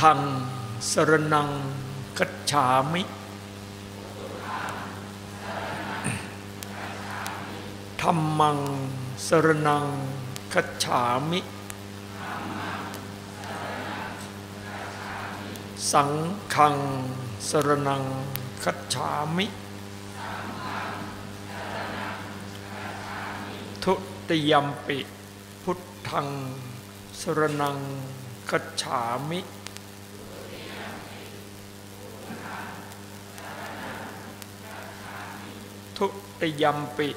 ธังสรนังคัจฉามิ ธรรมังสรนังคัจฉามิ สังฆังสรนังคัจฉามิ ทุติยมปิ พุทธังสรนังคัจฉามิ ทุติยมปิ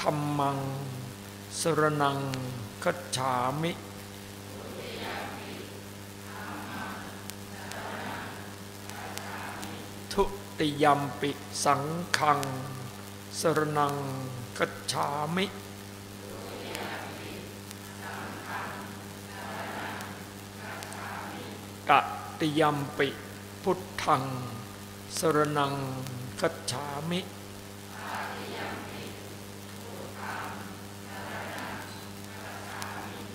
ธรรมัง สรนังคัจฉามิ ทุติยมปิสังขัง สรนังคัจฉามิกติยมปิพุทธัง สรนังคัจฉามิ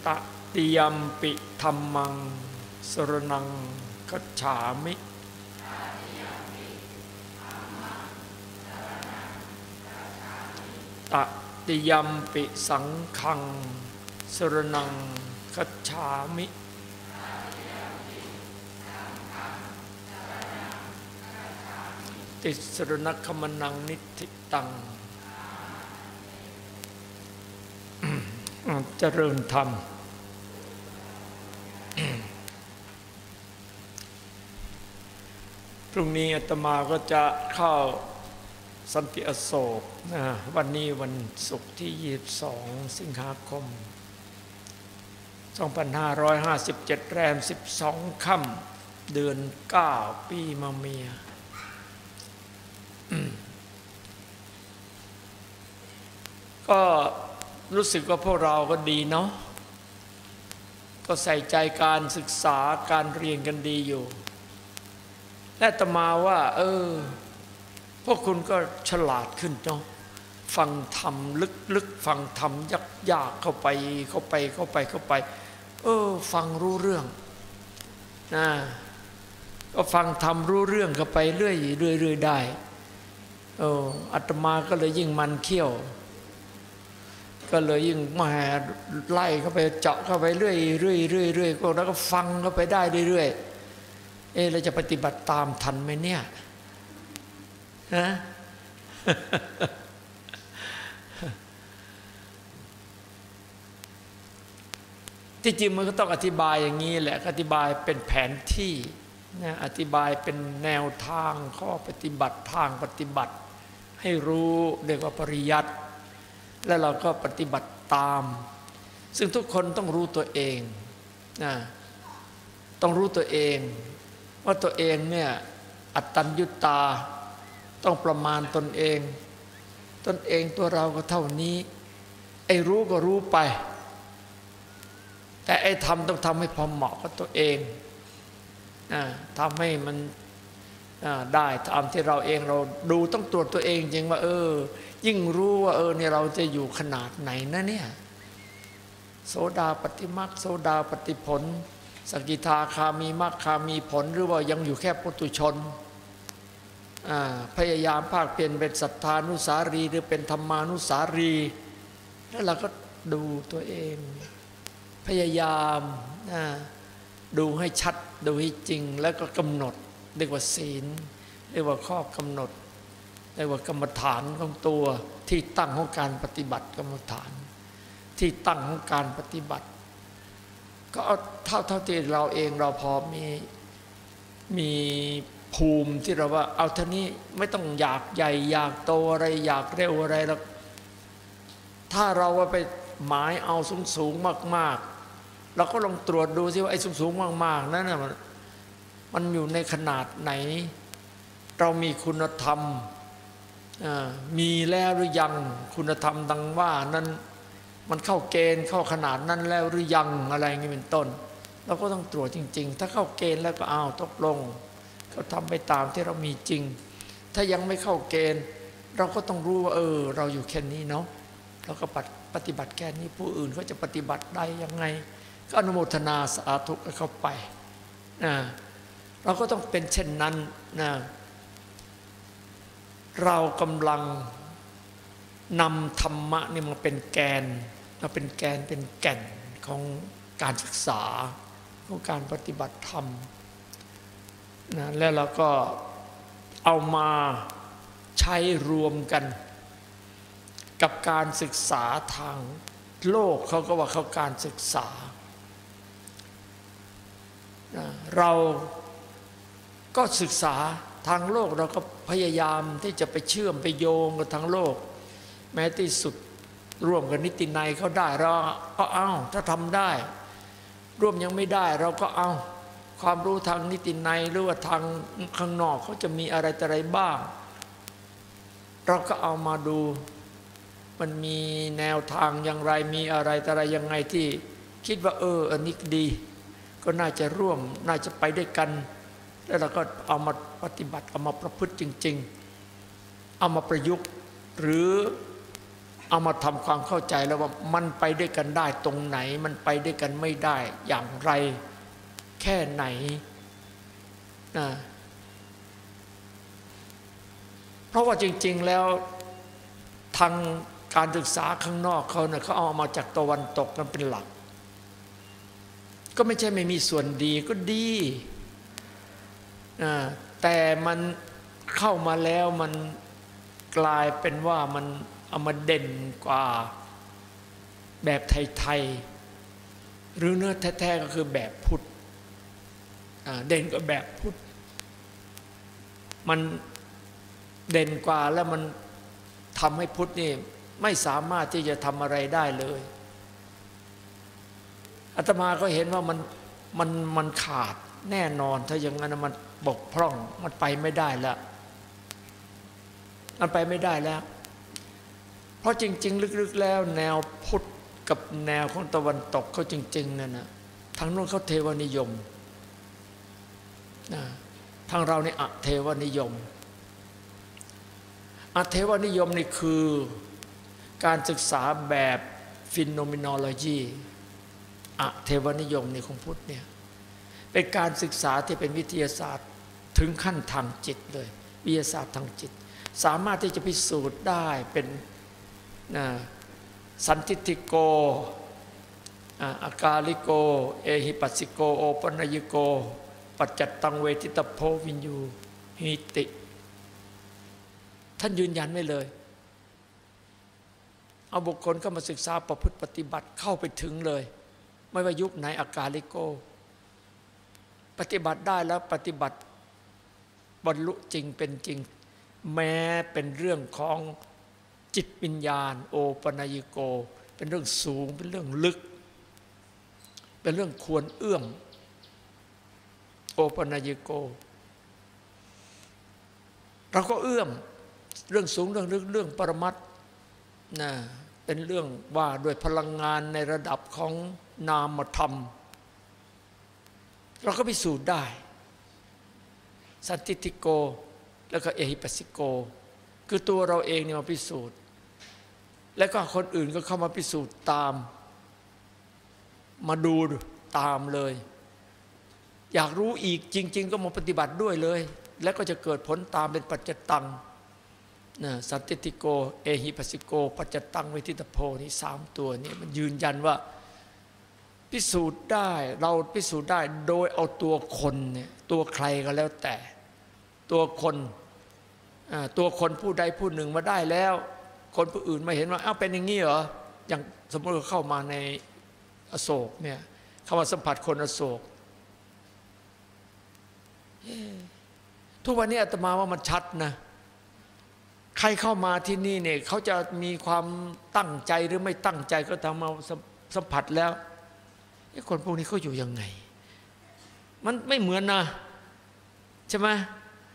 ตติยมปิธรรมัง สรนังคัจฉามิ ตติยมปิสังขัง สรนังคัจฉามิติสรณคมนังนิธิตังเจริญธรรม พรุ่งนี้อาตมาก็จะเข้าสันติอโศกนะวันนี้วันศุกร์ที่ 22 สิงหาคม 2557 แรม 12 ค่ำเดือน 9 ปีมะเมีย ก็รู้สึกว่าพวกเราก็ดีเนาะก็ใส่ใจการศึกษาการเรียนกันดีอยู่ และตมาว่า เออ พวกคุณก็ฉลาดขึ้นเนาะฟังธรรมลึกๆฟังธรรมยากๆเข้าไปเข้าไปเข้าไปเข้าไป เออ ฟังรู้เรื่องนะก็ฟังธรรมรู้เรื่องเข้าไปเรื่อยเรื่อยเรื่อยได้เอออาตมาก็เลยยิ่งมันเขี้ยว ก็เลยยิ่งมาไล่เข้าไปเจาะเข้าไปเรื่อยเรื่อยเรื่อยเรื่อยก็แล้วก็ฟังเข้าไปได้เรื่อยๆ เออเราจะปฏิบัติตามทันไหมเนี่ยฮะที่จริงมันก็ต้องอธิบายอย่างนี้แหละอธิบายเป็นแผนที่นะอธิบายเป็นแนวทางข้อปฏิบัติทางปฏิบัติ ให้รู้เรียกว่าปริยัติแล้วเราก็ปฏิบัติตาม ซึ่งทุกคนต้องรู้ตัวเองนะต้องรู้ตัวเอง ว่าตัวเองเนี่ยอัตตัญญุตาต้องประมาณตนเอง ตนเองตัวเราก็เท่านี้ ไอ้รู้ก็รู้ไป แต่ไอ้ทำต้องทำให้พอเหมาะกับตัวเองนะทำให้มันได้ตามที่เราเองเราดูต้องตรวจตัวเองจริงว่า เออ ยิ่งรู้ว่าเออเนี่ยเราจะอยู่ขนาดไหนนะเนี่ยโสดาปฏิมักโสดาปฏิผล สกิทาคามีมักคามีผลหรือว่ายังอยู่แค่ปุตุชน พยายามภาคเปลี่ยนเป็นสัทธานุสารี หรือเป็นธรรมานุสารี แล้วเราก็ดูตัวเอง พยายามดูให้ชัดดูให้จริงแล้วก็กำหนดเรียกว่าศีลเรียกว่าข้อกำหนดเรียกว่ากรรมฐานของตัวที่ตั้งของการปฏิบัติกรรมฐาน ที่ตั้งของการปฏิบัติ ก็เท่าเท่าที่เราเองเราพอมีมีภูมิที่เราว่า เอาเท่านี้ไม่ต้องอยากใหญ่ อยากโตอะไรอยากเร็วอะไรแล้วถ้าเราว่าไปหมายเอาสูงสูงมาก ๆ เราก็ลองตรวจดูซิว่าไอ้สูงสูงมาก ๆ นั้นนะมันอยู่ในขนาดไหน เรามีคุณธรรมมีแล้วหรือยังคุณธรรมดังว่านั้น มันเข้าเกณฑ์เข้าขนาดนั้นแล้วหรือยังอะไรอย่างนี้เป็นต้น เราก็ต้องตรวจจริง ๆ ถ้าเข้าเกณฑ์แล้วก็อ้าวตกลงก็ทำไปตามที่เรามีจริง ถ้ายังไม่เข้าเกณฑ์ เราก็ต้องรู้ว่าเออ เราอยู่แค่นี้เนาะเราก็ปฏิบัติแค่นี้ผู้อื่นเขาจะปฏิบัติได้ยังไง ก็อนุโมทนาสาธุเข้าไปนะเราก็ต้องเป็นเช่นนั้นนะเรากำลังนำธรรมะนี่มาเป็นแกน มาเป็นแกนเป็นแก่นของการศึกษาของการปฏิบัติธรรมนะแล้วเราก็เอามาใช้รวมกัน กับการศึกษาทางโลกเขาก็ว่าเขาการศึกษานะเราก็ศึกษาทางโลกเราก็พยายามที่จะไปเชื่อมไปโยงกับทางโลก แม้ที่สุด ร่วมกับนิตินัยเขาได้เราก็เอาถ้าทำได้ ร่วมยังไม่ได้เราก็เอา ความรู้ทางนิตินัยหรือว่าทางข้างนอกเขาจะมีอะไรแต่อะไรบ้าง เราก็เอามาดู มันมีแนวทางอย่างไรมีอะไรแต่อะไรยังไงที่ คิดว่าเอออันนี้ดี ก็น่าจะร่วมน่าจะไปด้วยกัน แล้วเราก็เอามาปฏิบัติเอามาประพฤติจริง ๆ เอามาประยุกต์หรือ เอามาทำความเข้าใจแล้วว่ามันไปด้วยกันได้ตรงไหน มันไปด้วยกันไม่ได้ อย่างไรแค่ไหนนะเพราะว่าจริง ๆแล้วทางการศึกษาข้างนอกเขาเนี่ยเขาเอามาจากตะวันตกกันเป็นหลัก ก็ไม่ใช่ไม่มีส่วนดีก็ดีนะแต่มันเข้ามาแล้วมันกลายเป็นว่ามัน เอามาเด่นกว่าแบบไทยๆหรือเนื้อแท้ๆก็คือแบบพุทธเด่นกว่าแบบพุทธมันเด่นกว่าแล้วมันทำให้พุทธนี่ไม่สามารถที่จะทำอะไรได้เลยอาตมาก็เห็นว่ามันมันมันขาดแน่นอน ถ้าอย่างนั้นมันบกพร่อง มันไปไม่ได้แล้ว มันไปไม่ได้แล้ว ราะจริง ๆ ลึกๆแล้วแนวพุทธกับแนวของตะวันตกเขาจริงๆนั่นนะทางนู้นเขาเทวนิยมนะทางเราเนี่อเทวนิยมอเทวนิยมนี่คือการศึกษาแบบฟิโนมินอลจีอเทวนิยมในของพุทธเนี่ยเป็นการศึกษาที่เป็นวิทยาศาสตร์ถึงขั้นทางจิตเลย วิทยาศาสตร์ทางจิต สามารถที่จะพิสูจน์ได้เป็น สันติติโกอากาลิโก เอหิปัสสิโก โอปนยิโก ปัจจตังเวทิตโพวินยูหิติ ท่านยืนยันไว้เลย เอาบุคคลเข้ามาศึกษาประพฤติปฏิบัติเข้าไปถึงเลย ไม่ว่ายุคไหนอากาลิโก ปฏิบัติได้แล้วปฏิบัติบรรลุจริงเป็นจริง แม้เป็นเรื่องของ จิตวิญญาณ โอปนายโก เป็นเรื่องสูงเป็นเรื่องลึก เป็นเรื่องควรเอื้อม โอปนายโก เราก็เอื้อมเรื่องสูงเรื่องลึกเรื่องปรมัตนะเป็นเรื่องว่าด้วยพลังงานในระดับของนามธรรม เราก็พิสูจน์ได้ สันติติโก แล้วก็เอหิปัสสิโก คือตัวเราเองเนี่ยมาพิสูจน์ แล้วก็คนอื่นก็เข้ามาพิสูจน์ตาม มาดูตามเลย อยากรู้อีกจริง ๆ ก็มาปฏิบัติด้วยเลย แล้วก็จะเกิดผลตามเป็นปัจจตังนะสันติติโก เอหิปัสสิโก ปัจจตังเวทิตโพนี่สามตัวนี้มันยืนยันว่าพิสูจน์ได้เราพิสูจน์ได้โดยเอาตัวคนเนี่ยตัวใครก็แล้วแต่ ตัวคนตัวคนผู้ใดผู้หนึ่งมาได้แล้ว คนผู้อื่นมาเห็นว่าเอ้าเป็นอย่างนี้เหรออย่างสมมติเข้ามาในอโศกเนี่ยเข้ามาสัมผัสคนอโศก ทุกวันนี้อาตมาว่ามันชัดนะ ใครเข้ามาที่นี่เนี่ยเขาจะมีความตั้งใจหรือไม่ตั้งใจก็ทำมาสัมผัสแล้วคนพวกนี้เขาอยู่ยังไง มันไม่เหมือนนะใช่ไหม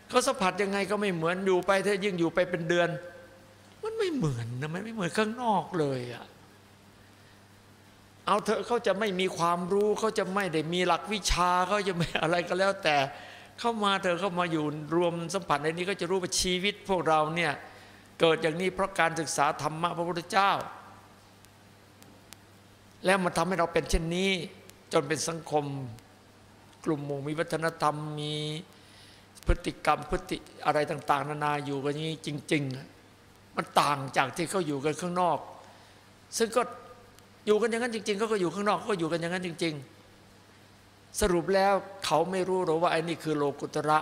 เขาสัมผัสยังไงก็ไม่เหมือนอยู่ไปถ้ายิ่งอยู่ไปเป็นเดือนมัน ไม่เหมือนนะมันไม่เหมือนข้างนอกเลยอะเอาเถอะเขาจะไม่มีความรู้เขาจะไม่ได้มีหลักวิชาเขาจะไม่อะไรก็แล้ว แต่เข้ามาเธอเข้ามาอยู่รวมสัมผัสในนี้ก็จะรู้ว่าชีวิตพวกเราเนี่ยเกิดอย่างนี้เพราะการศึกษาธรรมะพระพุทธเจ้า แล้วมันทำให้เราเป็นเช่นนี้ จนเป็นสังคมกลุ่มหมู่มีวัฒนธรรมมีพฤติกรรมพฤติอะไรต่าง ๆ นานาอยู่กันนี้จริง ๆ มันต่างจากที่เขาอยู่กันข้างนอก ซึ่งก็อยู่กันอย่างนั้นจริง ๆ เขาก็อยู่ข้างนอกเขาก็อยู่กันอย่างนั้นจริง ๆ สรุปแล้วเขาไม่รู้หรอว่าไอ้นี่คือโลกุตระ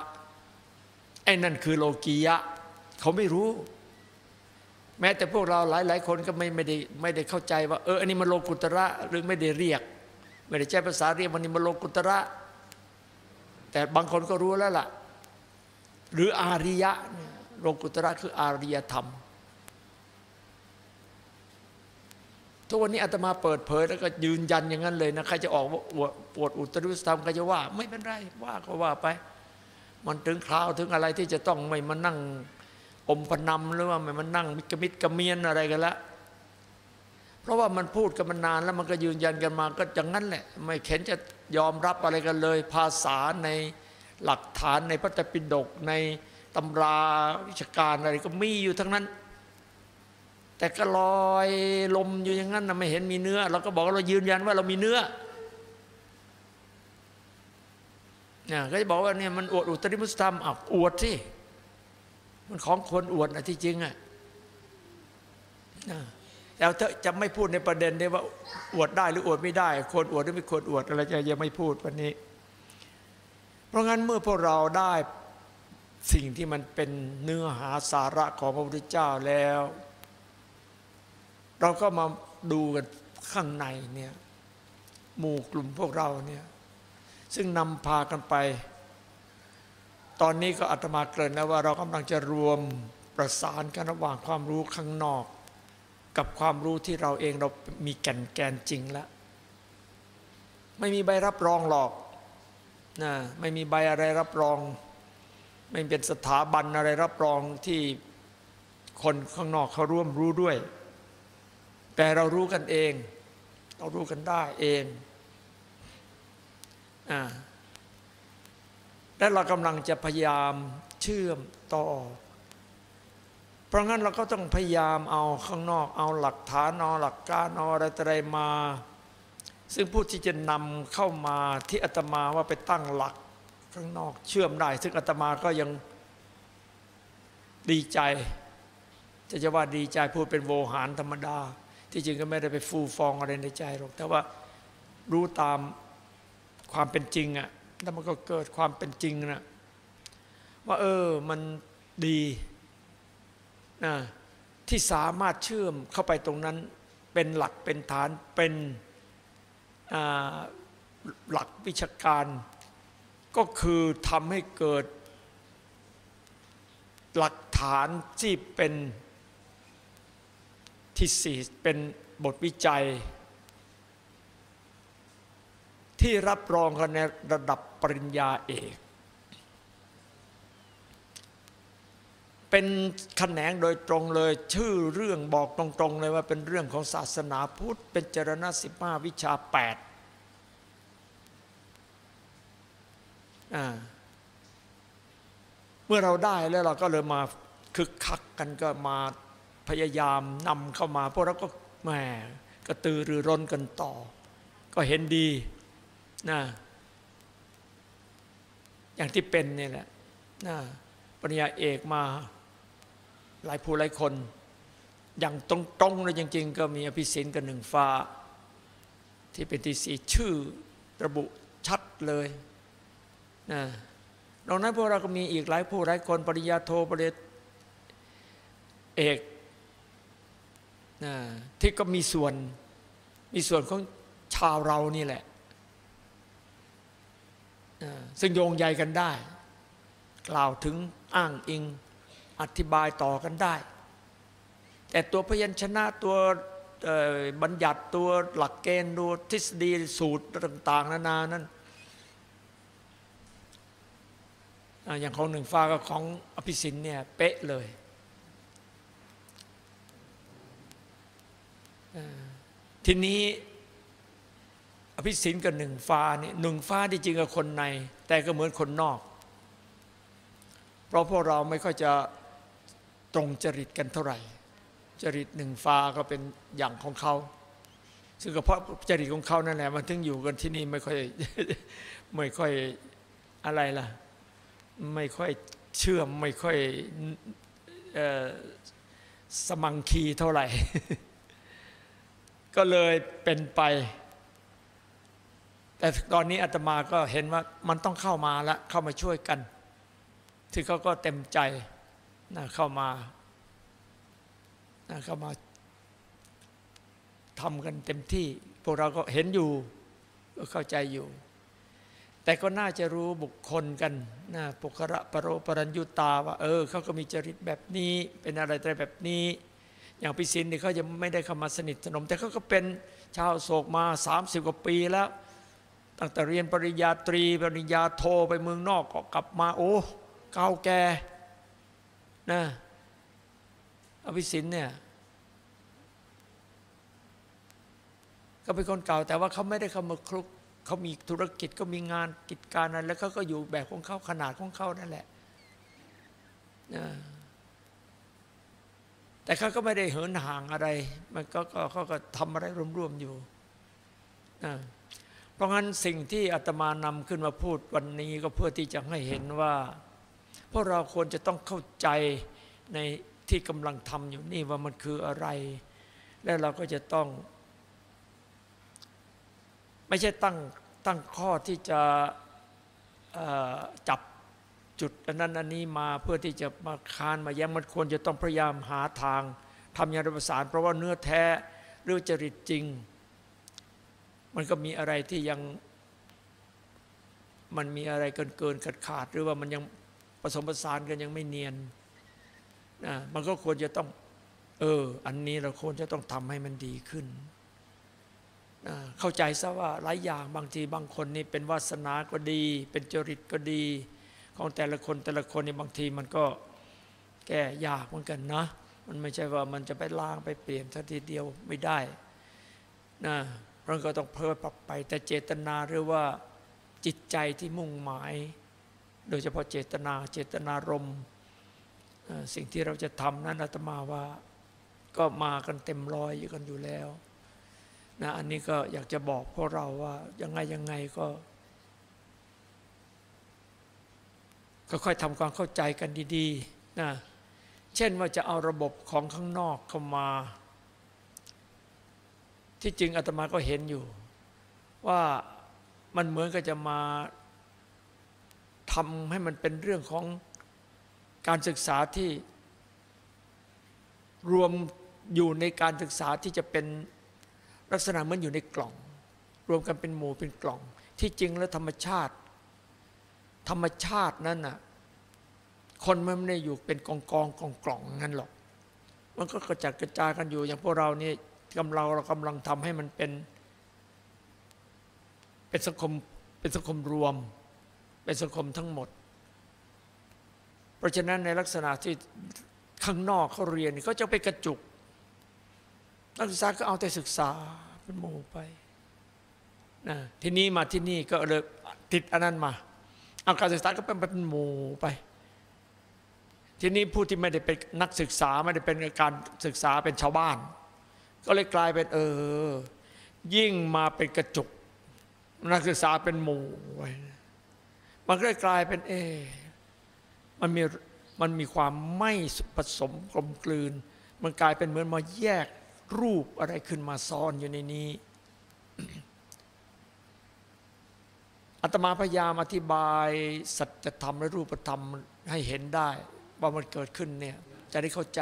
ไอ้นั่นคือโลกียะ เขาไม่รู้ แม้แต่พวกเราหลาย ๆ คนก็ไม่ไม่ได้ไม่ได้เข้าใจว่าเอออันนี้มันโลกุตระหรือไม่ได้เรียก ไม่ได้ใช้ภาษาเรียกมันนี่มันโลกุตระ แต่บางคนก็รู้แล้วล่ะ หรืออาริยะเนี่ยโลกุตระคืออาริยธรรม ทุกวันนี้อาตมาเปิดเผยแล้วก็ยืนยันอย่างนั้นเลยนะใครจะออกว่าปวดอุตริสธรรมใครจะว่า ไม่เป็นไรว่าก็ว่าไป มันถึงคราวถึงอะไรที่จะต้องไม่มานั่งอมพนำหรือว่าไม่มานั่งมิกมิดกระเมียนอะไรกันละเพราะว่ามันพูดกันมานานแล้วมันก็ยืนยันกันมาก็อย่างนั้นแหละ ไม่เข็นจะยอมรับอะไรกันเลย ภาษาในหลักฐานในพระตปิฎกในตำราวิชาการอะไรก็มีอยู่ทั้งนั้น แต่ก็ลอยลมอยู่อย่างนั้นนะไม่เห็นมีเนื้อ เราก็บอกว่าเรายืนยันว่าเรามีเนื้อเนี่ยก็จะบอกว่าเนี่ยมันอวดอุตริมุสธรรมอะอวดสิมันของคนอวดนะที่จริงอะนะแล้วเธอจะไม่พูดในประเด็นได้ว่าอวดได้หรืออวดไม่ได้ควรอวดหรือไม่ควรอวดอะไรจะยังไม่พูดวันนี้ เพราะงั้นเมื่อพวกเราได้สิ่งที่มันเป็นเนื้อหาสาระของพระพุทธเจ้าแล้ว เราก็มาดูกันข้างในเนี่ยหมู่กลุ่มพวกเราเนี่ยซึ่งนำพากันไป ตอนนี้ก็อาตมาเกริ่นแล้วว่าเรากำลังจะรวมประสานกันระหว่างความรู้ข้างนอก กับความรู้ที่เราเองเรามีแก่นแกนจริงแล้ว ไม่มีใบรับรองหรอกนะไม่มีใบอะไรรับรอง ไม่เป็นสถาบันอะไรรับรองที่คนข้างนอกเขาร่วมรู้ด้วย แต่เรารู้กันเอง เรารู้กันได้เองอ่าและเรากำลังจะพยายามเชื่อมต่อ เพราะงั้นเราก็ต้องพยายามเอาข้างนอก เอาหลักฐานเอาหลักการเอาอะไรออะไรมา ซึ่งผู้ที่จะนำเข้ามาที่อาตมาว่าไปตั้งหลักข้างนอกเชื่อมได้ ซึ่งอาตมาก็ยังดีใจ จะจะว่าดีใจพูดเป็นโวหารธรรมดา ที่จริงก็ไม่ได้ไปฟูฟองอะไรในใจหรอก แต่ว่ารู้ตามความเป็นจริงอะ่ะแล้วมันก็เกิดความเป็นจริงนะว่าเออมันดีนะที่สามารถเชื่อมเข้าไปตรงนั้น เป็นหลักเป็นฐานเป็นหลักวิชาการ ก็คือทำให้เกิดหลักฐานที่เป็น ที่สี่เป็นบทวิจัย ที่รับรองกันในระดับปริญญาเอก เป็นแขนงโดยตรงเลย ชื่อเรื่องบอกตรงๆเลยว่าเป็นเรื่องของศาสนาพุทธ เป็นจรณะสิบห้าวิชาแปดเมื่อเราได้แล้วเราก็เลยมาคึกคักกันก็มา พยายามนำเข้ามาพวกเราก็แหมกระตือรือร้นกันต่อ ก็เห็นดีนะอย่างที่เป็นนี่แหละนะปริญญาเอกมาหลายผู้หลายคน อย่างตรงๆเลยจริง ๆ ก็มีอภิสินกับหนึ่งฟ้า ที่เป็นที่สีชื่อระบุชัดเลยนะนอกนั้นพวกเราก็มีอีกหลายผู้หลายคน ปริญญาโทปริญญาเอก ที่ก็มีส่วนมีส่วนของชาวเรานี่แหละ ซึ่งโยงใยกันได้ กล่าวถึงอ้างอิงอธิบายต่อกันได้ แต่ตัวพยัญชนะตัวบัญญัติตัวหลักเกณฑ์ตัวทฤษฎีสูตรต่าง ๆ นานานั้นอย่างของหนึ่งฟ้ากับของอภิสินเนี่ยเป๊ะเลย ทีนี้อภิสินกับหนึ่งฟ้านี่หนึ่งฟ้าที่จริงกับคนใน แต่ก็เหมือนคนนอก เพราะพวกเราไม่ค่อยจะตรงจริตกันเท่าไหร่ จริตหนึ่งฟ้าก็เป็นอย่างของเขา ซึ่งก็เพราะจริตของเขานั่นแหละมันถึงอยู่กันที่นี่ไม่ค่อยไม่ค่อยอะไรล่ะ ไม่ค่อยเชื่อมไม่ค่อยออสมังคีเท่าไหร่ ก็เลยเป็นไป แต่ตอนนี้อาตมาก็เห็นว่ามันต้องเข้ามาแล้วเข้ามาช่วยกัน ที่เขาก็เต็มใจนะเข้ามานะเข้ามาทำกันเต็มที่ พวกเราก็เห็นอยู่ก็เข้าใจอยู่ แต่ก็น่าจะรู้บุคคลกันนะปุคระปรโรปรัญยุตาว่า เออเขาก็มีจริตแบบนี้ เป็นอะไรแต่แบบนี้ อย่างพิสินนี่เขายังไม่ได้เข้ามาสนิทสนม แต่เขาก็เป็นชาวโศกมา 30 กว่าปีแล้ว ตั้งแต่เรียนปริญญาตรี ปริญญาโทไปเมืองนอกก็กลับมาโอ้เก่าแก่นะอภิสินเนี่ยก็เป็นคนเก่าแต่ว่าเขาไม่ได้เข้ามาคลุกเขามีธุรกิจก็มีงานกิจการอะไรแล้วเขาก็อยู่แบบของเขาขนาดของเขานั่นแหละนะ แต่เขาก็ไม่ได้เหินห่างอะไร มันก็เขาก็ทำอะไรร่วมๆอยู่นะเพราะงั้นสิ่งที่อาตมานำขึ้นมาพูดวันนี้ก็เพื่อที่จะให้เห็นว่า พวกเราควรจะต้องเข้าใจในที่กำลังทำอยู่นี่ว่ามันคืออะไร และเราก็จะต้อง ไม่ใช่ตั้งตั้งข้อที่จะจับ จุดอันนั้นอันนี้มาเพื่อที่จะมาคานมาแย้งมันควรจะต้องพยายามหาทางทำอย่างไรประสาน เพราะว่าเนื้อแท้หรือจริตจริง มันก็มีอะไรที่ยังมันมีอะไรเกินเกินขาดขาดหรือว่ามันยังผสมผสานกันยังไม่เนียนนะมันก็ควรจะต้อง เออ อันนี้เราควรจะต้องทำให้มันดีขึ้นนะเข้าใจซะว่าหลายอย่างบางทีบางคนนี่เป็นวาสนาก็ดี เป็นจริตก็ดี ของแต่ละคนแต่ละคนนี่บางทีมันก็แก้ยากเหมือนกันนะ มันไม่ใช่ว่ามันจะไปล้างไปเปลี่ยนทันทีเดียวไม่ได้นะเราก็ต้องเพิ่มปรับไป แต่เจตนาหรือว่าจิตใจที่มุ่งหมาย โดยเฉพาะเจตนาเจตนารมณ์สิ่งที่เราจะทำนั้นอาตมาว่าก็มากันเต็มร้อยอยู่กันอยู่แล้วนะอันนี้ก็อยากจะบอกพวกเราว่ายังไงยังไงก็ ก็ค่อยทำความเข้าใจกันดีๆนะเช่นว่าจะเอาระบบของข้างนอกเข้ามา ที่จริงอาตมาก็เห็นอยู่ ว่ามันเหมือนกับจะมาทำให้มันเป็นเรื่องของการศึกษาที่รวมอยู่ในการศึกษาที่จะเป็นลักษณะเหมือนอยู่ในกล่อง รวมกันเป็นหมู่เป็นกล่อง ที่จริงแล้วธรรมชาติ ธรรมชาตินั้นน่ะคนมันไม่ได้อยู่เป็นกองกองกองกล่องงั้นหรอก มันก็กระจัดกระจายกันอยู่ อย่างพวกเรานี่กำลังเรากำลังทำให้มันเป็น เป็นสังคมเป็นสังคมรวม เป็นสังคมทั้งหมด เพราะฉะนั้นในลักษณะที่ข้างนอกเขาเรียนเขาจะไปกระจุก นักศึกษาก็เอาแต่ศึกษาเป็นหมู่ไปนะทีนี้มาที่นี่ก็เลยติดอันนั้นมา อาการศึกษาก็เป็นเป็นหมู่ไป ทีนี้ผู้ที่ไม่ได้เป็นนักศึกษาไม่ได้เป็นการศึกษาเป็นชาวบ้าน ก็เลยกลายเป็นเออ ยิ่งมาเป็นกระจุก นักศึกษาเป็นหมู่ไว้มันก็เลยกลายเป็นเอ มันมีมันมีความไม่ผสมกลมกลืน มันกลายเป็นเหมือนมาแยกรูปอะไรขึ้นมาซ้อนอยู่ในนี้ อาตมาพยายามอธิบายสัจธรรมและรูปธรรมให้เห็นได้ ว่ามันเกิดขึ้นเนี่ยจะได้เข้าใจ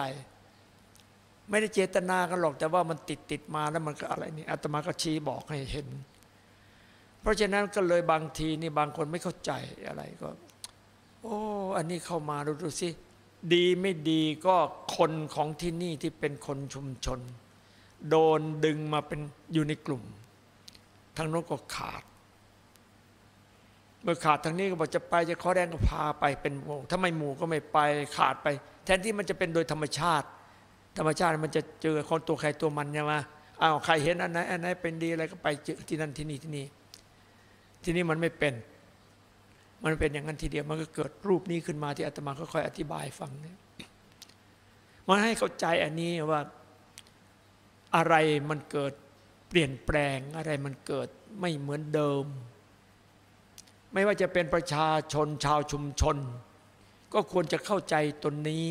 ไม่ได้เจตนากันหรอกแต่ว่ามันติดติดมาแล้วมันก็อะไรนี่อาตมาก็ชี้บอกให้เห็น เพราะฉะนั้นก็เลยบางทีนี่บางคนไม่เข้าใจอะไรก็ โอ้ อันนี้เข้ามาดูดูสิดีไม่ดีก็คนของที่นี่ที่เป็นคนชุมชน โดนดึงมาเป็นอยู่ในกลุ่มทางโน้นก็ขาด เมื่อขาดทางนี้ก็บอกจะไปจะขอแรงก็พาไปเป็นหมู่ถ้าไม่หมู่ก็ไม่ไปขาดไป แทนที่มันจะเป็นโดยธรรมชาติ ธรรมชาติมันจะเจอคนตัวใครตัวมันใช่ไหมอ้าวใครเห็นอันไหนอันไหนเป็นดีอะไรก็ไปที่นั่นที่นี่ที่นี่ที่นี่มันไม่เป็น มันเป็นอย่างนั้นทีเดียวมันก็เกิดรูปนี้ขึ้นมาที่อาตมาค่อยๆอธิบายฟังเนี่ยมันให้เข้าใจอันนี้ว่าอะไรมันเกิดเปลี่ยนแปลงอะไรมันเกิดไม่เหมือนเดิม ไม่ว่าจะเป็นประชาชนชาวชุมชน ก็ควรจะเข้าใจตนนี้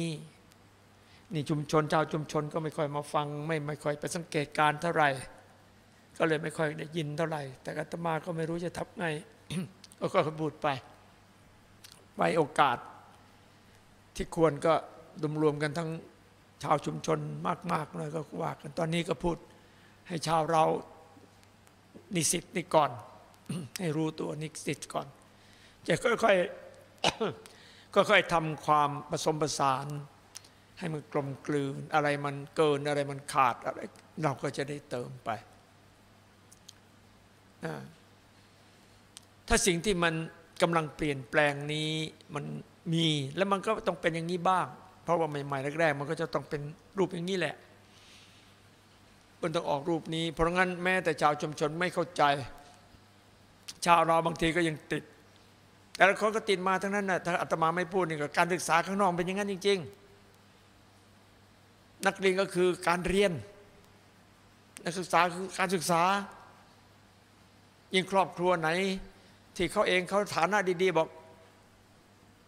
นี่ชุมชนชาวชุมชนก็ไม่ค่อยมาฟัง ไม่ไม่ค่อยไปสังเกตการเท่าไหร่ก็เลยไม่ค่อยได้ยินเท่าไหร่ แต่อาตมาก็ไม่รู้จะทำไง ก็ก็พูดไปไว้โอกาส ที่ควรก็รวมรวมกันทั้งชาวชุมชนมากๆเลยก็ว่ากันตอนนี้ก็พูดให้ชาวเรานิสิตนี่ก่อน ให้รู้ตัวนิสิตก่อน จะค่อยๆค่อยๆทำความผสมผสาน ให้มันกลมกลืน อะไรมันเกินอะไรมันขาดอะไรเราก็จะได้เติมไป ถ้าสิ่งที่มันกำลังเปลี่ยนแปลงนี้มันมีแล้วมันก็ต้องเป็นอย่างนี้บ้าง เพราะว่าใหม่ๆแรกๆมันก็จะต้องเป็นรูปอย่างนี้แหละมันต้องออกรูปนี้ เพราะงั้นแม้แต่ชาวชุมชนไม่เข้าใจ ชาวเราบางทีก็ยังติด แต่ละคนก็ติดมาทั้งนั้นนะถ้าอาตมาไม่พูดนี่ก็การศึกษาข้างนอกเป็นอย่างนั้นจริง ๆ นักเรียนก็คือการเรียน นักศึกษาคือการศึกษา ยิ่งครอบครัวไหน ที่เขาเองเขาฐานะดี ๆ บอก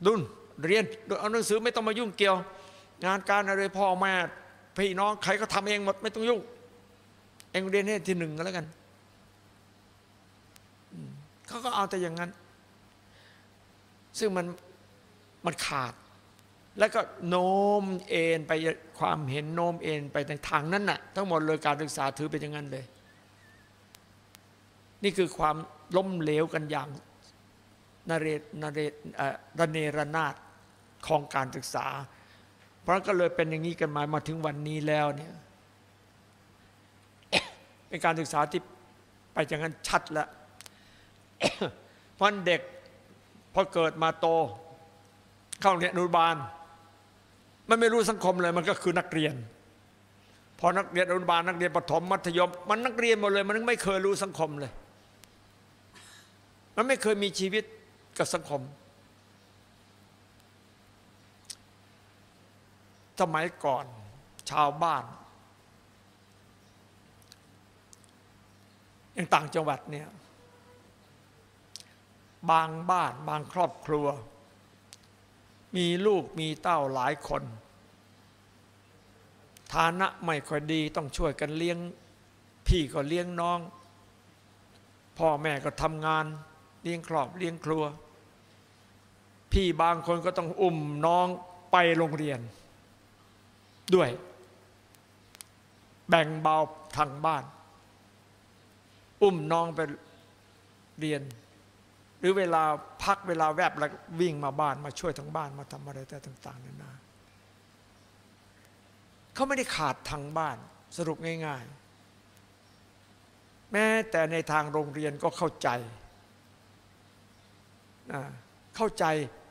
ดุนเรียนเอาหนังสือไม่ต้องมายุ่งเกี่ยว งานการอะไรพ่อแม่พี่น้องใครก็ทำเองหมดไม่ต้องยุ่งเองเรียนให้ที่หนึ่งก็แล้วกัน เขาก็เอาแต่อย่างนั้น ซึ่งมันมันขาด แล้วก็โน้มเอ็นไปความเห็นโน้มเอ็นไปในทางนั้นน่ะ ทั้งหมดเลยการศึกษาถือเป็นอย่างนั้นเลย นี่คือความล้มเหลวกันอย่างนเรนเรเอ่อระเนระนาดของการศึกษา เพราะก็เลยเป็นอย่างนี้กันมามาถึงวันนี้แล้วเนี่ยเป็นการศึกษาที่ไปอย่างนั้นชัดแล้ว พราะเด็กพอเกิดมาโต เข้าเรียนอนุบาล มันไม่รู้สังคมเลยมันก็คือนักเรียน พอนักเรียนอนุบาลนักเรียนประถมมัธยม มันนักเรียนหมดเลย มันไม่เคยรู้สังคมเลย มันไม่เคยมีชีวิตกับสังคม สมัยก่อนชาวบ้านอย่างต่างจังหวัดเนี่ย บางบ้านบางครอบครัว มีลูกมีเต้าหลายคน ฐานะไม่ค่อยดีต้องช่วยกันเลี้ยง พี่ก็เลี้ยงน้อง พ่อแม่ก็ทำงาน เลี้ยงครอบเลี้ยงครัว พี่บางคนก็ต้องอุ้มน้องไปโรงเรียน ด้วย แบ่งเบาทางบ้าน อุ้มน้องไปเรียน หรือเวลาพักเวลาแวบแล้ววิ่งมาบ้านมาช่วยทั้งบ้านมาทำอะไรแต่ต่างๆนานาเขาไม่ได้ขาดทางบ้านสรุปง่าย ๆ แม้แต่ในทางโรงเรียนก็เข้าใจเข้าใจ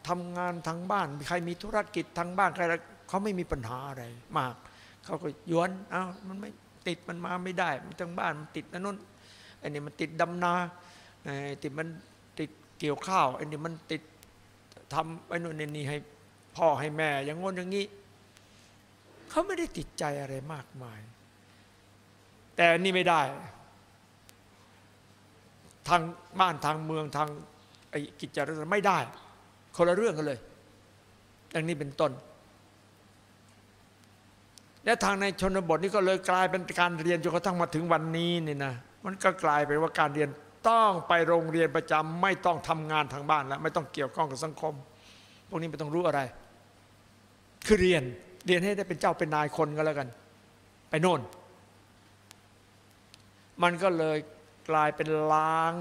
ทำงานทางบ้าน ใครมีธุรกิจทางบ้านใครเขาไม่มีปัญหาอะไรมาก เขาก็ย้วนเอามันไม่ติดมันมาไม่ได้มันทางบ้านมันติดนั่นนู่นไอ้นี่มันติดดำนาไอ้ติดมัน เกี่ยวข้าวไอ้นี่มันติดทำไอ้นู่นไอ้นี่ให้พ่อให้แม่ อย่างง้นอย่างนี้เขาไม่ได้ติดใจอะไรมากมาย แต่อันนี่ไม่ได้ ทางบ้านทางเมืองทางไอ้กิจจารไม่ได้ คนละเรื่องกันเลยอย่างนี้เป็นต้น และทางในชนบทนี่ก็เลยกลายเป็นการเรียนจนกระทั่งมาถึงวันนี้นี่นะมันก็กลายเป็นว่าการเรียน ต้องไปโรงเรียนประจำไม่ต้องทำงานทางบ้านแล้ว ไม่ต้องเกี่ยวข้องกับสังคม พวกนี้ไม่ต้องรู้อะไร คือเรียนเรียนให้ได้เป็นเจ้าเป็นนายคนก็แล้วกัน ไปโน่น มันก็เลยกลายเป็นล้าง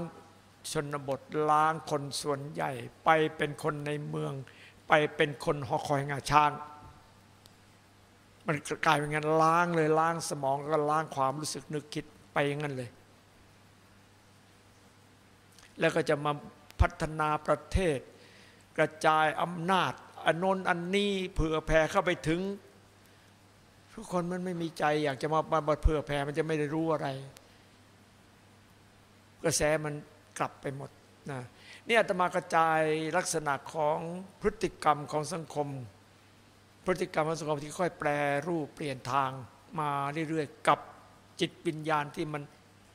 ชนบทล้างคนส่วนใหญ่ ไปเป็นคนในเมือง ไปเป็นคนหอคอยงาช้าง มันกลายเป็นงั้นล้างเลยล้างสมองก็ล้างความรู้สึกนึกคิดไปอย่างนั้นเลย แล้วก็จะมาพัฒนาประเทศ กระจายอำนาจอันนนอันนี้เผื่อแผ่เข้าไปถึง ทุกคนมันไม่มีใจ อยากจะมามาเผื่อแผ่มันจะไม่ได้รู้อะไร กระแสมันกลับไปหมดนะนี่อาตมากระจายลักษณะของพฤติกรรมของสังคม พฤติกรรมของสังคมที่ค่อยแปรรูปเปลี่ยนทางมาเรื่อยๆ กับจิตวิญญาณที่มัน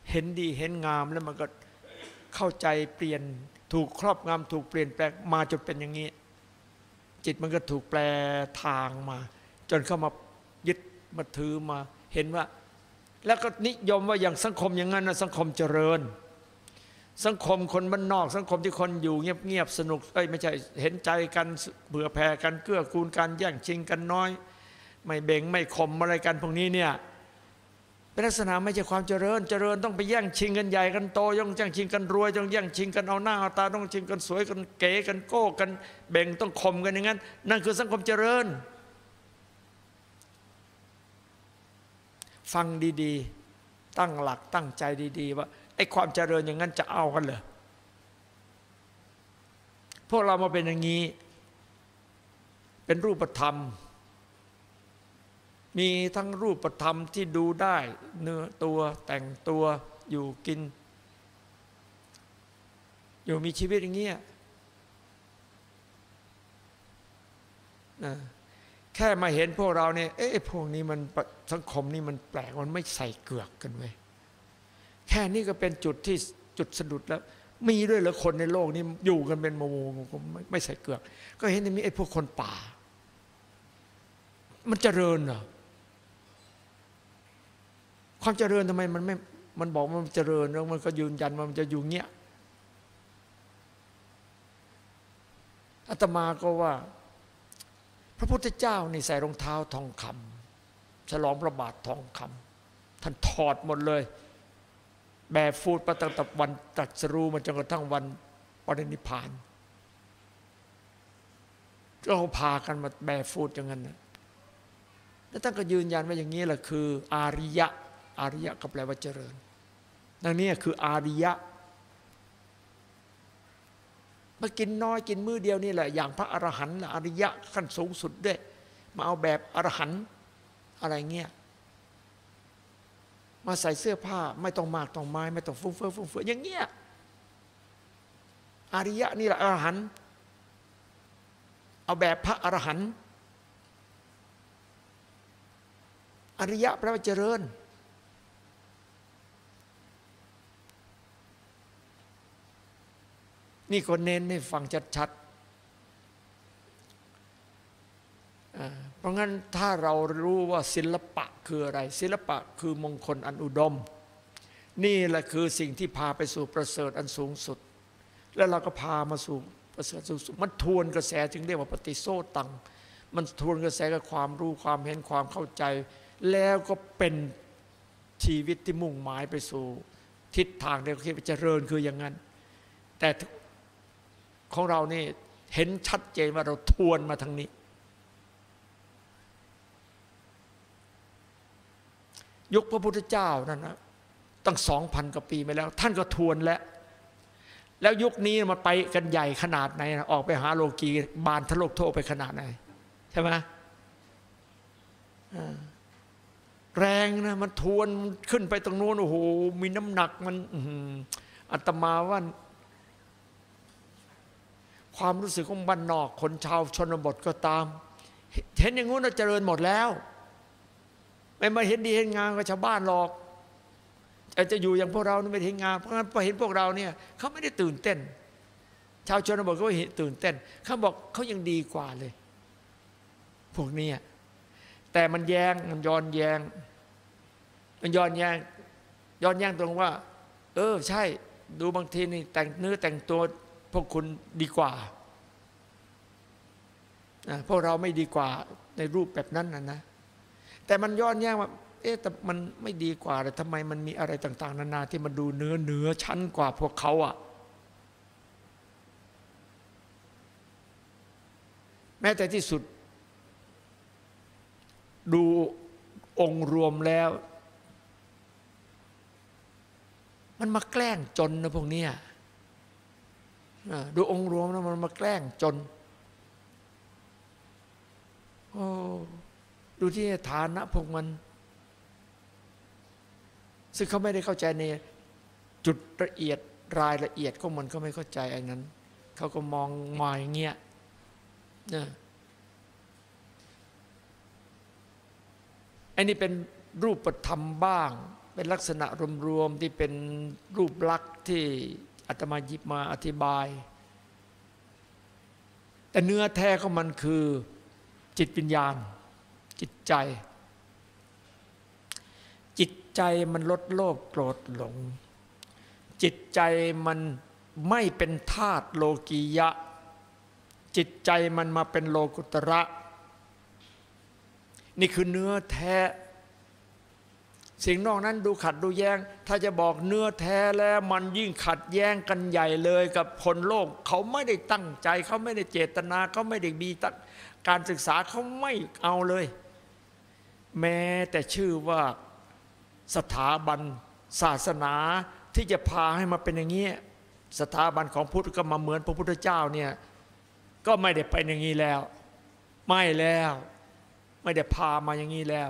เห็นดีเห็นงามแล้วมันก็ เข้าใจเปลี่ยนถูกครอบงำถูกเปลี่ยนแปลงมาจนเป็นอย่างนี้ จิตมันก็ถูกแปลทางมา จนเข้ามายึดมาถือมาเห็นว่า แล้วก็นิยมว่าอย่างสังคมอย่างนั้นนะสังคมเจริญ สังคมคนบ้านนอก สังคมที่คนอยู่เงียบๆสนุกเอ้ยไม่ใช่เห็นใจกันเบื่อแผ่กันเกื้อกูลกันแย่งชิงกันน้อย ไม่เบ่งไม่ข่มอะไรกันพวกนี้เนี่ย เป็นลักษณะไม่ใช่ความเจริญ เจริญต้องไปแย่งชิงกันใหญ่กันโตย่องแย่งชิงกันรวยต้องแย่งชิงกันเอาหน้าเอาตาต้องชิงกันสวยกันเก๋กันโก้กันเบ่งต้องข่มกันอย่างนั้น นั่นคือสังคมเจริญ ฟังดีๆ ตั้งหลักตั้งใจดี ๆ ว่าไอ้ความเจริญอย่างนั้นจะเอากันเหรอพวกเรามาเป็นอย่างนี้ เป็นรูปธรรม มีทั้งรูปธรรมที่ดูได้ เนื้อตัวแต่งตัวอยู่กิน อยู่มีชีวิตอย่างเงี้ยนะแค่มาเห็นพวกเราเนี่ยเอ๊ะพวกนี้มันสังคมนี่มันแปลกมันไม่ใส่เกือกกันเว้ยแค่นี้ก็เป็นจุดที่จุดสะดุดแล้ว มีด้วยเหรอคนในโลกนี้อยู่กันเป็นโมโมไม่ไม่ใส่เกือก ก็เห็นมีไอ้พวกคนป่า มันเจริญเหรอ ความเจริญทำไมมันไม่ มันบอกว่ามันเจริญแล้วมันก็ยืนยันว่ามันจะอยู่เงี้ยอาตมาก็ว่า พระพุทธเจ้านี่ใส่รองเท้าทองคำฉลองพระบาททองคำท่านถอดหมดเลยแบบฟูดประตั้งแต่วันตรัสรู้มาจนกระทั่งวันปรินิพานก็พากันมาแบบฟูดอย่างนั้นนะแล้วท่านก็ยืนยันว่าอย่างนี้แหละคือ อาริยะ อาริยะก็แปลว่าเจริญ ดังนี้คืออาริยะมากินน้อยกินมื้อเดียวนี่แหละอย่างพระอรหันต์อริยะขั้นสูงสุดด้วย มาเอาแบบอรหันต์อะไรเงี้ยมาใส่เสื้อผ้าไม่ต้องมากต้องไม้ไม่ต้องฟุ้งเฟ้อฟุ้งเฟ้ออย่างเงี้ยอริยะนี่แหละอรหันต์เอาแบบพระอรหันต์อริยะแปลว่าเจริญ นี่ก็เน้นให้ฟังชัดๆ เพราะงั้นถ้าเรารู้ว่าศิลปะคืออะไร ศิลปะคือมงคลอันอุดม นี่แหละคือสิ่งที่พาไปสู่ประเสริฐอันสูงสุด แล้วเราก็พามาสู่ประเสริฐสูงสุด มันทวนกระแสจึงเรียกว่าปฏิโซตัง มันทวนกระแสกับความรู้ความเห็นความเข้าใจ แล้วก็เป็นชีวิตที่มุ่งหมายไปสู่ทิศทางเดียวที่เจริญคืออย่างนั้น แต่ ของเรานี่เห็นชัดเจนว่าเราทวนมาทางนี้ ยุคพระพุทธเจ้านั่นนะตั้งสองพันกว่าปีมาแล้ว ท่านก็ทวนแล้ว แล้วยุคนี้มันไปกันใหญ่ขนาดไหนนะออกไปหาโลกีบานทะลกโทไปขนาดไหน ใช่ไหมแรงนะมันทวนขึ้นไปตรงโน้นโอ้โหมีน้ำหนักมันอัตมาว่า ความรู้สึกของบ้านนอก คนชาวชนบทก็ตาม เห็นอย่างงู้นเราเจริญหมดแล้ว ไม่มาเห็นดีเห็นงามกับชาวบ้านหรอกแต่จะอยู่อย่างพวกเราไม่เห็นงามเพราะงั้นพอเห็นพวกเราเนี่ยเขาไม่ได้ตื่นเต้น ชาวชนบทก็เห็นตื่นเต้นเขาบอกเขายังดีกว่าเลย พวกนี้แต่มันแยงมันย้อนแยงมันย้อนแยงย้อนแยงตรงว่า เออ ใช่ ดูบางทีนี่แต่งเนื้อแต่งตัว พวกคุณดีกว่าพวกเราไม่ดีกว่าในรูปแบบนั้นนะนะ แต่มันย้อนแย้งว่า เอ๊ะแต่มันไม่ดีกว่าแต่ทำไมมันมีอะไรต่าง ๆ นานาที่มันดูเนื้อเนื้อชั้นกว่าพวกเขาอะ่ะแม้แต่ที่สุด ดูองค์รวมแล้ว มันมาแกล้งจนนะพวกเนี้ย ดูองค์รวมแล้วมันมาแกล้งจนโอ้ดูที่ฐานะพวกมัน ซึ่งเขาไม่ได้เข้าใจในจุดละเอียดรายละเอียดของมันเขาไม่เข้าใจอันนั้น เขาก็มองมอย่างเงี้ยนะอันนี้เป็นรูปธรรมบ้าง เป็นลักษณะรวมๆที่เป็นรูปลักษณ์ที่ อาตมาหยิบมาอธิบาย แต่เนื้อแท้ของมันคือจิตวิญญาณ จิตใจ จิตใจมันลดโลภโกรธหลง จิตใจมันไม่เป็นธาตุโลกียะ จิตใจมันมาเป็นโลกุตระ นี่คือเนื้อแท้ สิ่งนอกนั้นดูขัดดูแย้ง ถ้าจะบอกเนื้อแท้แล้วมันยิ่งขัดแย้งกันใหญ่เลยกับคนโลก เขาไม่ได้ตั้งใจ เขาไม่ได้เจตนา เขาไม่ได้มีตั้งการศึกษาเขาไม่เอาเลย แม้แต่ชื่อว่าสถาบันศาสนาที่จะพาให้มาเป็นอย่างนี้สถาบันของพุทธก็มาเหมือนพระพุทธเจ้าเนี่ยก็ไม่ได้ไปอย่างนี้แล้ว ไม่แล้ว ไม่ได้พามาอย่างนี้แล้ว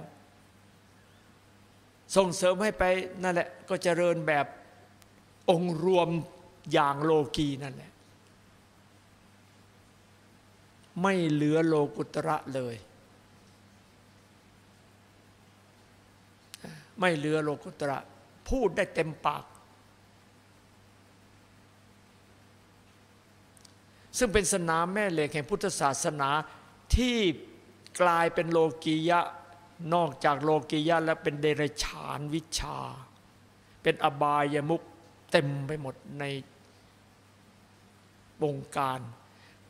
ส่งเสริมให้ไปนั่นแหละก็เจริญแบบองค์รวมอย่างโลกีนั่นแหละ ไม่เหลือโลกุตระเลย ไม่เหลือโลกุตระ พูดได้เต็มปาก ซึ่งเป็นสนามแม่เหล็กแห่งพุทธศาสนาที่กลายเป็นโลกียะ นอกจากโลกียะแล้วเป็นเดรัจฉานวิชา เป็นอบายมุกเต็มไปหมดในวงการ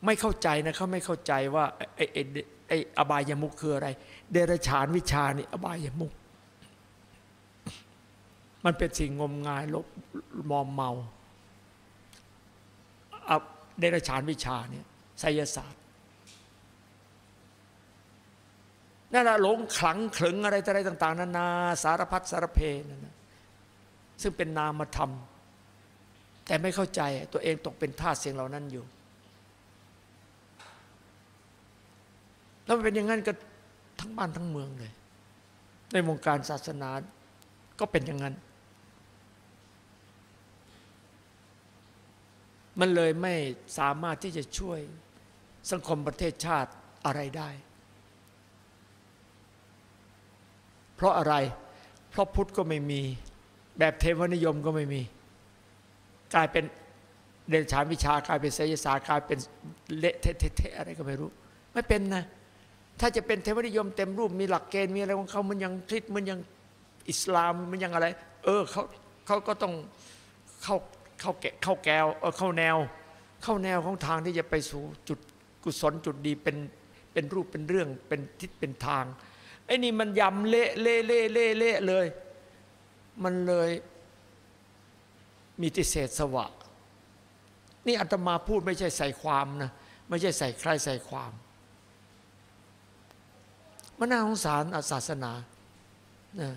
ไม่เข้าใจนะเขาไม่เข้าใจว่าไอ้ไอ้ไอ้อบายมุกคืออะไร เดรัจฉานวิชานี่อบายมุก มันเป็นสิ่งงมงายลบมอมเมาอับเดรัจฉานวิชาเนี่ยไสยศาสตร์ นั่นแหละหลงขลังขลึงอะไรอะไรต่าง ๆ นานาสารพัดสารเพนั่นนะซึ่งเป็นนามธรรม แต่ไม่เข้าใจตัวเองตกเป็นทาสเสียงเหล่านั้นอยู่ แล้วมันเป็นอย่างนั้นก็ทั้งบ้านทั้งเมืองเลย ในวงการศาสนาก็เป็นอย่างนั้น มันเลยไม่สามารถที่จะช่วยสังคมประเทศชาติอะไรได้ เพราะอะไร เพราะพุทธก็ไม่มี แบบเทวนิยมก็ไม่มี กลายเป็นเดชานวิชากลายเป็นไสยศาสตร์กลายเป็นเละเทะอะไรก็ไม่รู้ ไม่เป็นนะ ถ้าจะเป็นเทวนิยมเต็มรูปมีหลักเกณฑ์มีอะไรของเขามันยังคริสมันยังอิสลามมันยังอะไร เออเขาเขาก็ต้องเข้าเข้าแกเข้าแกวเออเข้าแนว เข้าแนวของทางที่จะไปสู่จุดกุศลจุดดีเป็นเป็นรูปเป็นเรื่องเป็นทิศเป็นทาง ไอ้นี่มันยำเละเละเละเละเละเลย มันเลยมีติเศษสวะ นี่อาตมาพูดไม่ใช่ใส่ความนะ ไม่ใช่ใส่ใครใส่ความมันน่าสงสารศาสนานะ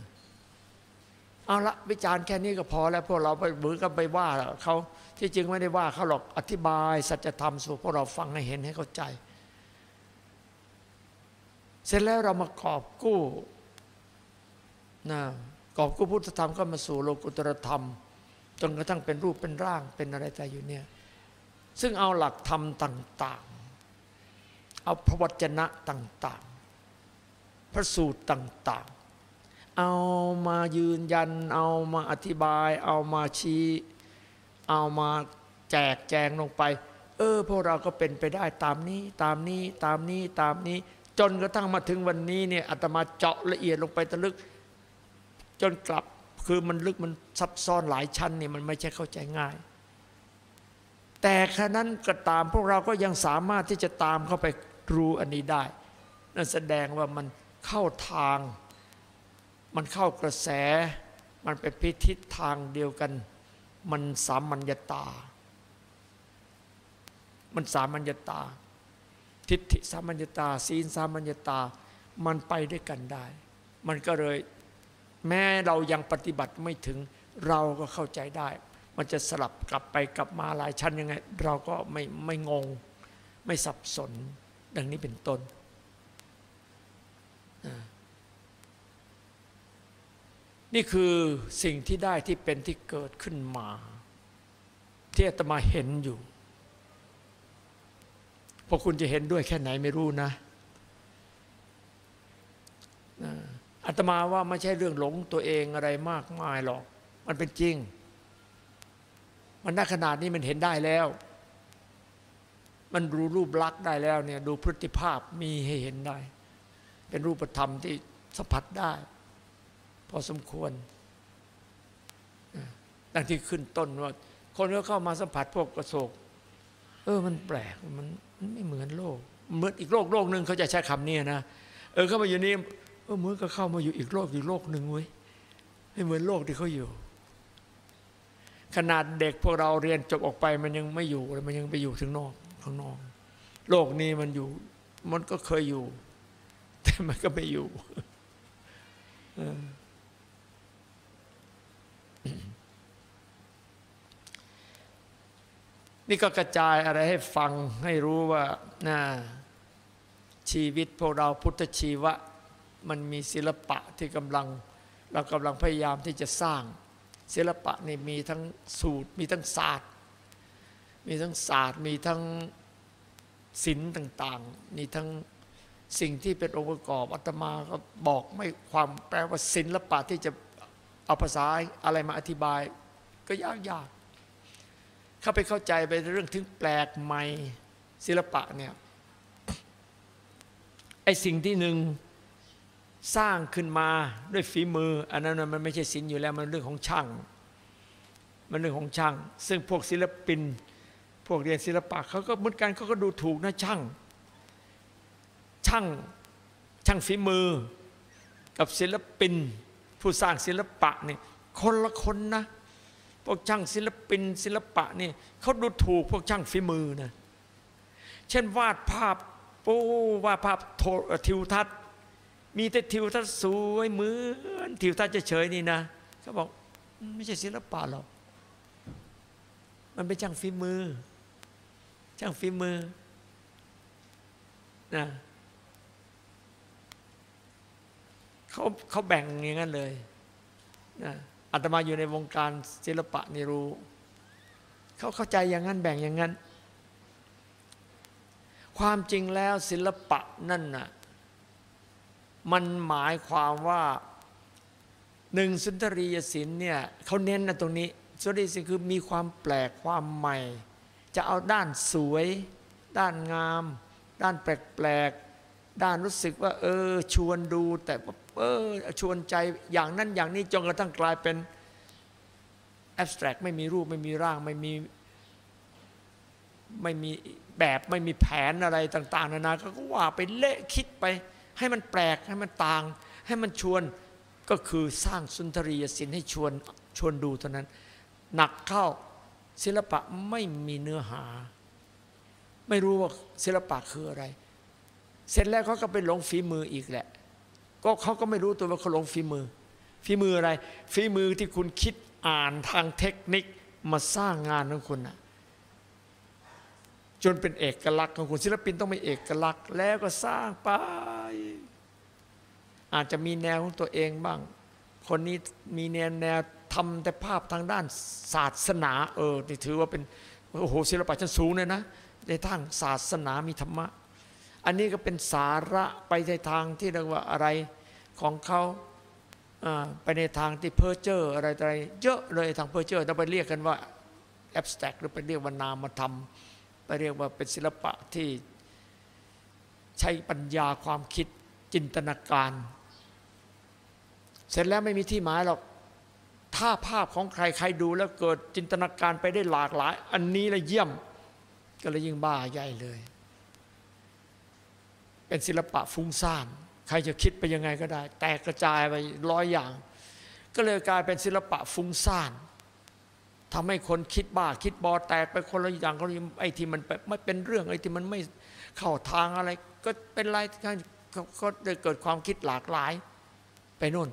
เอาละวิจารณ์แค่นี้ก็พอแล้วพวกเราไปบือกันไปว่าเขาที่จริงไม่ได้ว่าเขาหรอกอธิบาย สัจธรรมสู่พวกเราฟังให้เห็นให้เข้าใจ เสร็จแล้วเรามากอบกู้นะกอบกู้พุทธธรรมก็มาสู่โลกุตรธรรม จนกระทั่งเป็นรูปเป็นร่างเป็นอะไรแต่อยู่เนี่ยซึ่งเอาหลักธรรมต่าง ๆ เอาพระวจนะต่าง ๆ พระสูตรต่าง ๆ เอามายืนยัน เอามาอธิบาย เอามาชี้ เอามาแจกแจงลงไป เออพวกเราก็เป็นไปได้ตามนี้ตามนี้ตามนี้ตามนี้ จนกระทั่งมาถึงวันนี้เนี่ยอาตมาเจาะละเอียดลงไปตะลึก จนกลับคือมันลึกมันซับซ้อนหลายชั้นนี่มันไม่ใช่เข้าใจง่าย แต่ขณะนั้นก็ตามพวกเราก็ยังสามารถที่จะตามเข้าไปรู้อันนี้ได้ นั่นแสดงว่ามันเข้าทาง มันเข้ากระแส มันเป็นพิทิศทางเดียวกัน มันสามัญญาตา มันสามัญญาตา ทิฏฐิสามัญญตา ศีลสามัญญตา มันไปด้วยกันได้ มันก็เลยแม้เรายังปฏิบัติไม่ถึงเราก็เข้าใจได้ มันจะสลับกลับไปกลับมาหลายชั้นยังไง เราก็ไม่ไม่งง ไม่สับสนดังนี้เป็นต้น นี่คือสิ่งที่ได้ที่เป็นที่เกิดขึ้นมา ที่อาตมาเห็นอยู่ พวกคุณจะเห็นด้วยแค่ไหนไม่รู้นะอาตมาว่าไม่ใช่เรื่องหลงตัวเองอะไรมากมายหรอก มันเป็นจริง มันณขนาดนี้มันเห็นได้แล้ว มันรู้รูปลักษ์ได้แล้วเนี่ยดูพฤติภาพมีให้เห็นได้ เป็นรูปธรรมที่สัมผัสได้ พอสมควรดังที่ขึ้นต้นว่า คนก็เข้ามาสัมผัสพวกกระโศก เออมันแปลกมันมันไม่เหมือนโลก เหมือนอีกโลกโลกหนึ่งเขาจะใช้คำนี้นะเออเข้ามาอยู่นี่เออเหมือนก็เข้ามาอยู่อีกโลกอีกโลกหนึ่งเว้ยไม่เหมือนโลกที่เขาอยู่ ขนาดเด็กพวกเราเรียนจบออกไปมันยังไม่อยู่มันยังไปอยู่ถึงนอกข้างนอก โลกนี้มันอยู่ มันก็เคยอยู่ แต่มันก็ไม่อยู่ เออ นี่ก็กระจายอะไรให้ฟังให้รู้ว่าน่าชีวิตพวกเราพุทธชีวะ มันมีศิลปะที่กำลัง เรากำลังพยายามที่จะสร้าง ศิลปะนี่มีทั้งสูตร มีทั้งศาสตร์ มีทั้งศาสตร์ มีทั้งศิลป์ต่าง ๆ มีทั้งสิ่งที่เป็นองค์ประกอบอาตมาก็บอกไม่ความแปลว่าศิลปะที่จะเอาภาษาอะไรมาอธิบาย ก็ยากยาก เข้าไปเข้าใจไปเรื่องถึงแปลกใหม่ศิลปะเนี่ยไอสิ่งที่หนึ่งสร้างขึ้นมาด้วยฝีมือ อันนั้นมันไม่ใช่ศิลป์อยู่แล้วมันเรื่องของช่าง มันเรื่องของช่าง ซึ่งพวกศิลปิน พวกเรียนศิลปะเขาก็เหมือนกันเขาก็ดูถูกนะช่าง ช่างช่างฝีมือ กับศิลปิน ผู้สร้างศิลปะเนี่ยคนละคนนะ พวกช่างศิลปินศิลปะนี่เขาดูถูกพวกช่างฝีมือนะเช่นวาดภาพโอ้วาดภาพททิวทัศน์มีแต่ทิวทัศน์สวยเหมือนทิวทัศน์เฉยๆนี่นะเขาบอกไม่ใช่ศิลปะหรอกมันเป็นช่างฝีมือ ช่างฝีมือนะเขาเขาแบ่งอย่างนั้นเลยนะ อาตมาอยู่ในวงการศิลปะนี่รู้ เขาเข้าใจอย่างนั้นแบ่งอย่างนั้น ความจริงแล้วศิลปะนั่นน่ะมันหมายความว่าหนึ่งสุนทรียศิลป์เนี่ยเขาเน้นนะตรงนี้สุนทรียศิลป์คือมีความแปลกความใหม่ จะเอาด้านสวย ด้านงาม ด้านแปลกๆด้านรู้สึกว่า เออ ชวนดูแต่ เออชวนใจอย่างนั้นอย่างนี้จนกระทั่งกลายเป็นแอบสแตรกไม่มีรูปไม่มีร่างไม่มีไม่มีแบบไม่มีแผนอะไรต่าง ๆ นานาก็ว่าไปเละคิดไป ให้มันแปลกให้มันต่าง ให้มันชวนก็คือสร้างสุนทรียศิลป์ให้ชวนชวนดูเท่านั้น หนักเข้าศิลปะไม่มีเนื้อหา ไม่รู้ว่าศิลปะคืออะไร เสร็จแล้วเขาก็ไปหลงฝีมืออีกแหละ ก็เขาก็ไม่รู้ตัวว่าเขาลงฝีมือฝีมืออะไรฝีมือที่คุณคิดอ่านทางเทคนิคมาสร้างงานของคุณนะจนเป็นเอกลักษณ์ของคุณศิลปินต้องมีเอกลักษณ์ แล้วก็สร้างไป อาจจะมีแนวของตัวเองบ้าง คนนี้มีแนวแนวทำแต่ภาพทางด้านศาสนา เออนี่ถือว่าเป็นโอ้โหศิลปะชั้นสูงเลยนะ ในทางศาสนามีธรรมะ อันนี้ก็เป็นสาระไปในทางที่เรียกว่าอะไร ของเขาไปในทางที่เพอร์เจอร์อะไรอะไรเยอะเลยทางเพอร์เจอร์เราไปเรียกกันว่า abstract หรือไปเรียกว่านามธรรมไปเรียกว่าเป็นศิลปะที่ใช้ปัญญาความคิดจินตนาการ เสร็จแล้วไม่มีที่หมายหรอกถ้าภาพของใครใครดูแล้วเกิดจินตนาการไปได้หลากหลาย อันนี้ละเยี่ยมก็เลยยิ่งบ้าใหญ่เลย เป็นศิลปะฟุ้งซ่าน ใครจะคิดไปยังไงก็ได้ แตกกระจายไปร้อยอย่าง ก็เลยกลายเป็นศิลปะฟุ้งซ่านทำให้คนคิดบ้าคิดบอแตกไปคนละอย่างก็ไอ้ที่มันไม่เป็นเรื่องไอ้ที่มันไม่เข้าทางอะไร ก็เป็นไรก็เลยเกิดความคิดหลากหลายไปนู่น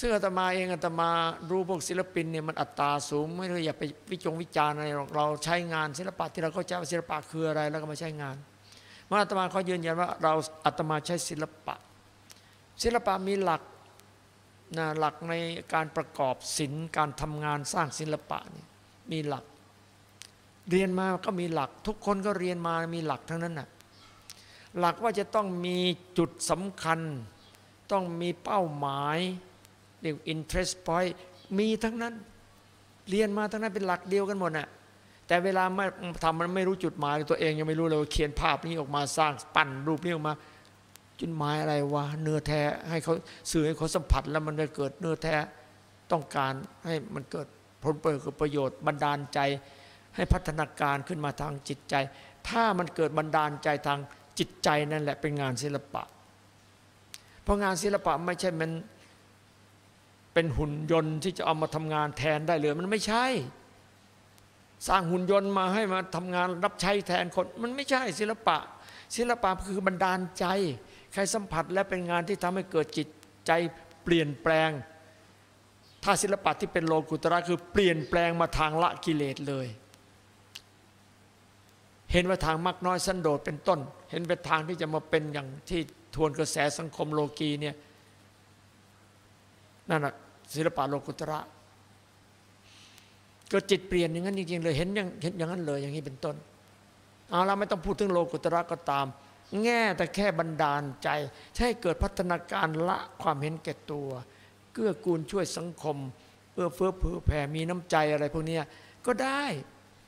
ซึ่งอาตมาเองอาตมารู้พวกศิลปินเนี่ยมันอัตราสูง ไม่ได้อย่าไปวิจงวิจารณ์อะไรเราใช้งานศิลปะที่เราเข้าใจว่าศิลปะคืออะไรแล้วก็มาใช้งาน มาอาตมาเขายืนยันว่าเราอาตมาใช้ศิลปะ ศิลปะมีหลักนะหลักในการประกอบศิลป์การทำงานสร้างศิลปะนี่มีหลัก เรียนมาก็มีหลัก ทุกคนก็เรียนมามีหลักทั้งนั้นน่ะหลักว่าจะต้องมีจุดสำคัญ ต้องมีเป้าหมายเรียก interest point มีทั้งนั้น เรียนมาทั้งนั้นเป็นหลักเดียวกันหมดน่ะ แต่เวลาไม่ทำมันไม่รู้จุดหมายตัวเองยังไม่รู้เลยว่าเขียนภาพนี้ออกมาสร้างปั้นรูปนี้ออกมา จุดหมายอะไรวะเนื้อแท้ให้เขาสื่อให้เขาสัมผัสแล้วมันจะเกิดเนื้อแท้ต้องการให้มันเกิดผลประโยชน์บันดาลใจ ให้พัฒนาการขึ้นมาทางจิตใจ ถ้ามันเกิดบันดาลใจทางจิตใจนั่นแหละเป็นงานศิลปะ เพราะงานศิลปะไม่ใช่มันเป็นหุ่นยนต์ที่จะเอามาทำงานแทนได้เลย มันไม่ใช่ สร้างหุ่นยนต์มาให้มาทำงานรับใช้แทนคน มันไม่ใช่ศิลปะ ศิลปะคือบันดาลใจ ใครสัมผัสและเป็นงานที่ทำให้เกิดจิตใจเปลี่ยนแปลง ถ้าศิลปะที่เป็นโลกุตระคือเปลี่ยนแปลงมาทางละกิเลสเลย เห็นว่าทางมักน้อยสันโดษเป็นต้น เห็นเป็นทางที่จะมาเป็นอย่างที่ทวนกระแสสังคมโลกีเนี่ยนั่นแหะศิลปะโลกุตระ ก็จิตเปลี่ยนอย่างนั้นจริงๆเลยเห็นอย่างเห็นอย่างนั้นเลยอย่างนี้เป็นต้นเอาละไม่ต้องพูดถึงโลกุตระก็ตาม แง่แต่แค่บันดาลใจให้เกิดพัฒนาการละความเห็นแก่ตัวเกื้อกูลช่วยสังคมเอื้อเฟื้อเผื่อแผ่มีน้ำใจอะไรพวกนี้ก็ได้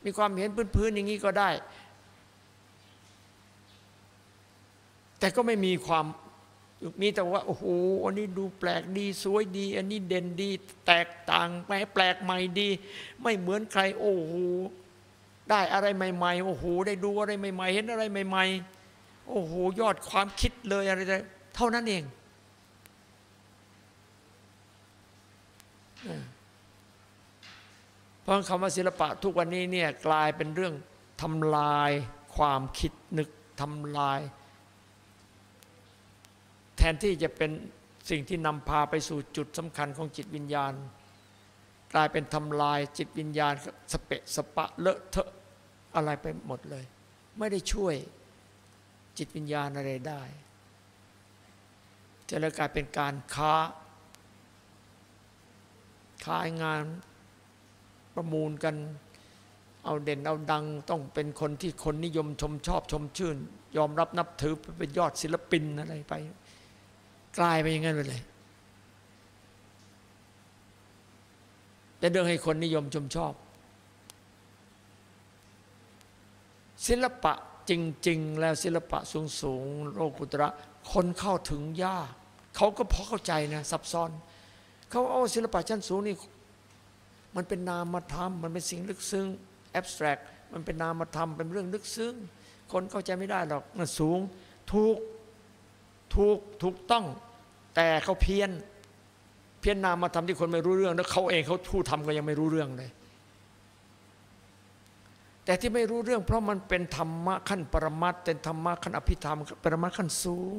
มีความเห็นพื้นๆอย่างนี้ก็ได้ แต่ก็ไม่มีความ มีแต่ว่าโอ้โหอันนี้ดูแปลกดีสวยดี อันนี้เด่นดี แตกต่างแปแปลกใหม่ดี ไม่เหมือนใคร โอ้โหได้อะไรใหม่ๆโอ้โหได้ดูอะไรใหม่ ๆ เห็นอะไรใหม่ ๆ โอ้โหยอดความคิดเลยอะไรเท่านั้นเองเพราะคำว่าศิลปะทุกวันนี้เนี่ยกลายเป็นเรื่องทำลายความคิดนึกทำลาย แทนที่จะเป็นสิ่งที่นำพาไปสู่จุดสำคัญของจิตวิญญาณ กลายเป็นทำลายจิตวิญญาณสเปะสปะเลอะเทอะอะไรไปหมดเลย ไม่ได้ช่วยจิตวิญญาณอะไรได้ จะเลยกลายเป็นการค้าขายงานประมูลกัน เอาเด่นเอาดังต้องเป็นคนที่คนนิยมชมชอบชมชื่น ยอมรับนับถือเป็นยอดศิลปินอะไรไป กลายไปอย่างนั้นไปเลยแต่เรื่องให้คนนิยมชมชอบ ศิลปะจริง ๆ แล้วศิลปะสูงสูงโลกุตระ คนเข้าถึงยากเขาก็พอเข้าใจนะซับซ้อน เขาเอาศิลปะชั้นสูงนี่ มันเป็นนามธรรม มันเป็นสิ่งลึกซึ้งแอบสแตรกมันเป็นนามธรรมเป็นเรื่องลึกซึ้งคนเข้าใจไม่ได้หรอกมันสูงถูกถูกถูกต้อง แต่เขาเพี้ยน เพี้ยนนามมาทำที่คนไม่รู้เรื่อง แล้วเขาเองเขาทู่ทำก็ยังไม่รู้เรื่องเลย แต่ที่ไม่รู้เรื่อง เพราะมันเป็นธรรมะขั้นปรมัตเป็นธรรมะขั้นอภิธรรม ปรมัตขั้นสูง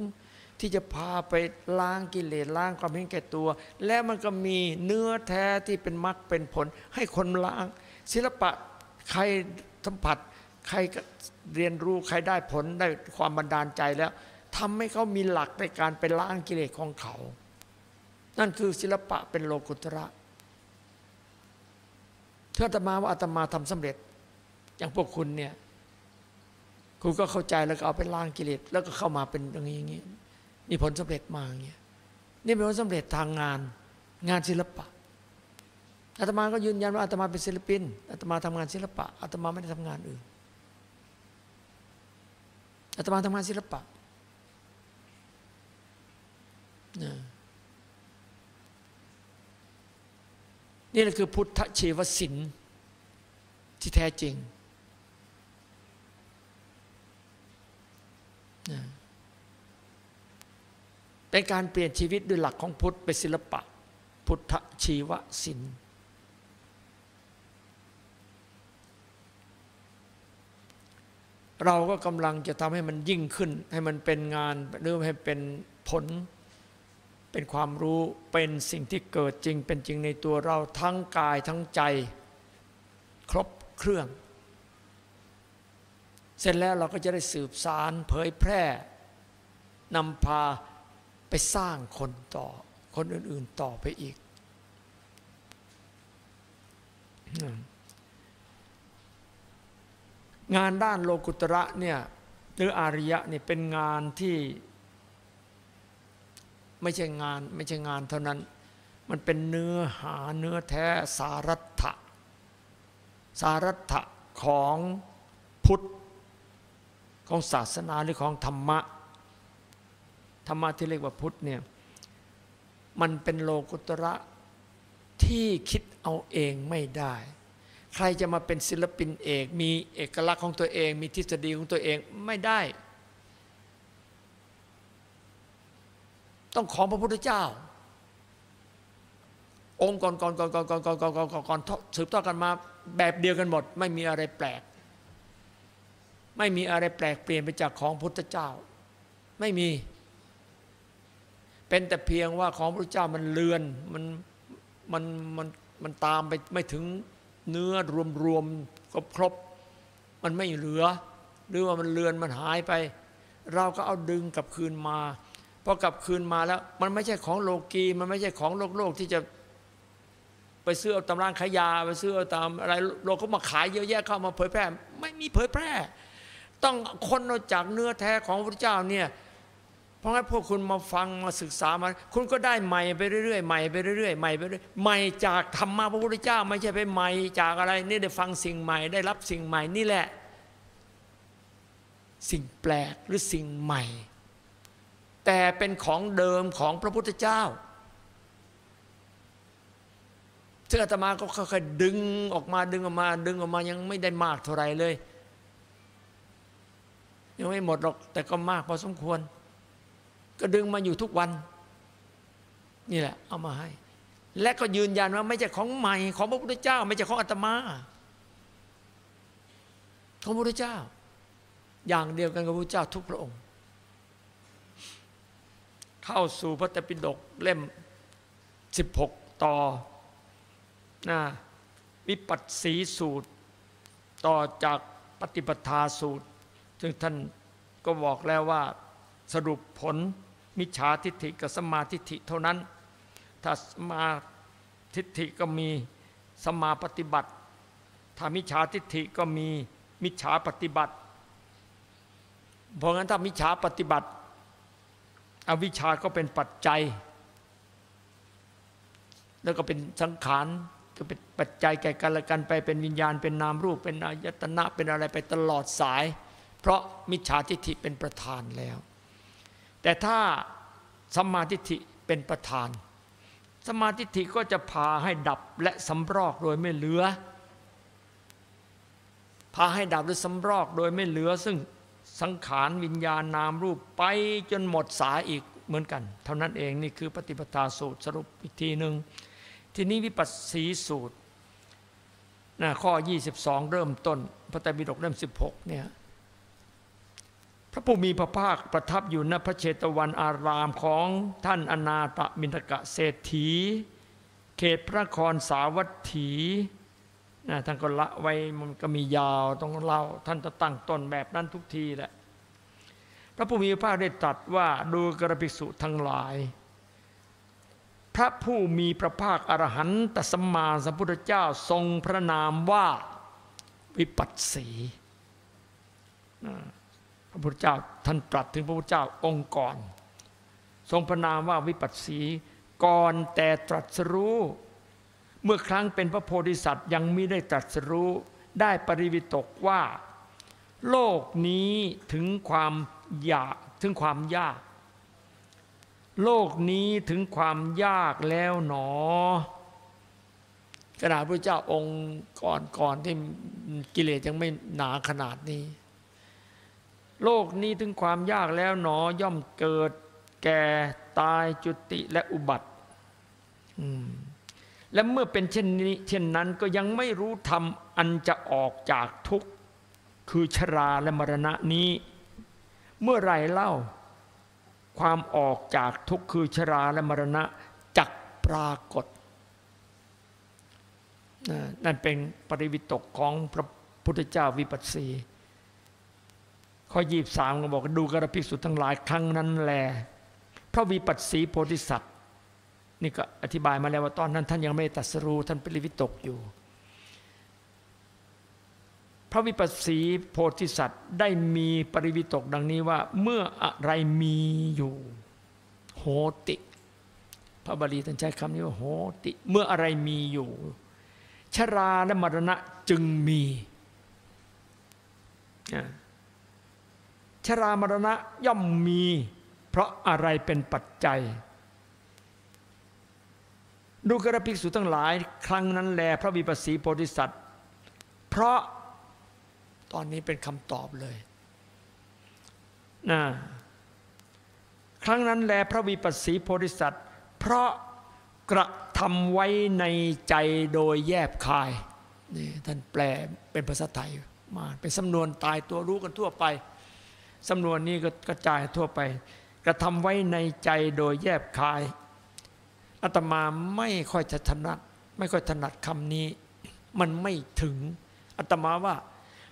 ที่จะพาไปล้างกิเลสล้างความเห็นแก่ตัว และมันก็มีเนื้อแท้ที่เป็นมรรคเป็นผล ให้คนล้าง ศิลปะใครสัมผัส ใครเรียนรู้ใครได้ผลได้ความบันดาลใจแล้ว ทำให้เขามีหลักในการไปล้างกิเลสของเขา นั่นคือศิลปะเป็นโลกุตระเถ้าอาตมาว่าอาตมาทำสำเร็จ อย่างพวกคุณเนี่ย คุณก็เข้าใจแล้วก็เอาไปล้างกิเลสแล้วก็เข้ามาเป็นอย่างนี้อย่างนี้นี่ผลสำเร็จมาอย่างเงี้ยนี่เป็นผลสำเร็จทางงาน งานศิลปะอาตมาก็ยืนยันว่าอาตมาเป็นศิลปินอาตมาทำงานศิลปะอาตมาไม่ได้ทำงานอื่นอาตมาทำงานศิลปะ นี่แหละคือพุทธชีวศิลป์ที่แท้จริงเป็นการเปลี่ยนชีวิตด้วยหลักของพุทธเป็นศิลปะ พุทธชีวศิลป์เราก็กำลังจะทำให้มันยิ่งขึ้น ให้มันเป็นงานหรือให้เป็นผล เป็นความรู้เป็นสิ่งที่เกิดจริงเป็นจริงในตัวเราทั้งกายทั้งใจ ครบเครื่อง เสร็จแล้วเราก็จะได้สืบสารเผยแพร่นำพาไปสร้างคนต่อ คนอื่น ๆต่อไปอีก งานด้านโลกุตระเนี่ยหรืออาริยะนี่ยเป็นงานที่ ไม่ใช่งานไม่ใช่งานเท่านั้น มันเป็นเนื้อหาเนื้อแท้สารัตถะสารัตถะของพุทธของศาสนาหรือของธรรมะ ธรรมะที่เรียกว่าพุทธเนี่ยมันเป็นโลกุตระที่คิดเอาเองไม่ได้ ใครจะมาเป็นศิลปินเอก มีเอกลักษณ์ของตัวเอง มีทฤษฎีของตัวเองไม่ได้ ต้องของพระพุทธเจ้า องค์ก่อนก่อนก่อนก่อนก่อนก่อนก่อนก่อนก่อนสืบทอดกันมาแบบเดียวกันหมด ไม่มีอะไรแปลก ไม่มีอะไรแปลกเปลี่ยนไปจากของพุทธเจ้า ไม่มี เป็นแต่เพียงว่าของพระเจ้ามันเลือนมันมันมันมันตามไปไม่ถึงเนื้อรวมๆครบครบ มันไม่เหลือ หรือว่ามันเลือนมันหายไป เราก็เอาดึงกลับคืนมา พอกลับคืนมาแล้ว มันไม่ใช่ของโลกีมันไม่ใช่ของโลกโลกที่จะไปซื้อเอาตำรางขายยาไปซื้อเอาตามอะไรโลกเขามาขายเยอะแยะเข้ามาเผยแพร่ ไม่มีเผยแพร่ ต้องคนเอาจากเนื้อแท้ของพระเจ้าเนี่ยเพราะงั้นพวกคุณมาฟังมาศึกษามาคุณก็ได้ใหม่ไปเรื่อยๆใหม่ไปเรื่อยๆใหม่ไปเรื่อยใหม่จากธรรมะพระพุทธเจ้า ไม่ใช่ไปใหม่จากอะไรนี่ได้ฟังสิ่งใหม่ ได้รับสิ่งใหม่นี่แหละ สิ่งแปลกหรือสิ่งใหม่ แต่เป็นของเดิมของพระพุทธเจ้า ซึ่งอาตมาก็ค่อยๆดึงออกมาดึงออกมา ดึงออกมายังไม่ได้มากเท่าไรเลย ยังไม่หมดหรอก แต่ก็มากพอสมควร ก็ดึงมาอยู่ทุกวัน นี่แหละ เอามาให้ และก็ยืนยันว่าไม่ใช่ของใหม่ ของพระพุทธเจ้า ไม่ใช่ของอาตมาของพระพุทธเจ้า อย่างเดียวกันกับพระพุทธเจ้าทุกพระองค์ เข้าสู่พระตปิฎกเล่ม 16 ต่อนะวิปัสสีสูตร ต่อจากปฏิปทาสูตร ซึ่งท่านก็บอกแล้วว่าสรุปผลมิจฉาทิฏฐิกับสมาทิฏฐิเท่านั้น ถ้าสมาทิฏฐิก็มีสมาปฏิบัติ ถ้ามิจฉาทิฏฐิก็มีมิจฉาปฏิบัติ เพราะงั้นถ้ามิจฉาปฏิบัติ อวิชชาก็เป็นปัจจัย แล้วก็เป็นสังขารก็เป็นปัจจัยแก่กันและกันไปเป็นวิญญาณ เป็นนามรูป เป็นอายตนะเป็นอะไรไปตลอดสาย เพราะมิจฉาทิฏฐิเป็นประธานแล้ว แต่ถ้าสมาธิิเป็นประธานสมาธิิก็จะพาให้ดับและสำรอกโดยไม่เหลือ พาให้ดับหรือสำรอกโดยไม่เหลือซึ่ง สังขารวิญญาณนามรูปไปจนหมดสายอีกเหมือนกัน เท่านั้นเองนี่คือปฏิปทาสูตรสรุปอีกทีหนึ่งทีนี้วิปัสสีสูตรนะข้อ 22 เริ่มต้น พระไตรปิฎกเล่ม 16เนี่ยพระผู้มีพระภาคประทับอยู่ณพระเชตวันอารามของท่านอนาตมินกะเศรษฐี เขตพระครสาวัตถี นะท่านก็ละไว้มันก็มียาวต้องเล่าท่านจะตั้งต้นแบบนั้นทุกทีแหละ พระผู้มีพระภาคได้ตรัสว่าดูกระภิกษุทั้งหลาย พระผู้มีพระภาคอรหันตสัมมาสัมพุทธเจ้าทรงพระนามว่าวิปัสสีพระพุทธเจ้าท่านตรัสถึงพระพุทธเจ้าองค์ก่อน ทรงพระนามว่าวิปัสสีก่อนแต่ตรัสรู้ เมื่อครั้งเป็นพระโพธิสัตว์ยังไม่ได้ตรัสรู้ได้ปริวิตกว่า โลกนี้ถึงความยากถึงความยาก โลกนี้ถึงความยากแล้วหนอขนาดพระเจ้าองค์ก่อนก่อนที่กิเลสยังไม่หนาขนาดนี้ โลกนี้ถึงความยากแล้วหนอย่อมเกิดแก่ตายจุติและอุบัติ และเมื่อเป็นเช่นนี้เช่นนั้นก็ยังไม่รู้ธรรมอันจะออกจากทุกข์ คือชราและมรณะนี้ เมื่อไรเล่า ความออกจากทุกข์คือชราและมรณะจักปรากฏ นั่นเป็นปริวิตกของพระพุทธเจ้าวิปัสสีข้อยีบสามก็บอกดูกระพิสุทั้งหลายครั้งนั้นแลพระวิปัสสีโพธิสัตว์ นี่ก็อธิบายมาแล้วว่าตอนนั้น ท่านยังไม่ตัดสรู้ท่านเป็นลิวิตกอยู่ พระวิปัสสีโพธิสัตว์ได้มีปริวิตกดังนี้ว่า เมื่ออะไรมีอยู่ โหติ พระบาลีท่านใช้คำนี้ว่าโหติ เมื่ออะไรมีอยู่ ชราและมรณะจึงมีชรามรณะย่อมมี เพราะอะไรเป็นปัจจัย ดูกระภิกษุทั้งหลาย ครั้งนั้นแลพระวิปัสสีโพธิสัตว์ เพราะตอนนี้เป็นคำตอบเลยนะครั้งนั้นแลพระวิปัสสีโพธิสัตว์ เพราะกระทำไว้ในใจโดยแยบคายนี่ท่านแปลเป็นภาษาไทยมาเป็นสำนวนตายตัวรู้กันทั่วไปสำนวนนี้ก็กระจายทั่วไป กระทำไว้ในใจโดยแยบคาย อาตมาไม่ค่อยจะถนัด ไม่ค่อยถนัดคำนี้ มันไม่ถึงอาตมาว่า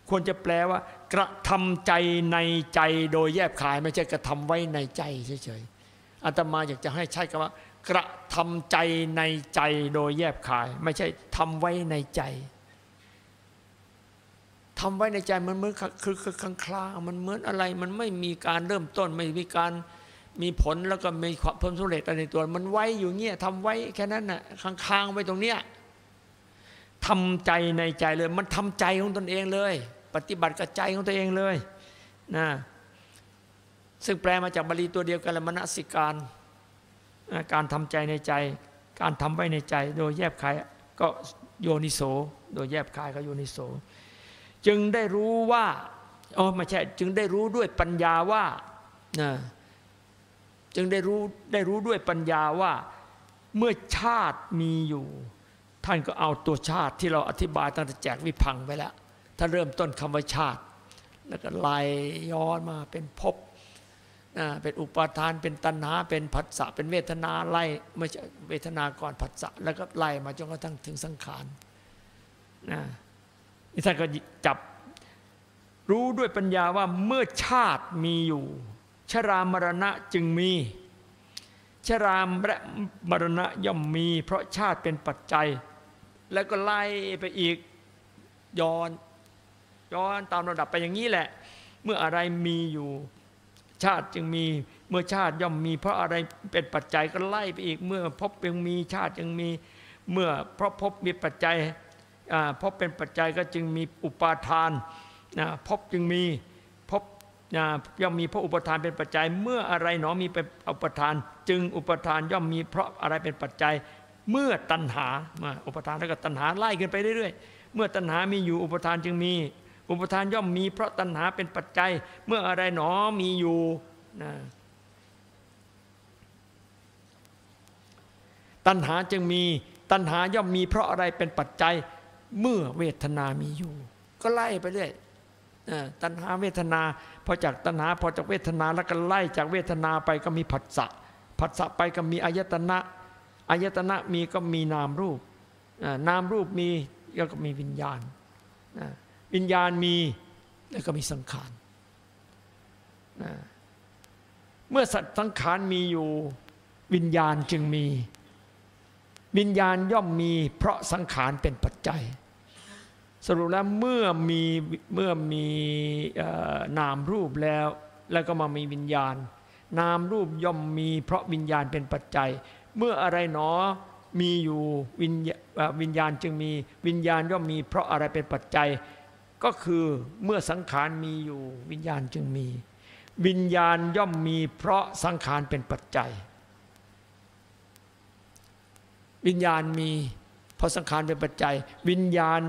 ควรจะแปลว่า กระทำใจในใจโดยแยบคายไม่ใช่กระทำไว้ในใจเฉยๆอาตมาอยากจะให้ใช้คำว่า กระทำใจในใจโดยแยบคาย ไม่ใช่ทำไว้ในใจทำไว้ในใจมันเหมือนคือคือคลางคลามันเหมือนอะไร มันไม่มีการเริ่มต้น ไม่มีการ มีผลแล้วก็มีความเพิ่มสำเร็จในตัว มันไว้อยู่เงี้ยทำไว้แค่นั้นน่ะค้างๆไว้ตรงเนี้ยทำใจในใจเลย มันทำใจของตนเองเลย ปฏิบัติกับใจของตัวเองเลยนะซึ่งแปลมาจากบาลีตัวเดียวกันละมณสิการ การทำใจในใจ การทำไว้ในใจ โดยแยบคายก็โยนิโส โดยแยบคายก็โยนิโส จึงได้รู้ว่าอ๋อไม่ใช่ จึงได้รู้ด้วยปัญญาว่านะ จึงได้รู้ได้รู้ด้วยปัญญาว่าเมื่อชาติมีอยู่ ท่านก็เอาตัวชาติที่เราอธิบายตั้งแต่แจกวิพังไปแล้วถ้าเริ่มต้นคำว่าชาติ แล้วก็ไล่ย้อนมาเป็นภพเป็นอุปาทานเป็นตัณหาเป็นผัสสะเป็นเวทนาไล่ไม่ใช่เวทนาก่อนผัสสะแล้วก็ไล่มาจนกระทั่งถึงสังขารนะนี่ท่านก็จับรู้ด้วยปัญญาว่าเมื่อชาติมีอยู่ ชรามรณะจึงมี ชรามและมรณะย่อมมี เพราะชาติเป็นปัจจัย แล้วก็ไล่ไปอีกย้อน ย้อนตามระดับไปอย่างนี้แหละ เมื่ออะไรมีอยู่ชาติจึงมีเมื่อชาติย่อมมี เพราะอะไรเป็นปัจจัยก็ไล่ไปอีก เมื่อพบยังมีชาติยังมีเมื่อเพราะพบมีปัจจัยพบเป็นปัจจัยก็จึงมีอุปาทานพบจึงมี ย่อมมีเพราะอุปทานเป็นปัจจัย เมื่ออะไรหนอมีเป็นอุปทาน จึงอุปทานย่อมมีเพราะอะไรเป็นปัจจัย เมื่อตัณหามาอุปทานแล้วก็ตัณหาไล่กันไปเรื่อยๆ เมื่อตัณหามีอยู่อุปทานจึงมี อุปทานย่อมมีเพราะตัณหาเป็นปัจจัย เมื่ออะไรหนอมีอยู่นะตัณหาจึงมีตัณหาย่อมมีเพราะอะไรเป็นปัจจัย เมื่อเวทนามีอยู่ ก็ไล่ไปเรื่อย ตัณหาเวทนาพอจากตัณหาพอจากเวทนาแล้วก็ไล่จากเวทนาไปก็มีผัสสะผัสสะไปก็มีอายตนะอายตนะมีก็มีนามรูปนามรูปมีแล้วก็มีวิญญาณวิญญาณมีแล้วก็มีสังขารเมื่อสัตว์สังขารมีอยู่วิญญาณจึงมี วิญญาณย่อมมีเพราะสังขารเป็นปัจจัย สรุปแล้วเมื่อมีเมื่อมีนามรูปแล้ว แล้วก็มามีวิญญาณ นามรูปย่อมมีเพราะวิญญาณเป็นปัจจัย เมื่ออะไรหนอมีอยู่วิญวิญญาณจึงมีวิญญาณย่อมมีเพราะอะไรเป็นปัจจัย ก็คือเมื่อสังขารมีอยู่วิญญาณจึงมี วิญญาณย่อมมีเพราะสังขารเป็นปัจจัย วิญญาณมีเพราะสังขารเป็นปัจจัย วิญญาณ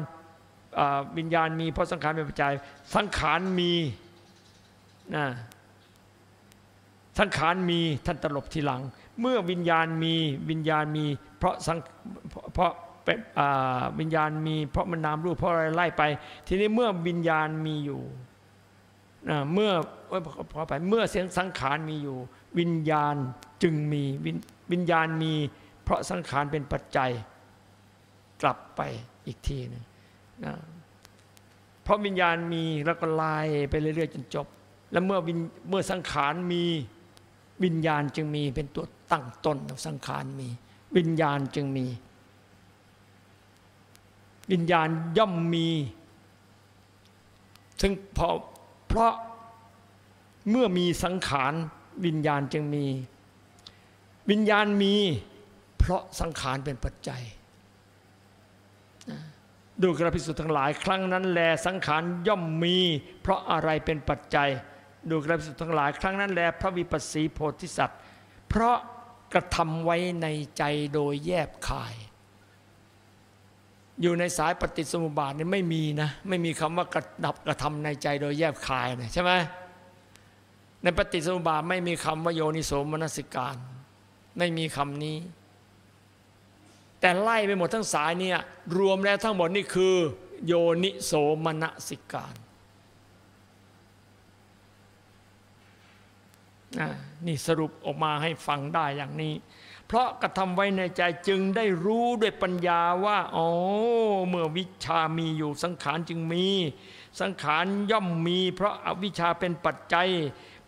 วิญญาณมีเพราะสังขารเป็นปัจจัย สังขารมีนะสังขารมีท่านตลบทีหลัง เมื่อวิญญาณมีวิญญาณมี เพราะสังเพราะเป็นวิญญาณมี เพราะมันนามรูปเพราะอะไรไล่ไป ทีนี้เมื่อวิญญาณมีอยู่เมื่อพอไปเมื่อเสียงสังขารมีอยู่ วิญญาณจึงมีวิญญาณมี เพราะสังขารเป็นปัจจัย กลับไปอีกทีนึง นะเพราะวิญญาณมีแล้วก็ลายไปเรื่อยๆจนจบ แล้วเมื่อเมื่อสังขารมีวิญญาณจึงมีเป็นตัวตั้งต้นของสังขารมี วิญญาณจึงมี วิญญาณย่อมมีซึ่งพอเพราะเมื่อมีสังขารวิญญาณจึงมี วิญญาณมี เพราะสังขารเป็นปัจจัย ดูกระพิสุทธ์ทั้งหลายครั้งนั้นแลสังขารย่อมมี เพราะอะไรเป็นปัจจัย ดูกระพิสุทธ์ทั้งหลายครั้งนั้นแลพระวิปัสสีโพธิสัตว์ เพราะกระทำไว้ในใจโดยแยบคาย อยู่ในสายปฏิสมุบาทนี่ไม่มีนะไม่มีคำว่ากระดับกระทำในใจโดยแยบคายนะใช่ไหมในปฏิสมุบาทไม่มีคำว่าโยนิโสมนสิการ ไม่มีคำนี้ แต่ไล่ไปหมดทั้งสายเนี่ยรวมแล้วทั้งหมดนี่คือ โยนิโสมนสิการนี่สรุปออกมาให้ฟังได้อย่างนี้ เพราะกระทำไว้ในใจจึงได้รู้ด้วยปัญญาว่าอ๋อเมื่อวิชามีอยู่สังขารจึงมี สังขารย่อมมี เพราะอวิชชาเป็นปัจจัย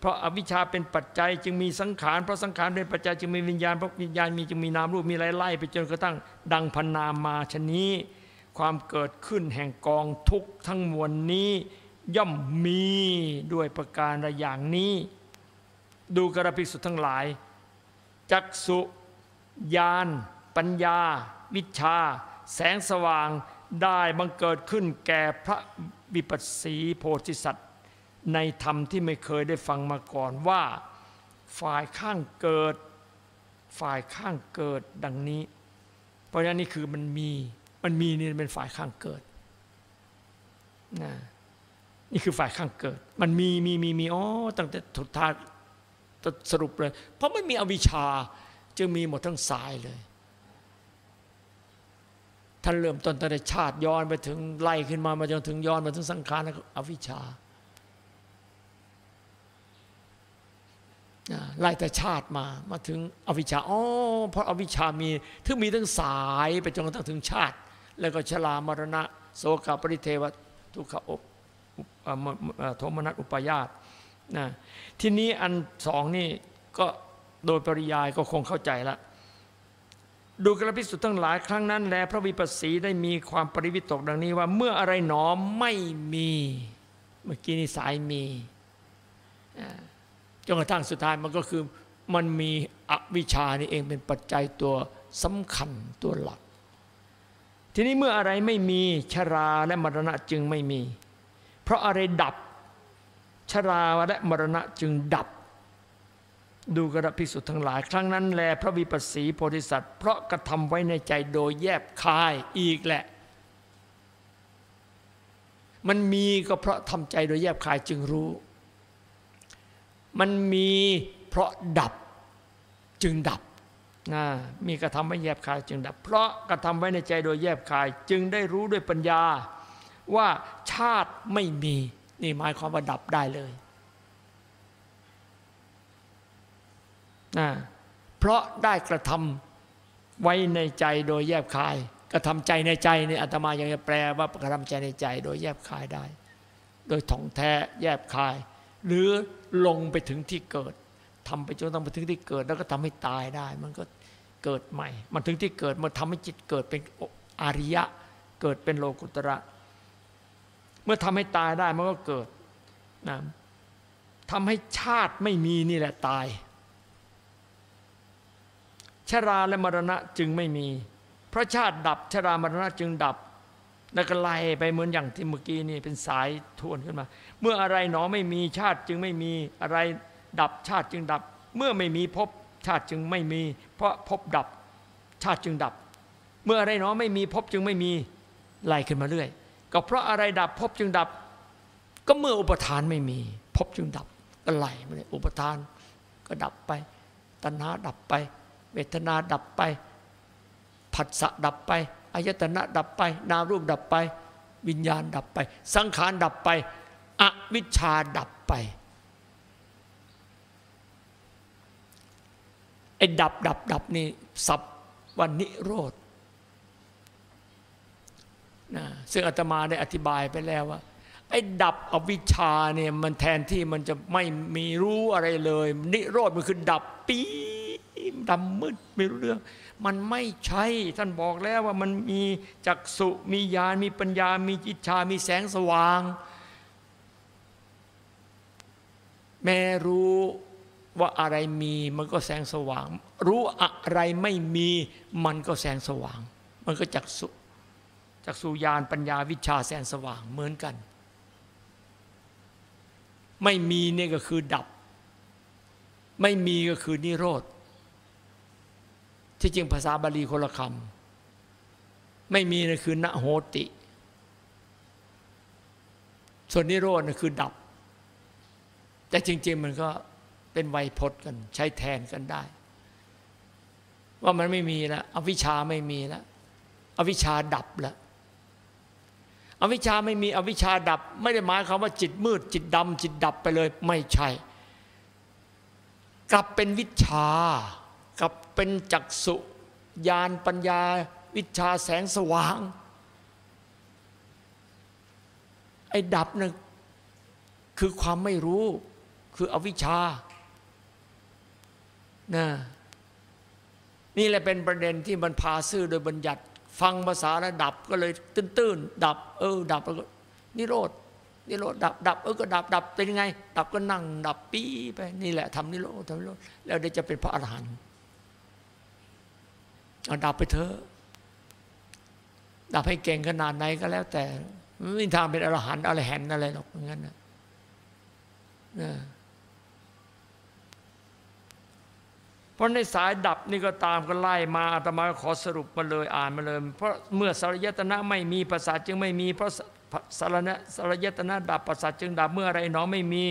เพราะอวิชชาเป็นปัจจัยจึงมีสังขารเพราะสังขารเป็นปัจจัยจึงมีวิญญาณเพราะวิญญาณมีจึงมีนามรูปมีไล่ไล่ไปจนกระทั่งดังพันนามาชนี้ ความเกิดขึ้นแห่งกองทุกทั้งมวลนี้ ย่อมมีด้วยประการละอย่างนี้ ดูกระพิสุทั้งหลาย จักสุญาณปัญญา วิชา แสงสว่างได้บังเกิดขึ้นแก่พระวิปัสสีโพธิสัตว์ ในธรรมที่ไม่เคยได้ฟังมาก่อนว่า ฝ่ายข้างเกิด ฝ่ายข้างเกิดดังนี้ เพราะฉะนั้นนี่คือมันมีมันมีนี่เป็นฝ่ายข้างเกิดนะนี่คือฝ่ายข้างเกิด มันมีมีมีมีอ๋อตั้งแต่ทุทาสรุปเลย เพราะไมันมีอวิชชาจึงมีหมดทั้งสายเลยท่านเริ่มต้นตั้งแต่ชาติย้อนไปถึงไล่ขึ้นมามาจนถึงย้อนมาถึงสังขารแล้วอวิชชา ไล่แต่ชาติมามาถึงอวิชชาอ๋อเพราะอวิชชามีถึงมีทั้งสายไปจนกระทั่งถึงชาติ แล้วก็ชรามรณะ โสกปริเทวทุกขอบโทมนัสอุปยาตนะทีนี้อันสองนี่ก็โดยปริยายก็คงเข้าใจละดูกระพิสุทั้งหลายครั้งนั้นแลพระวิปัสสีได้มีความปริวิตกดังนี้ว่าเมื่ออะไรหนอไม่มี เมื่อกี้นี่สายมี จนกระทั่งสุดท้ายมันก็คือมันมีอวิชานี่เองเป็นปัจจัยตัวสำคัญตัวหลัก ทีนี้เมื่ออะไรไม่มีชราและมรณะจึงไม่มี เพราะอะไรดับ ชราและมรณะจึงดับ ดูกระพิสุทธ์ทั้งหลาย ครั้งนั้นแลพระวิปัสสีโพธิสัตว์ เพราะกระทำไว้ในใจโดยแยบคายอีกแหละ มันมีก็เพราะทำใจโดยแยบคายจึงรู้ มันมีเพราะดับจึงดับนะมีกระทำไว้แยบคายจึงดับ เพราะกระทำไว้ในใจโดยแยบคายจึงได้รู้ด้วยปัญญา ว่าชาติไม่มีนี่หมายความว่าดับได้เลยนะเพราะได้กระทำไว้ในใจโดยแยบคาย กระทำใจในใจในอาตมายังจะแปลว่ากระทำใจในใจโดยแยบคายได้ โดยท่องแท้แยบคาย หรือ ลงไปถึงที่เกิดทำไปจนต้องไปถึงที่เกิด แล้วก็ทำให้ตายได้ มันก็เกิดใหม่ มันถึงที่เกิดมันทำให้จิตเกิดเป็นอริยะ เกิดเป็นโลกุตระ เมื่อทำให้ตายได้มันก็เกิดนะทำให้ชาติไม่มีนี่แหละตาย ชราและมรณะจึงไม่มี เพราะชาติดับชรามรณะจึงดับแล้วก็ไล่ไปเหมือนอย่างที่เมื่อกี้นี่เป็นสายทวนขึ้นมา เมื่ออะไรหนอไม่มีชาติจึงไม่มีอะไรดับชาติจึงดับ เมื่อไม่มีพบชาติจึงไม่มี เพราะพบดับชาติจึงดับ เมื่ออะไรหนอไม่มีพบจึงไม่มีไล่ขึ้นมาเรื่อย ก็เพราะอะไรดับพบจึงดับ ก็เมื่ออุปทานไม่มีพบจึงดับก็ไล่มาเลยอุปทานก็ดับไป ตัณหาดับไป เวทนาดับไปผัสสะดับไปอายตนะดับไป นามรูปดับไป วิญญาณดับไป สังขารดับไป อวิชชาดับไปไอ้ดับดับดับนี่สับวันนิโรธนะซึ่งอาตมาได้อธิบายไปแล้วว่า ไอ้ดับอวิชชาเนี่ยมันแทนที่มันจะไม่มีรู้อะไรเลย นิโรธมันคือดับปีดำมืดไม่รู้เรื่อง มันไม่ใช่ท่านบอกแล้วว่ามันมีจักสุมีญาณมีปัญญา มีจิตชา มีแสงสว่าง แม้รู้ว่าอะไรมีมันก็แสงสว่าง รู้อะไรไม่มีมันก็แสงสว่าง มันก็จักสุจักสุญานปัญญาวิชาแสงสว่างเหมือนกัน ไม่มีเนี่ยก็คือดับ ไม่มีก็คือนิโรธ ที่จริงภาษาบาลีคนละคำไม่มีนะคือณโหติ ส่วนนิโรธนะคือดับ แต่จริง ๆ มันก็เป็นไวยพจน์กัน ใช้แทนกันได้ ว่ามันไม่มีแล้วอวิชชาไม่มีแล้วอวิชชาดับแล้วอวิชชาไม่มีอวิชชาดับ ไม่ได้หมายความว่าจิตมืด จิตดำจิตดับไปเลย ไม่ใช่ กลับเป็นวิชากลับเป็นจักสุญาณปัญญา วิชาแสงสว่าง ไอ้ดับนะ่ะคือความไม่รู้ คืออวิชชานะนี่แหละเป็นประเด็นที่มันพาซื่อโดยบัญญัติ ฟังภาษาแล้วดับก็เลยตื้นๆดับ เออ ดับแล้วก็นิโรธนิโรธดับดับเออก็ดับดับเป็นยังไง ดับก็นั่ง ดับปี้ไปนี่แหละทำนิโรธทำนิโรธแล้วเดี๋ยวจะเป็นพระอรหันต์เอาดับไปเถอะดับให้เก่งขนาดไหนก็แล้วแต่ไม่มีทางเป็นอรหันต์อะไรแหนอะไรหรอกงั้นนะนะเพ ราะในสายดับนี่ก็ตามก็ไล่มาอาตมาขอสรุปมาเลยอ่านมาเลย เพราะเมื่อสารยตนะไม่มีภาษาจึงไม่มี เพราะสารณะสารยตนะดับภาษาจึงดับเมื่ออะไรหนองไม่มี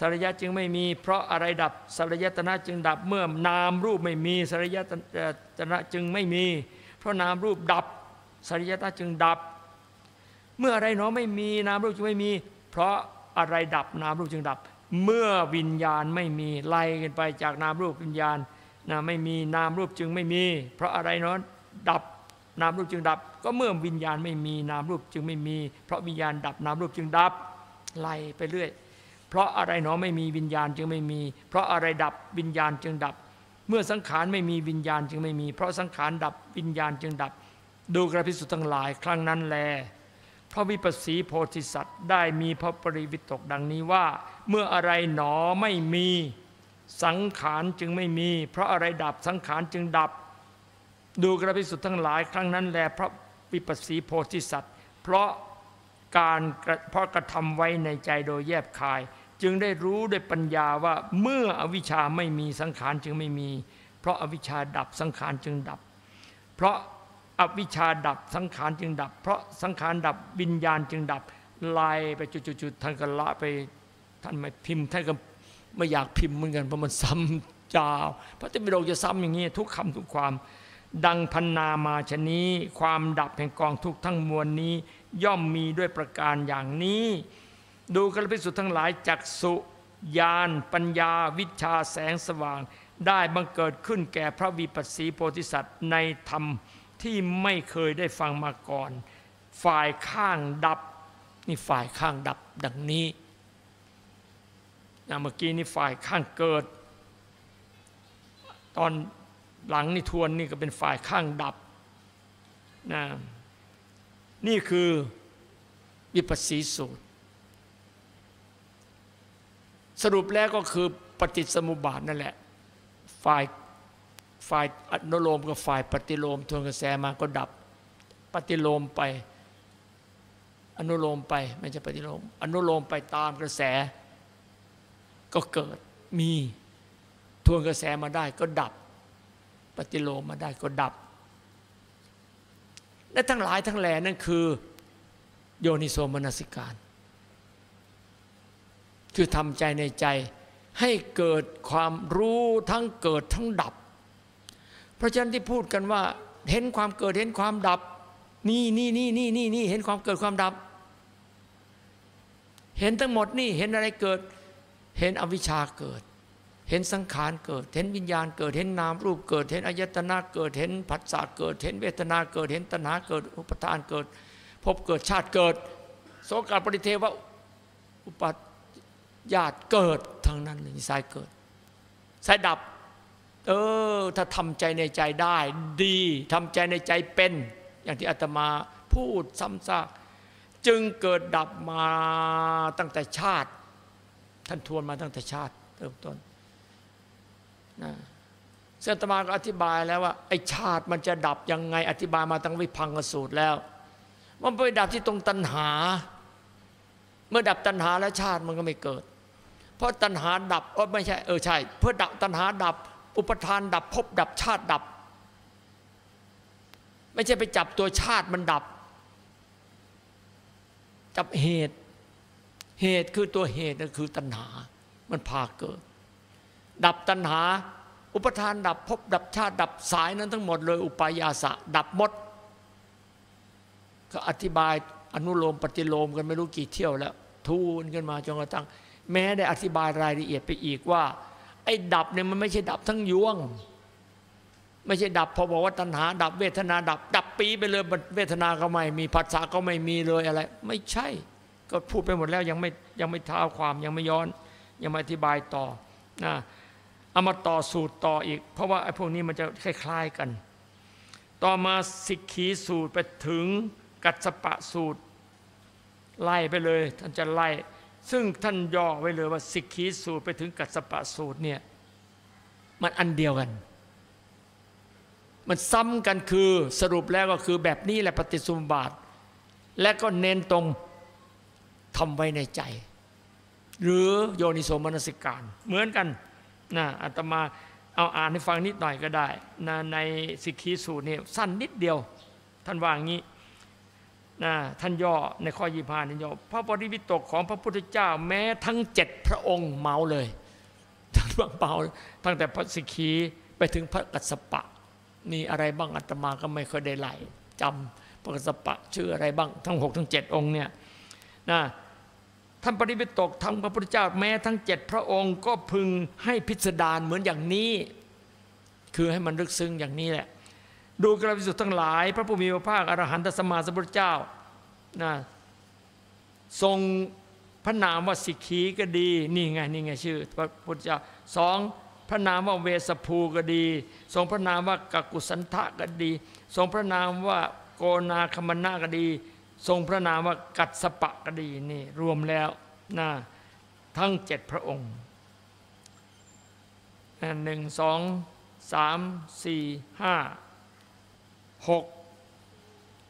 สารยะจึงไม่มี เพราะอะไรดับสารยตนะจึงดับเมื่อนามรูปไม่มีสารยตนะจึงไม่มี เพราะนามรูปดับสารยตนะจึงดับ เมื่ออะไรหนองไม่มีนามรูปจึงไม่มี เพราะอะไรดับนามรูปจึงดับ เมื่อวิญญาณไม่มีไล่กันไปจากนามรูปวิญญาณ นะไม่มีนามรูปจึงไม่มี เพราะอะไรเนาะดับนามรูปจึงดับ ก็เมื่อวิญญาณไม่มีนามรูปจึงไม่มี เพราะวิญญาณดับนามรูปจึงดับไล่ไปเรื่อย เพราะอะไรเนาะไม่มีวิญญาณจึงไม่มี เพราะอะไรดับวิญญาณจึงดับ เมื่อสังขารไม่มีวิญญาณจึงไม่มี เพราะสังขารดับวิญญาณจึงดับ ดูกระพิสุทั้งหลายครั้งนั้นแลพระวิปัสสีโพธิสัตว์ได้มีพระปริวิตกดังนี้ว่า เมื่ออะไรหนอไม่มี สังขารจึงไม่มี เพราะอะไรดับสังขารจึงดับ ดูกระพิสุทธ์ทั้งหลายครั้งนั้นแลพระวิปัสสีโพธิสัตว์ เพราะการเพราะกระทำไว้ในใจโดยแยบคาย จึงได้รู้ด้วยปัญญาว่าเมื่ออวิชชาไม่มีสังขารจึงไม่มี เพราะอวิชชาดับสังขารจึงดับ เพราะอวิชชาดับสังขารจึงดับ เพราะสังขารดับวิญญาณจึงดับไล่ไปจุดๆท่านก็ละไปท่านไม่พิมพ์ท่านก็ ไม่อยากพิมพ์เหมือนกันเพราะมันซ้ำจาวพระเจ้าปิฎกจะซ้ำอย่างนี้ทุกคำทุกความ ดังพันนามาชนี้ ความดับแห่งกองทุกทั้งมวลนี้ ย่อมมีด้วยประการอย่างนี้ ดูกระพิสุทธ์ทั้งหลายจักสุญาณปัญญา วิชาแสงสว่าง ได้บังเกิดขึ้นแก่พระวิปัสสีโพธิสัตว์ในธรรมที่ไม่เคยได้ฟังมาก่อน ฝ่ายข้างดับ นี่ฝ่ายข้างดับดังนี้ อย่างเมื่อกี้นี่ฝ่ายข้างเกิด ตอนหลังนี่ทวนนี่ก็เป็นฝ่ายข้างดับนะนี่คือวิปัสสีสูตร สรุปแล้วก็คือปฏิสมุบาทนั่นแหละ ฝ่ายฝ่ายอนุโลมกับฝ่ายปฏิโลมทวนกระแสมาก็ดับ ปฏิโลมไป อนุโลมไปไม่ใช่ปฏิโลม อนุโลมไปตามกระแส ก็เกิดมีทวนกระแสมาได้ก็ดับ ปฏิโลมมาได้ก็ดับ และทั้งหลายทั้งแหล่นั่นคือ โยนิโสมนสิการ คือทำใจในใจให้เกิดความรู้ทั้งเกิดทั้งดับ เพราะฉะนั้นที่พูดกันว่า เห็นความเกิดเห็นความดับ นี่นี่นี่นี่นี่นี่เห็นความเกิดความดับ เห็นทั้งหมดนี่เห็นอะไรเกิด เห็นอวิชชาเกิด เห็นสังขารเกิด เห็นวิญญาณเกิด เห็นนามรูปเกิด เห็นอายตนะเกิด เห็นผัสสะเกิด เห็นเวทนาเกิด เห็นตัณหาเกิด อุปทานเกิด พบเกิดชาติเกิด โสกาปริเทวะอุปัตญาติเกิดทั้งนั้นเลยสายเกิดสายดับ เออ ถ้าทำใจในใจได้ดีทำใจในใจเป็น อย่างที่อาตมาพูดซ้ำซากจึงเกิดดับมาตั้งแต่ชาติ ท่านทวนมาตั้งแต่ชาติเริ่มต้นนะซึ่งอาตมาก็อธิบายแล้วว่าไอ้ชาติมันจะดับยังไง อธิบายมาตั้งวิพังกสูตรแล้ว มันไปดับที่ตรงตัณหา เมื่อดับตัณหาแล้วชาติมันก็ไม่เกิด เพราะตัณหาดับเออไม่ใช่เออใช่ เพื่อดับตัณหาดับ อุปทานดับภพดับชาติดับ ไม่ใช่ไปจับตัวชาติมันดับ จับเหตุ เหตุคือตัวเหตุนั่นคือตัณหา มันพาเกิด ดับตัณหา อุปทานดับภพดับชาติ ดับสายนั้นทั้งหมดเลย อุปายาสะ ดับหมด ก็อธิบายอนุโลมปฏิโลมกันไม่รู้กี่เที่ยวแล้ว ทูนกันมาจนกระทั่งแม้ได้อธิบายรายละเอียดไปอีกว่า ไอ้ดับเนี่ยมันไม่ใช่ดับทั้งยวง ไม่ใช่ดับพอบอกว่าตัณหา ดับเวทนาดับ ดับปีไปเลยเวทนาก็ไม่มีภาษาก็ไม่มีเลยอะไร ไม่ใช่ ก็พูดไปหมดแล้วยังไม่ยังไม่เท้าความยังไม่ย้อน ยังไม่อธิบายต่อนะเอามาต่อสูตรต่ออีก เพราะว่าไอ้พวกนี้มันจะคล้ายๆกัน ต่อมาสิกขีสูตรไปถึงกัสสปะสูตร ไล่ไปเลย ท่านจะไล่ ซึ่งท่านย่อไว้เลยว่าสิกขีสูตรไปถึงกัสสปะสูตรเนี่ยมันอันเดียวกัน มันซ้ำกันคือสรุปแล้วก็คือแบบนี้แหละปฏิสุมบาท และก็เน้นตรง ทำไว้ในใจ หรือโยนิโสมนสิการ เหมือนกันนะอาตมาเอาอ่านให้ฟังนิดหน่อยก็ได้นะในสิกขีสูตรเนี่ยสั้นนิดเดียว ท่านว่างี้นะท่านย่อในข้อยี่พานี่ย่อพระปริวิตกของพระพุทธเจ้าแม้ทั้งเจ็ดพระองค์เมาเลยทั้งเมาตั้งแต่พระสิกขีไปถึงพระกัสสปะ มีอะไรบ้างอาตมาก็ไม่เคยได้ไล่จำพระกัสสปะชื่ออะไรบ้างทั้งหกทั้งเจ็ดองค์เนี่ยนะ ท่านปริวิตกทั้งพระพุทธเจ้าแม้ทั้งเจ็ดพระองค์ก็พึงให้พิสดารเหมือนอย่างนี้ คือให้มันลึกซึ้งอย่างนี้แหละ ดูกระพิสุทธ์ทั้งหลาย พระผู้มีพระภาคอรหันตสมมาสัมพุทธเจ้านะทรงพระนามว่าสิกขีก็ดีนี่ไงนี่ไงชื่อ พระพุทธเจ้าสองพระนามว่าเวสภูก็ดี ทรงพระนามว่ากักุสันทะก็ดี ทรงพระนามว่าโกนาคมนาก็ดี ทรงพระนามว่ากัดสปะกดีนี่รวมแล้วนะทั้งเจ็ดพระองค์หนึ่งสองสามสี่ห้าหก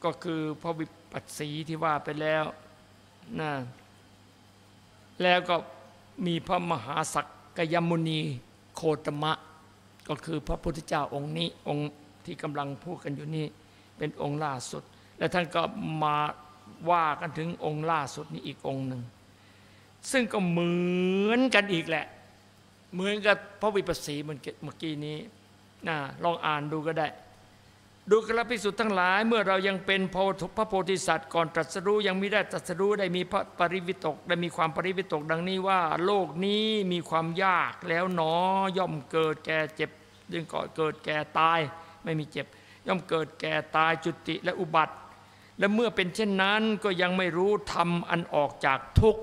ก็คือพระวิปัสสีที่ว่าไปแล้วนะแล้วก็มีพระมหาสักกยมุนีโคตมะ ก็คือพระพุทธเจ้าองค์นี้องค์ที่กำลังพูดกันอยู่นี่เป็นองค์ล่าสุด และท่านก็มา ว่ากันถึงองค์ล่าสุดนี้อีกองค์หนึ่ง ซึ่งก็เหมือนกันอีกแหละ เหมือนกับพระวิปัสสีเมื่อกี้นี้นะลองอ่านดูก็ได้ ดูกระพิสุทธ์ทั้งหลาย เมื่อเรายังเป็นพระโพธิสัตว์ก่อนตรัสรู้ยังไม่ได้ตรัสรู้ได้มีพระปริวิตกได้มีความปริวิตกดังนี้ว่า โลกนี้มีความยากแล้วหนอย่อมเกิดแก่เจ็บดึงก่อเกิดแก่ตายไม่มีเจ็บ ย่อมเกิดแก่ตายจุติและอุบัติ และเมื่อเป็นเช่นนั้นก็ยังไม่รู้ทำอันออกจากทุกข์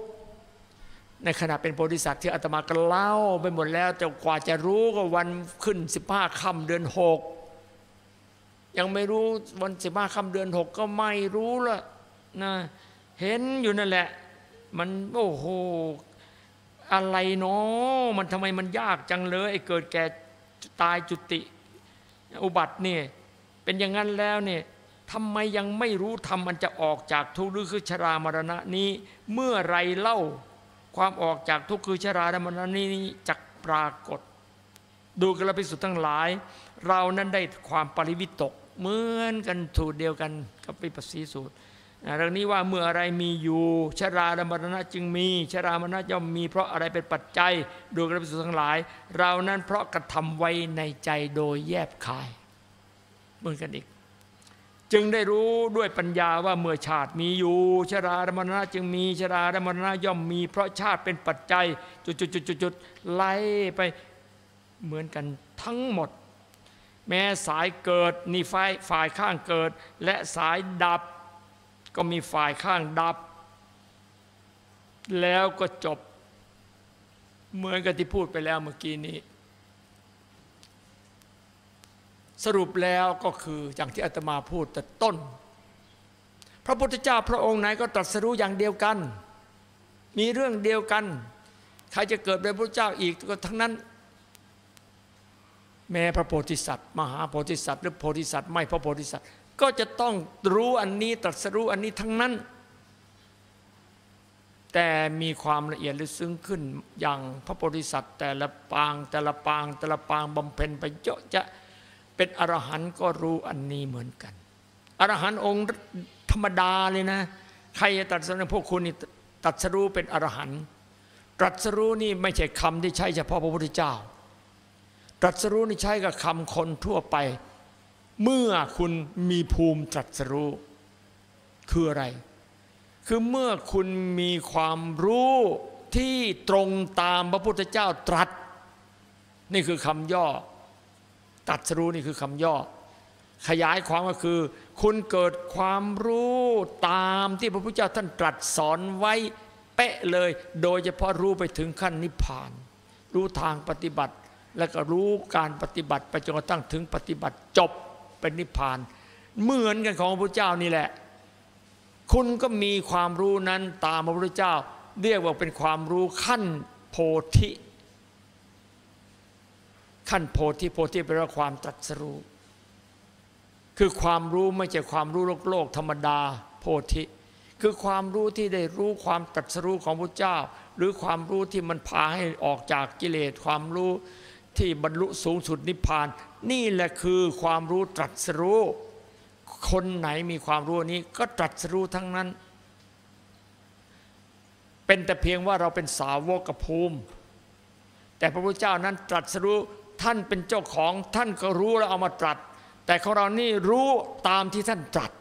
ในขณะเป็นโพธิสัตว์ที่อาตมาก็เล่าไปหมดแล้วแต่กว่าจะรู้ก็วันขึ้นสิบห้าค่ำเดือนหกยังไม่รู้วันสิบห้าค่ำเดือนหกก็ไม่รู้ละนะเห็นอยู่นั่นแหละ มันโอ้โหอะไรเนาะมันทำไมมันยากจังเลยไอ้เกิดแก่ตายจุติ อุบัติเนี่ยเป็นอย่างนั้นแล้วเนี่ย ทำไมยังไม่รู้ทำมันจะออกจากทุกข์หรือคือชรามรณะนี้ เมื่อไรเล่าความออกจากทุกข์คือชรามรณะนี้จักปรากฏ ดูกระพิสุทธ์ทั้งหลาย เรานั้นได้ความปริวิตกเหมือนกันสูตรเดียวกันกับวิปัสสีสูตรเรื่องนี้ว่าเมื่ออะไรมีอยู่ชรามรณะจึงมีชรามรณะย่อมมีเพราะอะไรเป็นปัจจัยดูกระพิสุทธ์ทั้งหลาย เรานั้นเพราะกระทำไว้ในใจโดยแยบคายเหมือนกันอีก จึงได้รู้ด้วยปัญญาว่าเมื่อชาติมีอยู่ ชรารมณะจึงมีชรารมณะย่อมมี เพราะชาติเป็นปัจจัยจุดๆๆๆไล่ไปเหมือนกันทั้งหมด แม้สายเกิดนี่ฝ่ายฝ่ายข้างเกิด และสายดับ ก็มีฝ่ายข้างดับ แล้วก็จบ เหมือนกับที่พูดไปแล้วเมื่อกี้นี้ สรุปแล้วก็คืออย่างที่อาตมาพูดแต่ต้น พระพุทธเจ้าพระองค์ไหนก็ตรัสรู้อย่างเดียวกัน มีเรื่องเดียวกัน ใครจะเกิดเป็นพระเจ้าอีกก็ทั้งนั้น แม้พระโพธิสัตว์ มหาโพธิสัตว์หรือโพธิสัตว์ไม่พระโพธิสัตว์ ก็จะต้องรู้อันนี้ตรัสรู้อันนี้ทั้งนั้น แต่มีความละเอียดลึกซึ้งขึ้นอย่างพระโพธิสัตว์ แต่ละปางแต่ละปางแต่ละปางบำเพ็ญไปเยอะจะ เป็นอรหันต์ก็รู้อันนี้เหมือนกันอรหันต์องค์ธรรมดาเลยนะ ใครจะตรัสรู้พวกคุณนี่ตรัสรู้เป็นอรหันต์ตรัสรู้นี่ไม่ใช่คำที่ใช้เฉพาะพระพุทธเจ้า ตรัสรู้นี่ใช้กับคำคนทั่วไป เมื่อคุณมีภูมิตรัสรู้คืออะไร คือเมื่อคุณมีความรู้ที่ตรงตามพระพุทธเจ้าตรัส นี่คือคำย่อ ตรัสรู้นี่คือคำย่อ ขยายความก็คือ คุณเกิดความรู้ตามที่พระพุทธเจ้าท่านตรัสสอนไว้เป๊ะเลย โดยเฉพาะรู้ไปถึงขั้นนิพพาน รู้ทางปฏิบัติ แล้วก็รู้การปฏิบัติไปจนกระทั่งถึงปฏิบัติจบเป็นนิพพาน เหมือนกันของพระพุทธเจ้านี่แหละ คุณก็มีความรู้นั้นตามพระพุทธเจ้า เรียกว่าเป็นความรู้ขั้นโพธิ ขั้นโพธิโพธิแปลว่าความตรัสรู้ คือความรู้ไม่ใช่ความรู้โลกโลกธรรมดาโพธิ คือความรู้ที่ได้รู้ความตรัสรู้ของพระเจ้า หรือความรู้ที่มันพาให้ออกจากกิเลสความรู้ที่บรรลุสูงสุดนิพพาน นี่แหละคือความรู้ตรัสรู้ คนไหนมีความรู้นี้ก็ตรัสรู้ทั้งนั้น เป็นแต่เพียงว่าเราเป็นสาวกภูมิ แต่พระพุทธเจ้านั้นตรัสรู้ ท่านเป็นเจ้าของท่านก็รู้แล้วเอามาตรัส แต่ของเรานี่รู้ตามที่ท่านตรัส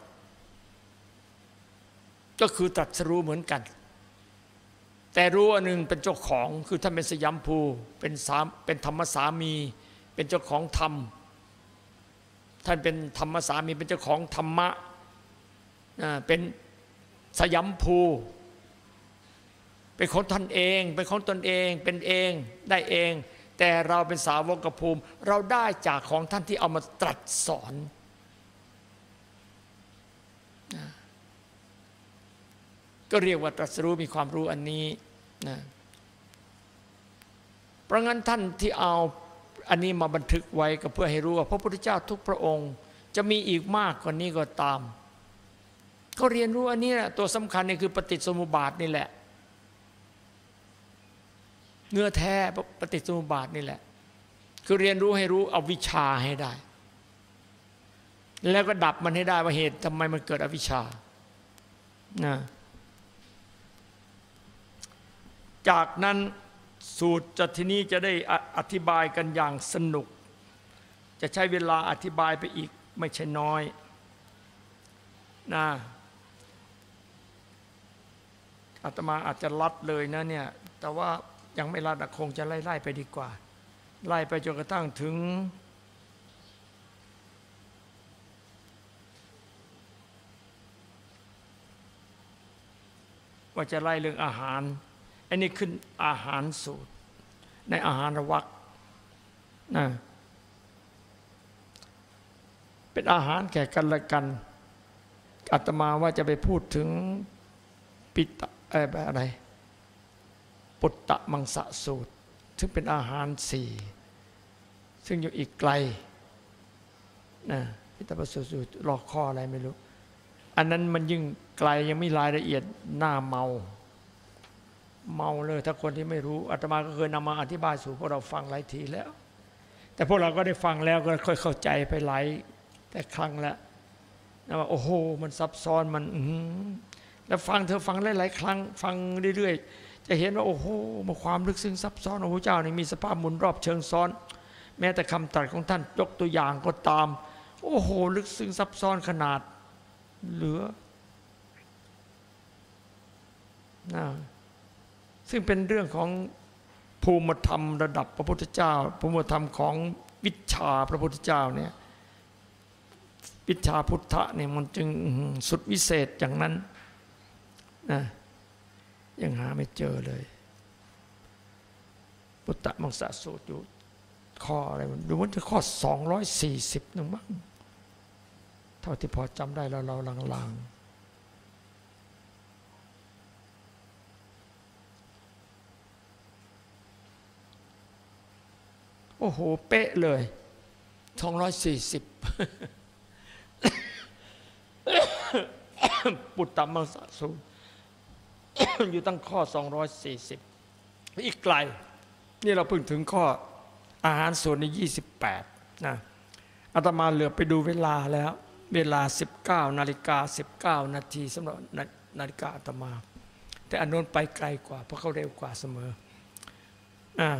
ก็คือตรัสรู้เหมือนกัน แต่รู้อันหนึ่งเป็นเจ้าของคือท่านเป็นสยามภูเป็นสามเป็นธรรมสามี เป็นเจ้าของธรรม ท่านเป็นธรรมสามีเป็นเจ้าของธรรมะอ่าเป็นสยามภูเป็นของท่านเอง เป็นของตนเองเป็นเองได้เอง แต่เราเป็นสาวกภูมิ เราได้จากของท่านที่เอามาตรัสสอนนะก็เรียกว่าตรัสรู้มีความรู้อันนี้นะเพราะงั้นท่านที่เอาอันนี้มาบันทึกไว้ก็เพื่อให้รู้ว่าพระพุทธเจ้าทุกพระองค์ จะมีอีกมากกว่านี้ก็ตาม ก็เรียนรู้อันนี้แหละตัวสำคัญนี่คือปฏิสมุบาทนี่แหละ เนื้อแท้ปฏิสมุปบาทนี่แหละ คือเรียนรู้ให้รู้เอาวิชาให้ได้ แล้วก็ดับมันให้ได้ว่าเหตุทำไมมันเกิดอวิชชานะจากนั้นสูตรจะทีนี้จะได้ออธิบายกันอย่างสนุก จะใช้เวลาอธิบายไปอีกไม่ใช่น้อยนะอาตมาอาจจะลัดเลยนะเนี่ย แต่ว่า ยังไม่ลัดอะคงจะไล่ๆไปดีกว่า ไล่ไปจนกระทั่งถึง ว่าจะไล่เรื่องอาหารอันนี้ขึ้นอาหารสูตร ในอาหารวักนะเป็นอาหารแก่กันและกันอาตมาว่าจะไปพูดถึงปิตะอะไร ปุตตะมังสะสูตร ซึ่งเป็นอาหารสี่ซึ่งอยู่อีกไกลนะพิตะประสูตรลอกข้ออะไรไม่รู้ อันนั้นมันยิ่งไกลยังไม่รายละเอียดหน้าเมา เมาเลย ถ้าคนที่ไม่รู้อาตมาก็เคยนำมาอธิบายสู่พวกเราฟังหลายทีแล้ว แต่พวกเราก็ได้ฟังแล้วก็ค่อยเข้าใจไปหลายแต่ครั้งแล้วนะว่าโอ้โห มันซับซ้อนมัน อืแล้วฟังเธอฟังหลายๆครั้ง ฟังเรื่อยๆ จะเห็นว่าโอ้โหมันความลึกซึ้งซับซ้อนของพระเจ้านี่มีสภาพหมุนรอบเชิงซ้อน แม้แต่คำตรัสของท่านยกตัวอย่างก็ตาม โอ้โห ลึกซึ้งซับซ้อนขนาดเหลือนะซึ่งเป็นเรื่องของภูมิธรรมระดับพระพุทธเจ้า ภูมิธรรมของวิชาพระพุทธเจ้าเนี่ยวิชาพุทธะเนี่ยมันจึงสุดวิเศษอย่างนั้นนะ ยังหาไม่เจอเลย พุทธมังสะสูตรอยู่ข้ออะไรมันดูมันจะข้อ 240นึงมั้งเท่าที่พอจำได้เราเราลางๆ โอ้โห เป๊ะเลยสองร้อยสี่สิบปุตตมังสะสูตร อยู่ตั้งข้อ 240 อีกไกล นี่เราเพิ่งถึงข้ออาหารส่วนใน 28 นะอาตมาเหลือไปดูเวลาแล้ว เวลา 19 นาฬิกา 19 นาทีสำหรับนานาฬิกาอาตมา แต่อันโน้นไปไกลกว่า เพราะเขาเร็วกว่าเสมออ่า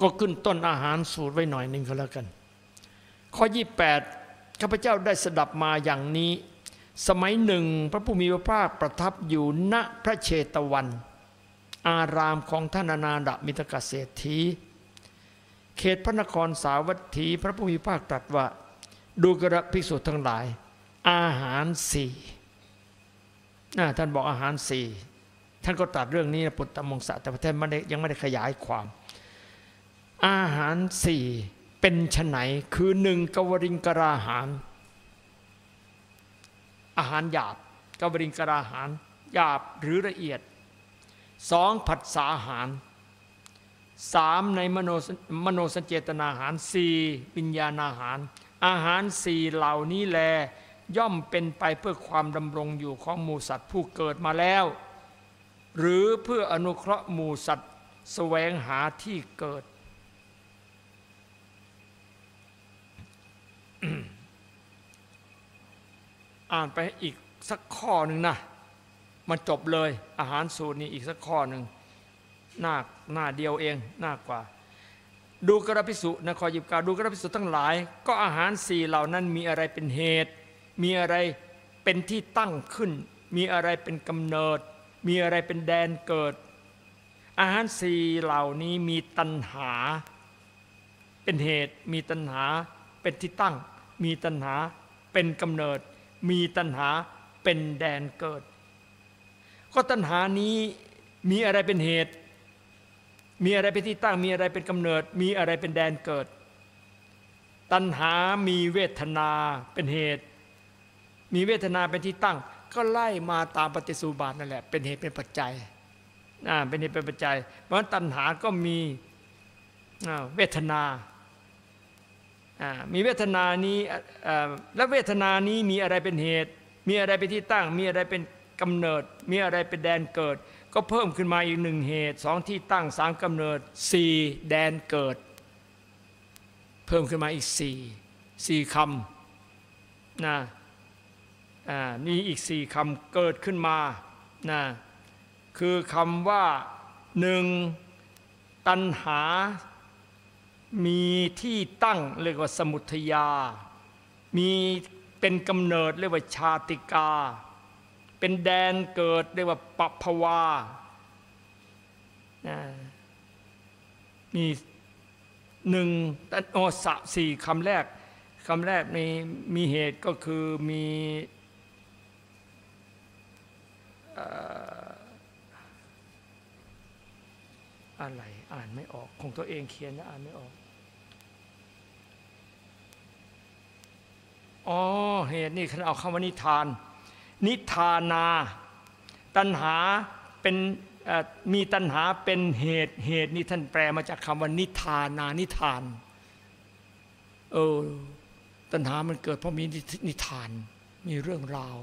ก็ขึ้นต้นอาหารสูตรไว้หน่อยหนึ่งก็แล้วกัน ข้อ 28 ข้าพเจ้าได้สดับมาอย่างนี้ สมัยหนึ่งพระผู้มีพระภาคประทับอยู่ณพระเชตวัน อารามของท่านอนาดมิตรกเศรษฐีเขตพระนครสาวัตถีพระผู้มีพระภาคตรัสว่า ดูกระภิกษุทั้งหลาย อาหารสี่ท่านบอกอาหารสี่ท่านก็ตรัสเรื่องนี้ปุตตมงสะแต่พระท่านยังไม่ได้ขยายความ อาหารสี่เป็นไหนคือหนึ่งกวริงกราหาร อาหารหยาบกวริงกราหารหยาบหรือละเอียดสองผัสสาหารสามในมโนมโนสัญเจตนาหารสี่วิญญาณอาหาร อาหารสี่เหล่านี้แล ย่อมเป็นไปเพื่อความดำรงอยู่ของหมูสัตว์ผู้เกิดมาแล้ว หรือเพื่ออนุเคราะห์หมูสัตว์แสวงหาที่เกิด อ่านไปอีกสักข้อหนึ่งนะมันจบเลยอาหารสูตรนี้อีกสักข้อหนึ่งหน้าหน้าเดียวเองหน้ากว่า ดูกระพิสุนะขอยิบกาดูกระพิสุทั้งหลาย ก็อาหารสี่เหล่านั้นมีอะไรเป็นเหตุ มีอะไรเป็นที่ตั้งขึ้น มีอะไรเป็นกำเนิด มีอะไรเป็นแดนเกิด อาหารสี่เหล่านี้มีตัณหา เป็นเหตุ มีตัณหาเป็นที่ตั้ง มีตัณหาเป็นกำเนิด มีตัณหาเป็นแดนเกิด ก็ตัณหานี้มีอะไรเป็นเหตุ มีอะไรเป็นที่ตั้ง มีอะไรเป็นกำเนิด มีอะไรเป็นแดนเกิด ตัณหามีเวทนาเป็นเหตุ มีเวทนาเป็นที่ตั้ง ก็ไล่มาตามปฏิสูบาทนั่นแหละ เป็นเหตุเป็นปัจจัยอ่าเป็นเหตุเป็นปัจจัย เพราะตัณหาก็มีอ่าเวทนา มีเวทนานี้และเวทนานี้มีอะไรเป็นเหตุ มีอะไรเป็นที่ตั้ง มีอะไรเป็นกำเนิด มีอะไรเป็นแดนเกิด ก็เพิ่มขึ้นมาอีกหนึ่งเหตุสองที่ตั้งสามกำเนิดสี่แดนเกิด เพิ่มขึ้นมาอีกสี่สี่คำนะอ่ามีอีกสี่คำเกิดขึ้นมานะคือคำว่าหนึ่งตัณหา มีที่ตั้งเรียกว่าสมุทยา มีเป็นกำเนิดเรียกว่าชาติกา เป็นแดนเกิดเรียกว่าปัภวามีหนึ่งโอสะสี่คำแรกคำแรกมีมีเหตุก็คือมีอะไรอ่านไม่ออกของตัวเองเขียนแล้วอ่านไม่ออก อ๋อเหตุนี่คันเอาคำว่านิทาน นิทานา ตัณหาเป็นมีตัณหาเป็นเหตุเหตุนี่ท่านแปลมาจากคำว่านิทานานิทานเออตัณหามันเกิดเพราะมีนิทาน มีเรื่องราว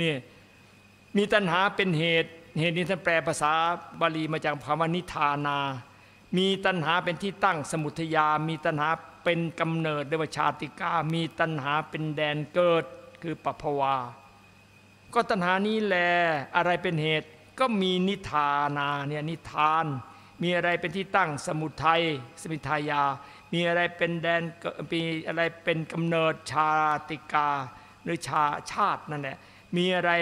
นี่มีตัณหาเป็นเหตุ เหตุนี้ท่านแปลภาษาบาลีมาจากคำว่านิทานา มีตัณหาเป็นที่ตั้งสมุทยา มีตัณหา เป็นกำเนิดเรียกว่าชาติกา มีตัณหาเป็นแดนเกิดคือปัภวา ก็ตัณหานี้แลอะไรเป็นเหตุก็มีนิทานาเนี่ยนิทาน มีอะไรเป็นที่ตั้งสมุทัยสมิทายา มีอะไรเป็นแดนมีอะไรเป็นกำเนิดชาติกา หรือชาชาตินั่นแหละมีอะไร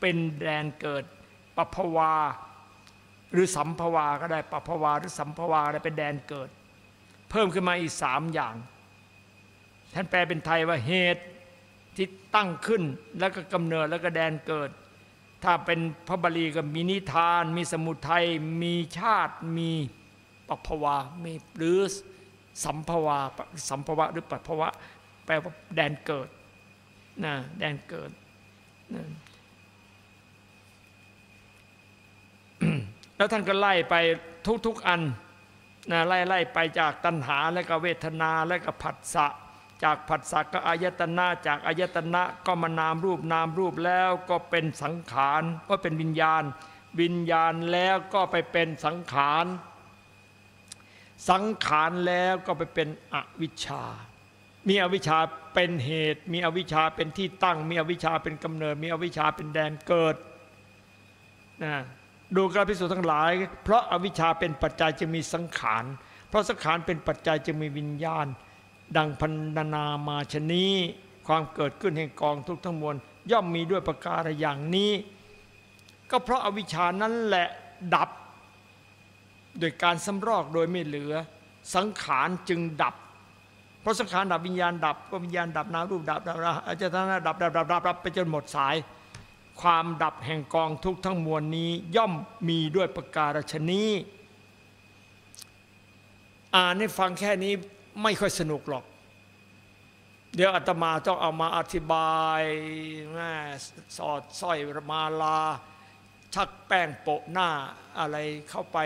เป็นแดนเกิดปภวา หรือสัมภวาก็ได้ปภวาหรือสัมภวาอะไรเป็นแดนเกิด พิ่มขึ้นมาอีกสามอย่าง ท่านแปลเป็นไทยว่าเหตุที่ตั้งขึ้นแล้วก็กำเนิดแล้วก็แดนเกิด ถ้าเป็นพระบาลีก็มีนิทาน มีสมุทัยมีชาติ มีปัภวามีหรือสัมภวาสัมภวะหรือปัภวะแปลว่าแดนเกิดนะแดนเกิดแล้วท่านก็ไล่ไปทุกๆอัน นะไล่ไล่ไปจากตัณหาและก็เวทนาและก็ผัสสะจากผัสสะก็อายตนะจากอายตนะก็มานามรูปนามรูปแล้วก็เป็นสังขารก็เป็นวิญญาณ วิญญาณแล้วก็ไปเป็นสังขาร สังขารแล้วก็ไปเป็นอวิชชา มีอวิชชาเป็นเหตุ มีอวิชชาเป็นที่ตั้ง มีอวิชชาเป็นกำเนิด มีอวิชชาเป็นแดนเกิดนะ ดูกระพิสูจน์ทั้งหลาย เพราะอาวิชชาเป็นปัจจัยจึงมีสังขาร เพราะสังขารเป็นปัจจัยจึงมีวิญญาณ ดังพันนามาชนีความเกิดขึ้นแห่งกองทุกข์ทั้งมวลย่อมมีด้วยประการอย่างนี้ ก็เพราะอาวิชชานั้นแหละดับ โดยการสำรอกโดยไม่เหลือ สังขารจึงดับ เพราะสังขารดับวิญญาณดับก็วิญญาณดับนามรูปดับดับอาจารย์ดับดับดับดับดับไปจนหมดสาย ความดับแห่งกองทุกข์ทั้งมวลนี้ย่อมมีด้วยประการฉนี้อ่านให้ฟังแค่นี้ไม่ค่อยสนุกหรอก เดี๋ยวอาตมาต้องเอามาอธิบายแม่สอดสร้อยมาลา ชักแป้งโปะหน้าอะไรเข้าไป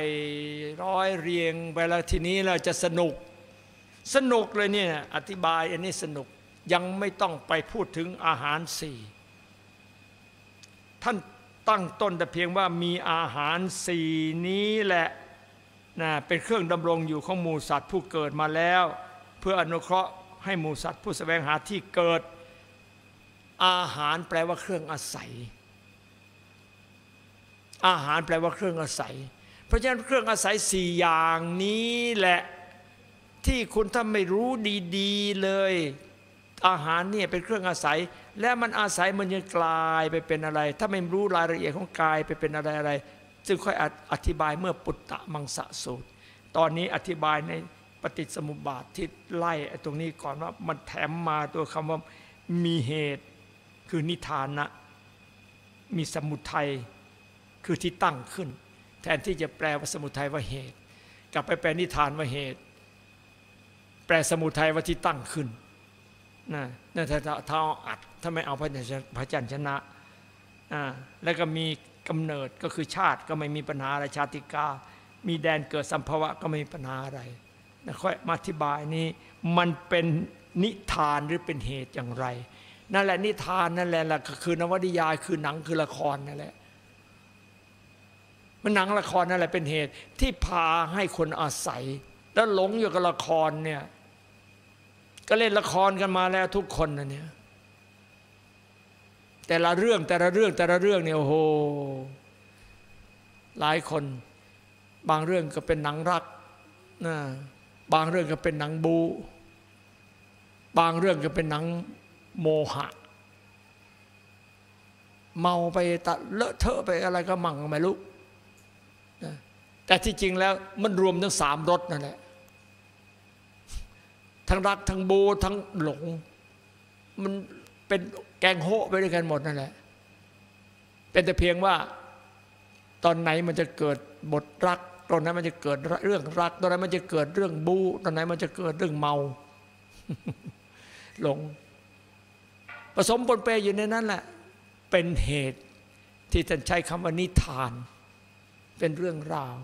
ร้อยเรียงเวลาทีนี้เราจะสนุก สนุกเลยเนี่ยอธิบายอันนี้สนุกยังไม่ต้องไปพูดถึงอาหารสี่ ท่านตั้งต้นแต่เพียงว่ามีอาหารสี่นี้แหละนะเป็นเครื่องดำรงอยู่ของหมูสัตว์ผู้เกิดมาแล้ว เพื่ออนุเคราะห์ให้หมูสัตว์ผู้แสวงหาที่เกิด อาหารแปลว่าเครื่องอาศัย อาหารแปลว่าเครื่องอาศัย เพราะฉะนั้นเครื่องอาศัยสี่อย่างนี้แหละที่คุณถ้าไม่รู้ดี ๆ เลย อาหารเนี่ยเป็นเครื่องอาศัย และมันอาศัยมันยังกลายไปเป็นอะไร ถ้าไม่รู้รายละเอียดของกายไปเป็นอะไรอะไรจึงค่อยอธิบายเมื่อปุตตะมังสะสูตร ตอนนี้อธิบายในปฏิสมุปบาทที่ไล่ตรงนี้ก่อนว่ามันแถมมาตัวคำว่ามีเหตุคือนิทานะ มีสมุทัยคือที่ตั้งขึ้น แทนที่จะแปลว่าสมุทัยว่าเหตุ กลับไปแปลนิทานว่าเหตุ แปลสมุทัยว่าที่ตั้งขึ้น นะนั่นถ้าถ้าเอาอัดถ้าไม่เอาพระจันชนะพระจันชนะแล้วก็มีกำเนิดก็คือชาติก็ไม่มีปัญหาอะไรชาติกา มีแดนเกิดสัมภวะก็ไม่มีปัญหาอะไรนะค่อยมาอธิบายนี้มันเป็นนิทานหรือเป็นเหตุอย่างไร นั่นแหละนิทานนั่นแหละก็คือนวนิยายคือหนังคือละครนั่นแหละมันหนังละครนั่นแหละเป็นเหตุที่พาให้คนอาศัย แล้วหลงอยู่กับละครเนี่ย ก็เล่นละครกันมาแล้วทุกคนนะเนี่ยแต่ละเรื่องแต่ละเรื่องแต่ละเรื่องเนี่ยโอ้โหหลายคน บางเรื่องก็เป็นหนังรักนะบางเรื่องก็เป็นหนังบู บางเรื่องก็เป็นหนังโมหะ เมาไปตัดเลอะเทอะไปอะไรก็มั่งไม่รู้นะแต่ที่จริงแล้วมันรวมทั้งสามรสนั่นแหละ ทั้งรักทั้งบูทั้งหลง มันเป็นแกงโฮไปด้วยกันหมดนั่นแหละ เป็นแต่เพียงว่าตอนไหนมันจะเกิดบทรัก ตอนนั้นมันจะเกิดเรื่องรัก ตอนนั้นมันจะเกิดเรื่องบูตอนไหนมันจะเกิดเรื่องเมาหลง ผสมปนเปอยู่ในนั้นแหละ เป็นเหตุที่ท่านใช้คำว่านิทาน เป็นเรื่องราว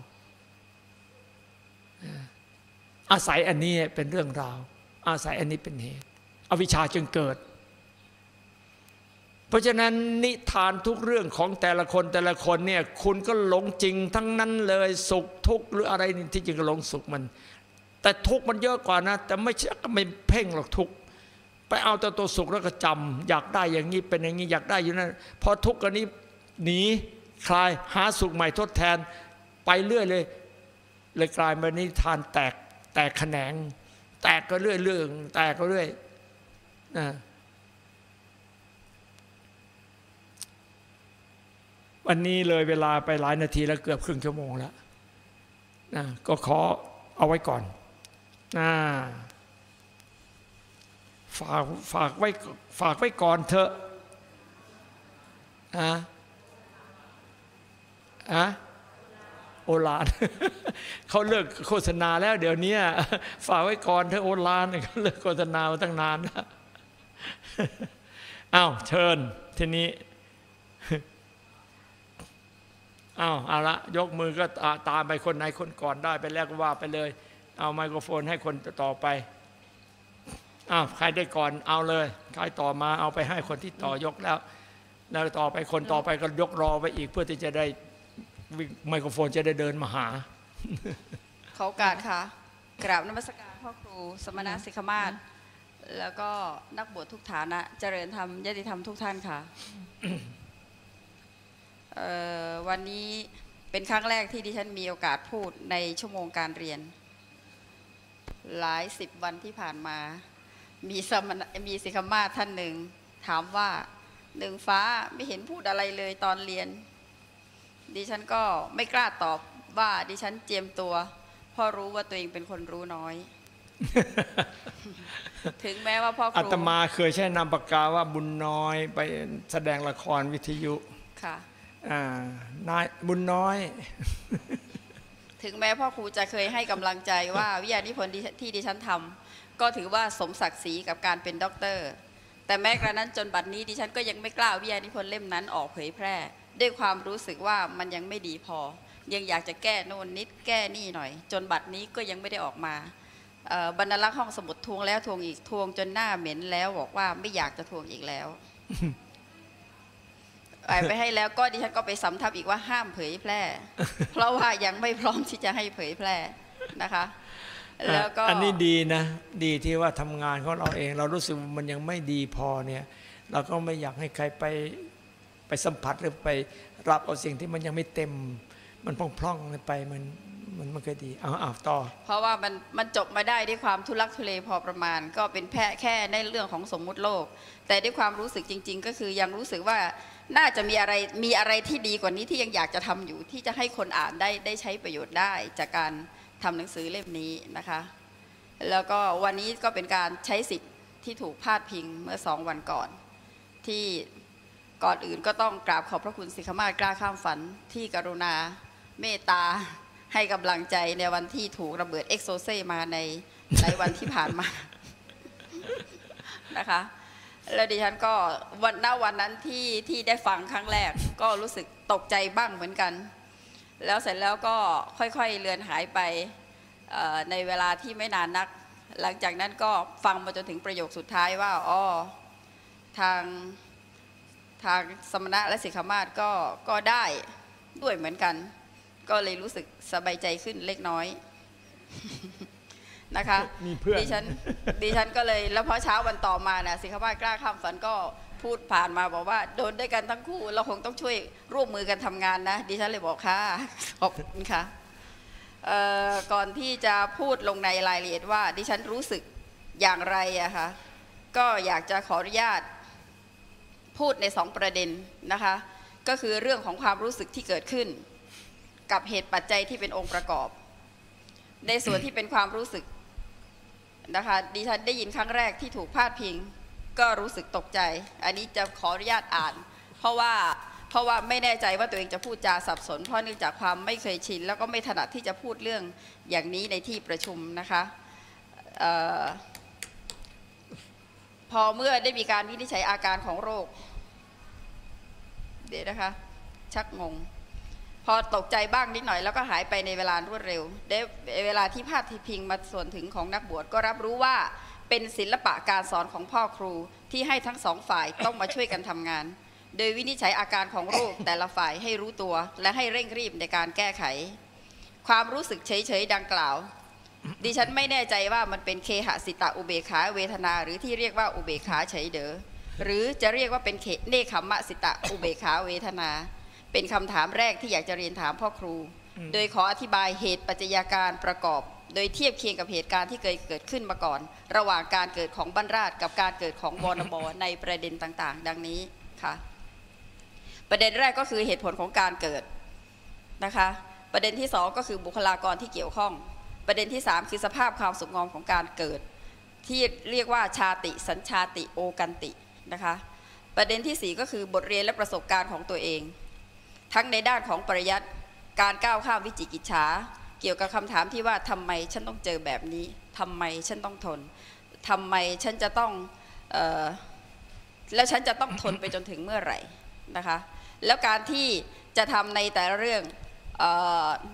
อาศัยอันนี้เป็นเรื่องราว อาศัยอันนี้เป็นเหตุ อวิชชาจึงเกิด เพราะฉะนั้นนิทานทุกเรื่องของแต่ละคนแต่ละคนเนี่ยคุณก็หลงจริงทั้งนั้นเลยสุขทุกข์หรืออะไรนี่ที่จริงก็หลงสุขมัน แต่ทุกข์มันเยอะกว่านะ แต่ไม่ใช่ไม่เพ่งหรอกทุกข์ไปเอาแต่ตัวสุขแล้วก็จำอยากได้อย่างนี้เป็นอย่างนี้อยากได้อยู่นั่นพอทุกข์กันนี้หนีคลายหาสุขใหม่ทดแทน ไปเรื่อยเลย เลยกลายเป็นนิทานแตกแตกแขนง แตกก็เรื่อยเรื่องแตกก็เรื่อยนะวันนี้เลยเวลาไปหลายนาทีแล้วเกือบครึ่งชั่วโมงแล้วนะก็ขอเอาไว้ก่อนนะฝากฝากไว้ฝากไว้ก่อนเถอะอะอะ โอลานเขาเลิกโฆษณาแล้วเดี๋ยวนี้ฝากไว้ก่อนเธอโอลานเขาเลิกโฆษณามาตั้งนานแล้วอ้าวเชิญทีนี้อ้าวเอาละยกมือก็ตามไปคนไหนคนก่อนได้ไปแล้วก็ว่าไปเลย เอาไมโครโฟนให้คนต่อไปอ้าวใครได้ก่อนเอาเลยใครต่อมาเอาไปให้คนที่ต่อยกแล้ว แล้วต่อไปคนต่อไปก็ยกรอไปอีกเพื่อที่จะได้ ไมโครโฟนจะได้เดินมาหา ขอโอกาสค่ะ กราบนมัสการพ่อครู สมณะสิกขมาศแล้วก็นักบวชทุกฐานะ เจริญธรรมยติธรรมทุกท่านค่ะวันนี้เป็นครั้งแรกที่ดิฉันมีโอกาสพูดในชั่วโมงการเรียน หลายสิบวันที่ผ่านมา มีสมณมีสิกขมาศท่านหนึ่ง ถามว่าหนึ่งฟ้าไม่เห็นพูดอะไรเลยตอนเรียน ดิฉันก็ไม่กล้าตอบว่าดิฉันเจียมตัว เพราะรู้ว่าตัวเองเป็นคนรู้น้อย ถึงแม้ว่าพ่อคอารูตมาเคยใช้นามปากกาว่าบุญน้อยไปแสดงละครวิทยุค่ะอ่านายบุญน้อย ถึงแม้พ่อครูจะเคยให้กำลังใจว่าวิทยานิพนธ์ที่ที่ดิฉันทำก็ถือว่าสมศักดิ์ศรีกับการเป็นด็อกเตอร์ แต่แม้กระนั้นจนบัดนี้ดิฉันก็ยังไม่กล้าเอาวิทยานิพนธ์เล่มนั้นออกเผยแพร่ ด้วยความรู้สึกว่ามันยังไม่ดีพอ ยังอยากจะแก้โน่นนิดแก้นี่หน่อย จนบัดนี้ก็ยังไม่ได้ออกมาเอ่อบรรณารักษ์ห้องสมุดทวงแล้วทวงอีกทวงจนหน้าเหม็นแล้วบอกว่าไม่อยากจะทวงอีกแล้วอ่านไปให้แล้วก็ดิฉันก็ไปสำทับอีกว่าห้ามเผยแพร่ เพราะว่ายังไม่พร้อมที่จะให้เผยแพร่นะคะ แล้วก็อันนี้ดีนะ ดีที่ว่าทำงานของเราเอง เรารู้สึกว่ามันยังไม่ดีพอเนี่ย เราก็ไม่อยากให้ใครไป ไปสัมผัสหรือไปรับเอาสิ่งที่มันยังไม่เต็ม มันพร่องๆไปมันมันไม่เคยดีเอาเอาต่อ เพราะว่ามันมันจบมาได้ด้วยความทุลักทุเลพอประมาณ ก็เป็นแค่แค่ในเรื่องของสมมุติโลก แต่ด้วยความรู้สึกจริง ๆ ก็คือยังรู้สึกว่าน่าจะมีอะไรมีอะไรที่ดีกว่านี้ที่ยังอยากจะทำอยู่ที่จะให้คนอ่านได้ได้ใช้ประโยชน์ได้จากการทำหนังสือเล่มนี้นะคะ แล้วก็วันนี้ก็เป็นการใช้สิทธิ์ที่ถูกพาดพิงเมื่อสองวันก่อน ที่ ก่อนอื่นก็ต้องกราบขอบพระคุณสิกขมาตุกล้าข้ามฝันที่กรุณาเมตตาให้กำลังใจในวันที่ถูกระเบิดเอ็กโซเซมาในหลายวันที่ผ่านมา นะคะ แล้วดิฉันก็วันณวันนั้นที่ที่ได้ฟังครั้งแรก ก็รู้สึกตกใจบ้างเหมือนกัน แล้วเสร็จแล้วก็ค่อยๆเลือนหายไปในเวลาที่ไม่นานนัก หลังจากนั้นก็ฟังมาจนถึงประโยคสุดท้ายว่าอ๋อทาง ทางสมณะและสิกขามาศก็ก็ได้ด้วยเหมือนกัน ก็เลยรู้สึกสบายใจขึ้นเล็กน้อยนะคะมีเพื่อนดิฉันดิฉันก็เลยแล้วพอเช้าวันต่อมาน่ะสิกขามาศกล้าข้ามฝันก็พูดผ่านมาบอกว่า โดนด้วยกันทั้งคู่ เราคงต้องช่วยร่วมมือกันทำงานนะ ดิฉันเลยบอกค่ะขอบคุณค่ะเอ่อก่อนที่จะพูดลงในรายละเอียดว่า ดิฉันรู้สึกอย่างไรอะคะก็อยากจะขออนุญาต พูดในสองประเด็นนะคะ ก็คือเรื่องของความรู้สึกที่เกิดขึ้น กับเหตุปัจจัยที่เป็นองค์ประกอบ ในส่วนที่เป็นความรู้สึกนะคะดิฉันได้ยินครั้งแรกที่ถูกพาดพิง ก็รู้สึกตกใจ อันนี้จะขออนุญาตอ่าน เพราะว่าเพราะว่าไม่แน่ใจว่าตัวเองจะพูดจาสับสน เพราะเนื่องจากความไม่เคยชิน แล้วก็ไม่ถนัดที่จะพูดเรื่องอย่างนี้ในที่ประชุมนะคะเออ พอเมื่อได้มีการวินิจฉัยอาการของโรค เดี๋ยวนะคะ ชักงง พอตกใจบ้างนิดหน่อยแล้วก็หายไปในเวลารวดเร็วได้เวลาที่พาดพิงมาส่วนถึงของนักบวชก็รับรู้ว่าเป็นศิลปะการสอนของพ่อครูที่ให้ทั้งสองฝ่ายต้องมาช่วยกันทำงาน โดยวินิจฉัยอาการของโรคแต่ละฝ่ายให้รู้ตัว และให้เร่งรีบในการแก้ไข ความรู้สึกเฉยๆดังกล่าว ดิฉันไม่แน่ใจว่ามันเป็นเคหสิตะอุเบกขาเวทนา หรือที่เรียกว่าอุเบกขาเฉยเดอหรือจะเรียกว่าเป็นเคเนคขมมะสิตะอุเบกขาเวทนา เป็นคำถามแรกที่อยากจะเรียนถามพ่อครู โดยขออธิบายเหตุปัจจัยการประกอบ โดยเทียบเคียงกับเหตุการณ์ที่เคยเกิดขึ้นมาก่อน ระหว่างการเกิดของบรรราชกับการเกิดของวอนบในประเด็นต่างๆ ดังนี้ค่ะ ประเด็นแรกก็คือเหตุผลของการเกิดนะคะ ประเด็นที่สองก็คือบุคลากรที่เกี่ยวข้อง ประเด็นที่สามคือสภาพความสุขงอมของการเกิด ที่เรียกว่าชาติ สัญชาติโอกันตินะคะ ประเด็นที่สี่ก็คือบทเรียนและประสบการณ์ของตัวเอง ทั้งในด้านของปริยัติการก้าวข้ามวิจิกิจฉาเกี่ยวกับคำถามที่ว่าทำไมฉันต้องเจอแบบนี้ทำไมฉันต้องทนทำไมฉันจะต้องออแล้วฉันจะต้องทนไปจนถึงเมื่อไหร่นะคะ แล้วการที่จะทำในแต่ละเรื่อง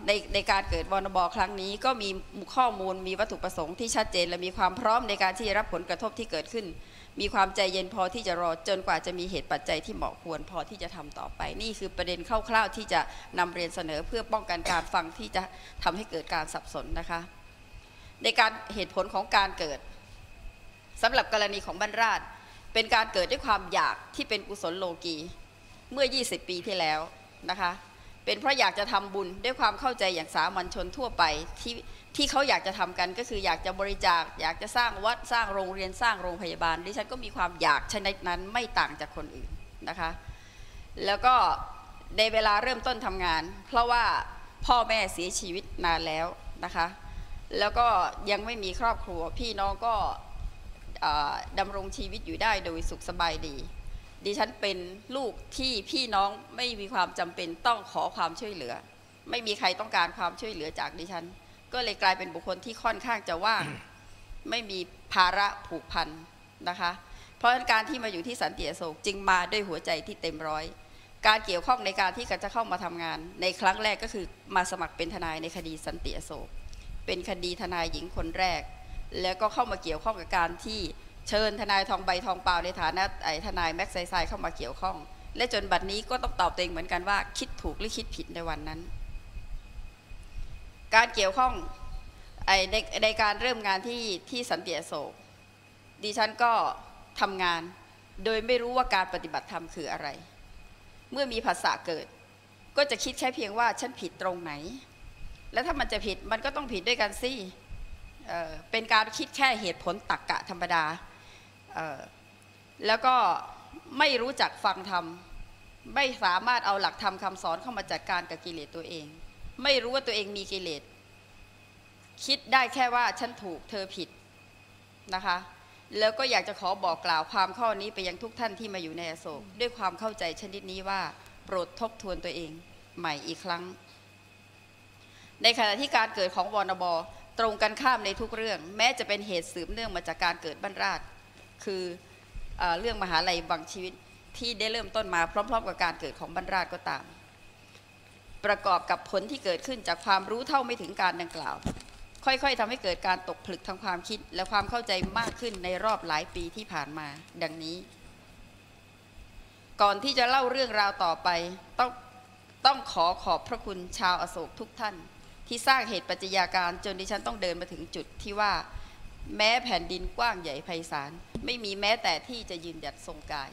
ในในการเกิดวรบครั้งนี้ก็มีข้อมูลมีวัตถุประสงค์ที่ชัดเจน และมีความพร้อมในการที่จะรับผลกระทบที่เกิดขึ้น มีความใจเย็นพอที่จะรอจนกว่าจะมีเหตุปัจจัยที่เหมาะควรพอที่จะทำต่อไป นี่คือประเด็นคร่าวๆที่จะนำเรียนเสนอเพื่อป้องกันการฟังที่จะทำให้เกิดการสับสนนะคะ ในการเหตุผลของการเกิดสำหรับกรณีของบรรราช เป็นการเกิดด้วยความอยากที่เป็นกุศลโลกีเมื่อ 20 ปีที่แล้วนะคะ เป็นเพราะอยากจะทำบุญด้วยความเข้าใจอย่างสามัญชนทั่วไปที่ที่เขาอยากจะทำกันก็คืออยากจะบริจาค อยากจะสร้างวัดสร้างโรงเรียนสร้างโรงพยาบาลดิฉันก็มีความอยากชนิดนั้นไม่ต่างจากคนอื่นนะคะ แล้วก็ในเวลาเริ่มต้นทำงาน เพราะว่าพ่อแม่เสียชีวิตนานแล้วนะคะ แล้วก็ยังไม่มีครอบครัวพี่น้องก็ดำรงชีวิตอยู่ได้โดยสุขสบายดี ดิฉันเป็นลูกที่พี่น้องไม่มีความจำเป็นต้องขอความช่วยเหลือ ไม่มีใครต้องการความช่วยเหลือจากดิฉัน ก็เลยกลายเป็นบุคคลที่ค่อนข้างจะว่างไม่มีภาระผูกพันนะคะ เพราะการที่มาอยู่ที่สันติอโศกจึงมาด้วยหัวใจที่เต็มร้อย การเกี่ยวข้องในการที่จะเข้ามาทำงาน ในครั้งแรกก็คือมาสมัครเป็นทนายในคดีสันติอโศกเป็นคดีทนายหญิงคนแรก แล้วก็เข้ามาเกี่ยวข้องกับการที่ เชิญทนายทองใบทองเปล่าในฐานะไอ้ทนายแม็กไซไซเข้ามาเกี่ยวข้อง และจนบัดนี้ก็ต้องตอบตัวเองเหมือนกันว่า คิดถูกหรือคิดผิดในวันนั้น การเกี่ยวข้องไอ้ในในการเริ่มงานที่ที่สันติโศกดิฉันก็ทำงาน โดยไม่รู้ว่าการปฏิบัติธรรมคืออะไร เมื่อมีภาษาเกิด ก็จะคิดแค่เพียงว่าฉันผิดตรงไหน แล้วถ้ามันจะผิดมันก็ต้องผิดด้วยกันสิเอ่เป็นการคิดแค่เหตุผลตักกะธรรมดา แล้วก็ไม่รู้จักฟังธรรม ไม่สามารถเอาหลักธรรมคำสอนเข้ามาจัดการกับกิเลสตัวเอง ไม่รู้ว่าตัวเองมีกิเลส คิดได้แค่ว่าฉันถูกเธอผิดนะคะ แล้วก็อยากจะขอบอกกล่าวความข้อนี้ไปยังทุกท่านที่มาอยู่ในอโศก ด้วยความเข้าใจชนิดนี้ว่าโปรดทบทวนตัวเองใหม่อีกครั้ง ในขณะที่การเกิดของวนบตรงกันข้ามในทุกเรื่อง แม้จะเป็นเหตุสืบเนื่องมาจากการเกิดบรรราช คือเอเรื่องมหาลัยบางชีวิตที่ได้เริ่มต้นมาพร้อม ๆ กับการเกิดของบรรราชก็ตาม ประกอบกับผลที่เกิดขึ้นจากความรู้เท่าไม่ถึงการดังกล่าว ค่อยๆทำให้เกิดการตกผลึกทางความคิด และความเข้าใจมากขึ้นในรอบหลายปีที่ผ่านมา ดังนี้ ก่อนที่จะเล่าเรื่องราวต่อไปต้องต้องขอขอบพระคุณชาวอโศกทุกท่าน ที่สร้างเหตุปัจจัยาการจนดิฉันต้องเดินมาถึงจุดที่ว่า แม้แผ่นดินกว้างใหญ่ไพศาลไม่มีแม้แต่ที่จะยืนหยัดทรงกาย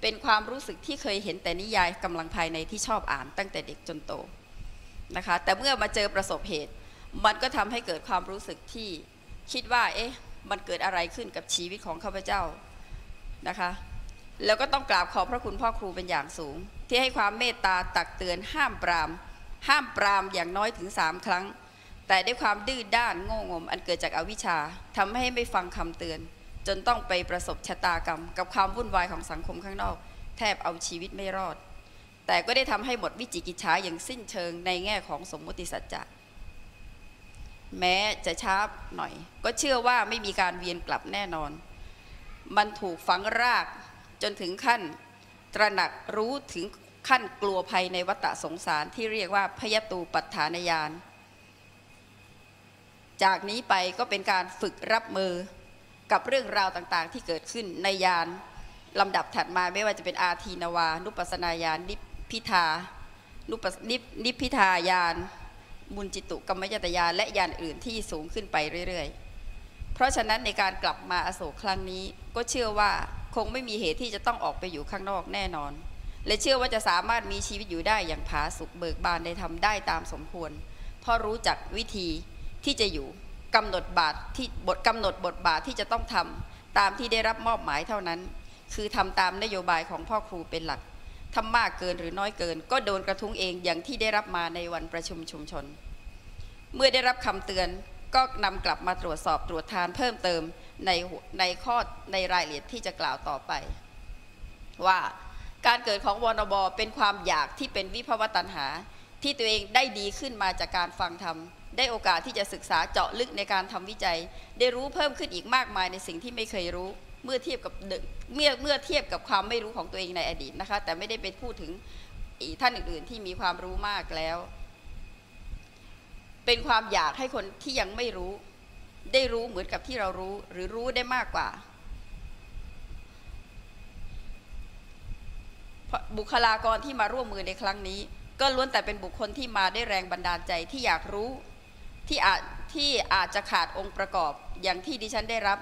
เป็นความรู้สึกที่เคยเห็นแต่นิยายกำลังภายในที่ชอบอ่านตั้งแต่เด็กจนโตนะคะแต่เมื่อมาเจอประสบเหตุ มันก็ทำให้เกิดความรู้สึกที่คิดว่าเอ๊ะมันเกิดอะไรขึ้นกับชีวิตของข้าพเจ้านะคะแล้วก็ต้องกราบขอบพระคุณพ่อครูเป็นอย่างสูง ที่ให้ความเมตตาตักเตือนห้ามปราม ห้ามปรามอย่างน้อยถึงสามครั้ง แต่ด้วยความดื้อด้านโง่งม อันเกิดจากอาวิชชาทำให้ไม่ฟังคำเตือน จนต้องไปประสบชะตากรรม กับความวุ่นวายของสังคมข้างนอก แทบเอาชีวิตไม่รอด แต่ก็ได้ทำให้หมดวิจิกิจฉาอย่างสิ้นเชิงในแง่ของสมมุติสัจจะแม้จะช้าหน่อย ก็เชื่อว่าไม่มีการเวียนกลับแน่นอน มันถูกฝังรากจนถึงขั้นตระหนักรู้ถึงขั้นกลัวภัยในวัฏสงสารที่เรียกว่าพยตูปัฏฐานญาณ จากนี้ไปก็เป็นการฝึกรับมือกับเรื่องราวต่างๆ ที่เกิดขึ้นในยานลำดับถัดมาไม่ว่าจะเป็นอาทีนวา นุปัสนาญาณนิพิทานุปสนิพนิพิทายานมุนจิตุกรรมยตยานและยานอื่นที่สูงขึ้นไปเรื่อยๆ เพราะฉะนั้นในการกลับมาอโศกครั้งนี้ก็เชื่อว่าคงไม่มีเหตุที่จะต้องออกไปอยู่ข้างนอกแน่นอน และเชื่อว่าจะสามารถมีชีวิตอยู่ได้อย่างผาสุกเบิกบานได้ทำได้ตามสมควร เพราะรู้จักวิธี ที่จะอยู่กำหนดบาทที่บทกำหนดบทบาทที่จะต้องทำตามที่ได้รับมอบหมายเท่านั้น คือทำตามนโยบายของพ่อครูเป็นหลักทำมากเกินหรือน้อยเกิน ก็โดนกระทุ้งเองอย่างที่ได้รับมาในวันประชุมชุมชน เมื่อได้รับคำเตือนก็นำกลับมาตรวจสอบตรวจทานเพิ่มเติมในในข้อในรายละเอียดที่จะกล่าวต่อไป ว่าการเกิดของวนบเป็นความอยากที่เป็นวิภวตัณหา ที่ตัวเองได้ดีขึ้นมาจากการฟังธรรม ได้โอกาสที่จะศึกษาเจาะลึกในการทำวิจัย ได้รู้เพิ่มขึ้นอีกมากมายในสิ่งที่ไม่เคยรู้ เมื่อเทียบกับเมเมื่อเมื่อเทียบกับความไม่รู้ของตัวเองในอดีตนะคะ แต่ไม่ได้ไปพูดถึงอีกท่านอื่นๆ ที่มีความรู้มากแล้ว เป็นความอยากให้คนที่ยังไม่รู้ ได้รู้เหมือนกับที่เรารู้หรือรู้ได้มากกว่าบุคลากรที่มาร่วมมือในครั้งนี้ ก็ล้วนแต่เป็นบุคคลที่มาได้แรงบันดาลใจที่อยากรู้ ที่อาจที่อาจจะขาดองค์ประกอบอย่างที่ดิฉันได้รับ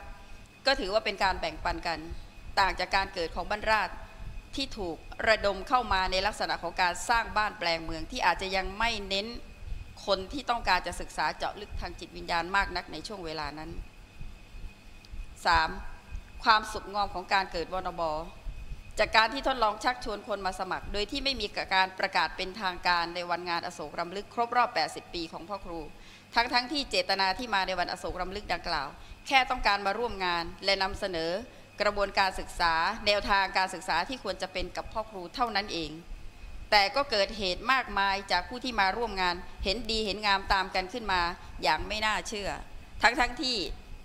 ก็ถือว่าเป็นการแบ่งปันกัน ต่างจากการเกิดของบรรราชที่ถูกระดมเข้ามาในลักษณะของการสร้างบ้านแปลงเมืองที่อาจจะยังไม่เน้นคนที่ต้องการจะศึกษาเจาะลึกทางจิตวิญญาณมากนักในช่วงเวลานั้น 3. ความสุขงอมของการเกิดวนบจากการที่ทดลองชักชวนคนมาสมัคร โดยที่ไม่มีการประกาศเป็นทางการในวันงานอโศกรำลึกครบรอบ 80 ปีของพ่อครู ทั้งๆทที่เจตนาที่มาในวันอโศกรำลึกดังกล่าว แค่ต้องการมาร่วมงานและนำเสนอกระบวนการศึกษา แนวทางการศึกษาที่ควรจะเป็นกับพ่อครูเท่านั้นเอง แต่ก็เกิดเหตุมากมายจากผู้ที่มาร่วมงาน เห็นดีเห็นงามตามกันขึ้นมาอย่างไม่น่าเชื่อ ทั้งๆทที่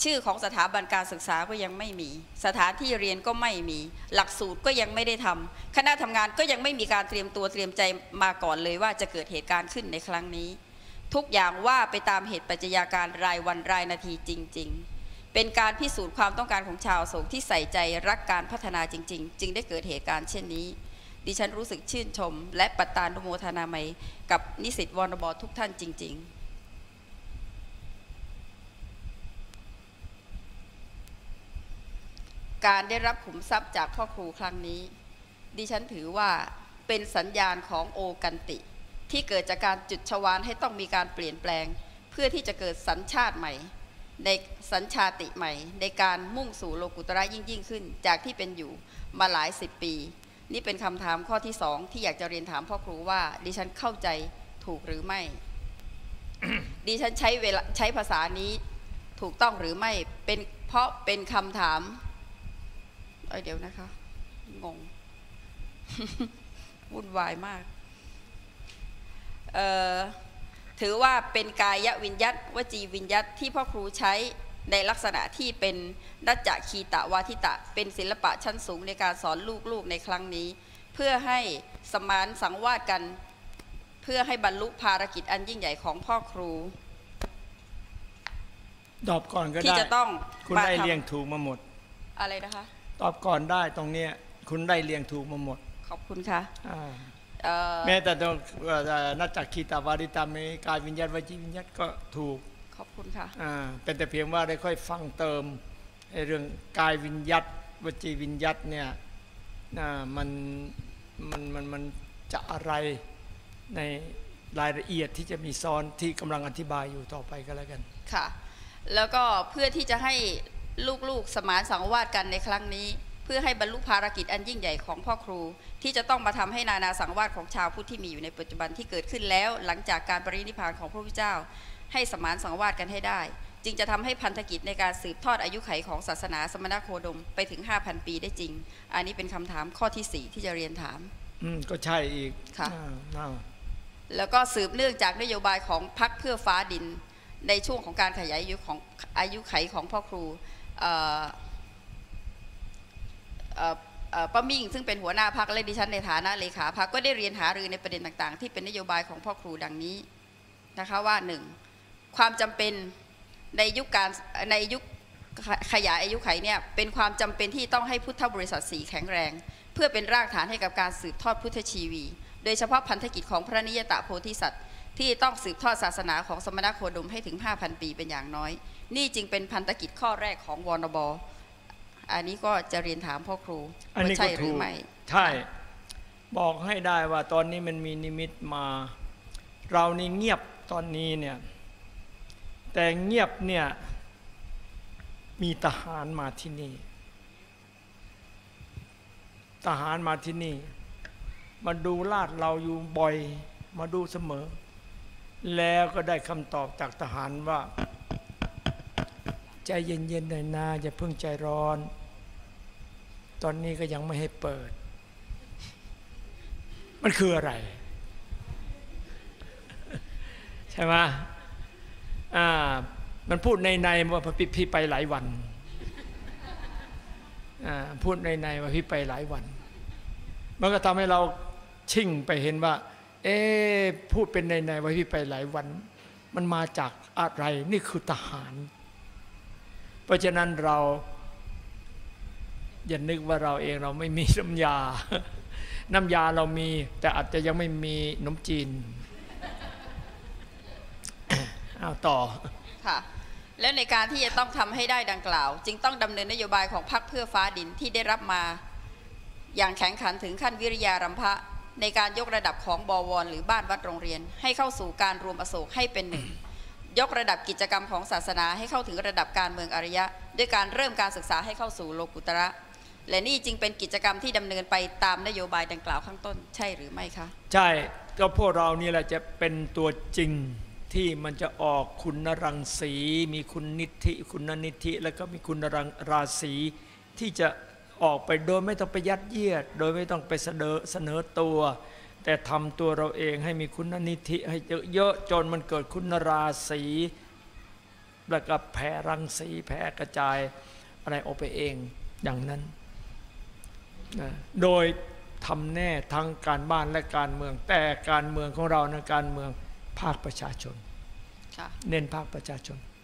ชื่อของสถาบันการศึกษาก็ยังไม่มี สถานที่เรียนก็ไม่มี หลักสูตรก็ยังไม่ได้ทำคณะทำงานก็ยังไม่มีการเตรียมตัวเตรียมใจมาก่อนเลยว่าจะเกิดเหตุการณ์ขึ้นในครั้งนี้ ทุกอย่างว่าไปตามเหตุปัจจัยการรายวันรายนาทีจริง ๆ เป็นการพิสูจน์ความต้องการของชาวโศกที่ใส่ใจรักการพัฒนาจริง ๆ จึงได้เกิดเหตุการณ์เช่นนี้ ดิฉันรู้สึกชื่นชม และปัตตานุโมทนาไมยกับนิสิตวรบทุกท่านจริง ๆการได้รับขุมทรัพย์จากพ่อครูครั้งนี้ ดิฉันถือว่าเป็นสัญญาณของโอกันติ ที่เกิดจากการจุดชวานให้ต้องมีการเปลี่ยนแปลง เพื่อที่จะเกิดสัญชาติใหม่ ในสัญชาติใหม่ ในการมุ่งสู่โลกุตระยิ่งยิ่งขึ้น จากที่เป็นอยู่มาหลายสิบปี นี่เป็นคำถามข้อที่สองที่อยากจะเรียนถามพ่อครูว่า ดิฉันเข้าใจถูกหรือไม่ ดิฉันใช้เวลาใช้ภาษานี้ถูกต้องหรือไม่เป็นเพราะเป็นคำถามเเดี๋ยวนะคะ งงวุ่นวายมาก ถือว่าเป็นกายวิญยัตวจีวิญยัตที่พ่อครูใช้ในลักษณะที่เป็นนัจจคีตะวาทิตะ เป็นศิลปะชั้นสูงในการสอนลูกๆในครั้งนี้ เพื่อให้สมานสังวาสกัน เพื่อให้บรรลุภารกิจอันยิ่งใหญ่ของพ่อครูตอบก่อนก็ที่ได้จะต้องคุณมาได้ทำเรียงถูกมาหมด อะไรนะคะ ตอบก่อนได้ตรงเนี้ยคุณได้เรียงถูกมาหมด ขอบคุณค่ะอ่าเอ่อ แม้แต่ตรงเอ่อนัจจคีตาวาริตามีกายวิญญาณวจีวิญญาณก็ถูกขอบคุณค่ะอ่าเป็นแต่เพียงว่าได้ค่อยฟังเติมไอ้เรื่องกายวิญญัตวจีวิญญัตเนี่ยนะมันมันมันมันจะอะไรในรายละเอียดที่จะมีซ้อนที่กำลังอธิบายอยู่ต่อไปก็แล้วกันค่ะ แล้วก็เพื่อที่จะให้ลูกๆสมานสังวาสกันในครั้งนี้ เพื่อให้บรรลุภารกิจอันยิ่งใหญ่ของพ่อครู ที่จะต้องมาทำให้นานาสังวาสของชาวพุทธที่มีอยู่ในปัจจุบันที่เกิดขึ้นแล้ว หลังจากการปรินิพพานของพระพุทธเจ้า ให้สมานสังวาสกันให้ได้ จึงจะทำให้พันธกิจในการสืบทอดอายุไขของศาสนาสมณโคดมไปถึง 5,000 ปีได้จริง อันนี้เป็นคำถามข้อทีสี่ 4 ที่จะเรียนถาม อืมก็ใช่อีกค่ะอ่าอ่าแล้วก็สืบเนื่องจากนโยบายของพักเพื่อฟ้าดิน ในช่วงของการขยายอายุของอายุไขของพ่อครู ป้ามิ่งซึ่งเป็นหัวหน้าพักและดิฉันในฐานะเลขาพักก็ได้เรียนหารือในประเด็นต่างๆ ที่เป็นนโยบายของพ่อครูดังนี้นะคะว่าหนึ่งความจำเป็นในยุคการในยุคขยายอายุไขเนี่ยเป็นความจำเป็นที่ต้องให้พุทธบริษัทสีแข็งแรง เพื่อเป็นรากฐานให้กับการสืบทอดพุทธชีวี โดยเฉพาะพันธกิจของพระนิยตะโพธิสัตว์ ที่ต้องสืบทอดศาสนาของสมณโคดมให้ถึง 5,000 ปีเป็นอย่างน้อย นี่จึงเป็นพันธกิจข้อแรกของวนบ อันนี้ก็จะเรียนถามพ่อครูอันนี้ว่าใช่ก็หรืถูอกไม่ใช่ บอกให้ได้ว่าตอนนี้มันมีนิมิตมา เรานี่เงียบตอนนี้เนี่ย แต่เงียบเนี่ยมีทหารมาที่นี่ ทหารมาที่นี่ มาดูลาดเราอยู่บ่อย มาดูเสมอ แล้วก็ได้คำตอบจากทหารว่า ใจเย็นๆหน่อยนะอย่าเพิ่งใจร้อน ตอนนี้ก็ยังไม่ให้เปิด มันคืออะไร ใช่ไหมอ่า มันพูดในในว่าพี่ไปหลายวันอ่าพูดในในว่าพี่ไปหลายวัน มันก็ทำให้เราชิ่งไปเห็นว่า เอ๊พูดเป็นในในๆไว้พี่ไปหลายวัน มันมาจากอะไรนี่คือทหาร เพราะฉะนั้นเราอย่านึกว่าเราเองเราไม่มีน้ำยา น้ำยาเรามี แต่อาจจะยังไม่มีนมจีนเอาต่อค่ะแล้วในการที่จะต้องทำให้ได้ดังกล่าว จึงต้องดำเนินนโยบายของพรรคเพื่อฟ้าดินที่ได้รับมา อย่างแข็งขันถึงขั้นวิริยารัมภะในการยกระดับของบวรหรือบ้านวัดโรงเรียน ให้เข้าสู่การรวมอโศกให้เป็นหนึ่ง ยกระดับกิจกรรมของศาสนาให้เข้าถึงระดับการเมืองอริยะ ด้วยการเริ่มการศึกษาให้เข้าสู่โลกุตระ และนี่จึงเป็นกิจกรรมที่ดำเนินไปตามนโยบายดังกล่าวข้างต้น ใช่หรือไม่คะ ใช่ก็พวกเรานี่แหละจะเป็นตัวจริงที่มันจะออกคุณรังสี มีคุณนิธิคุณนิธิ แล้วก็มีคุณรังราศีที่จะออกไปโดยไม่ต้องไปยัดเยียด โดยไม่ต้องไปเสนอเสนอตัว แต่ทำตัวเราเองให้มีคุณนิธิให้เยอะๆจนมันเกิดคุณราศีแล้วก็แผ่รังสีแผ่กระจายอะไรออกไปเองอย่างนั้นนะโดยทำแน่ทั้งการบ้านและการเมือง แต่การเมืองของเรานะการเมืองภาคประชาชนค่ะเน้นภาคประชาชนค่ะ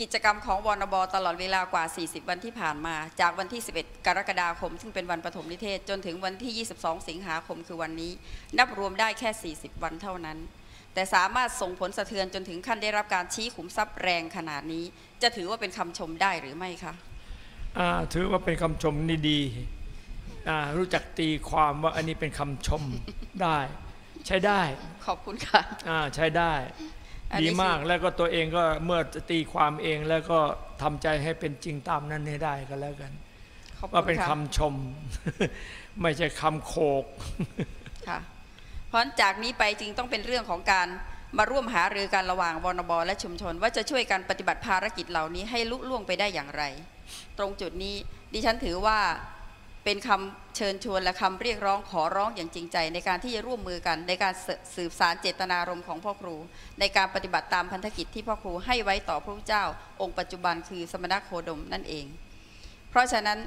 กิจกรรมของวนบตลอดเวลากว่า 40 วันที่ผ่านมา จากวันที่ 11 กรกฎาคม ซึ่งเป็นวันปฐมนิเทศ จนถึงวันที่ 22 สิงหาคมคือวันนี้ นับรวมได้แค่ 40 วันเท่านั้น แต่สามารถส่งผลสะเทือนจนถึงขั้นได้รับการชี้ขุมทรัพย์แรงขนาดนี้ จะถือว่าเป็นคำชมได้หรือไม่คะอ่าถือว่าเป็นคำชมนี่ดีอ่ารู้จักตีความว่าอันนี้เป็นคำชมได้ ใช้ได้ ขอบคุณค่ะอ่าใช้ได้อันนี้ ดีมากแล้วก็ตัวเองก็เมื่อตีความเองแล้วก็ทำใจให้เป็นจริงตามนั้นให้ได้ก็แล้วกันขอบว่าคุเป็นณค่ะคำชม ไม่ใช่คำโขกค่ะเพราะฉะนั้นจากนี้ไปจึงต้องเป็นเรื่องของการมาร่วมหารือกันระหว่างวนบและชุมชน ว่าจะช่วยกันปฏิบัติภารกิจเหล่านี้ให้ลุล่วงไปได้อย่างไร ตรงจุดนี้ดิฉันถือว่า เป็นคำเชิญชวนและคำเรียกร้องขอร้องอย่างจริงใจ ในการที่จะร่วมมือกัน ในการสืสืบสารเจตนารมณ์ของพ่อครู ในการปฏิบัติตามพันธกิจที่พ่อครูให้ไว้ต่อพระเจ้า องค์ปัจจุบันคือสมณโคดมนั่นเอง เพราะฉะนั้น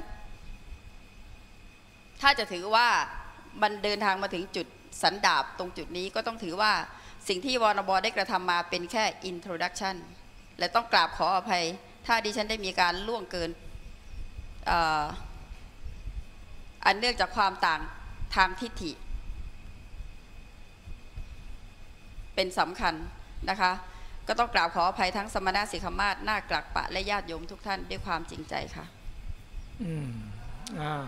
ถ้าจะถือว่ามันเดินทางมาถึงจุดสันดาบตรงจุดนี้ก็ต้องถือว่าสิ่งที่วนบได้กระทำมาเป็นแค่ introduction และต้องกราบขออภัย ถ้าดิฉันได้มีการล่วงเกิน อ่ออันเนื่องจากความต่างทางทิฏฐิ เป็นสำคัญนะคะ ก็ต้องกราบขออภัยทั้งสมณะสิกขมาศหน้ากลักปะ และญาติโยมทุกท่านด้วยความจริงใจค่ะ อืมอ่า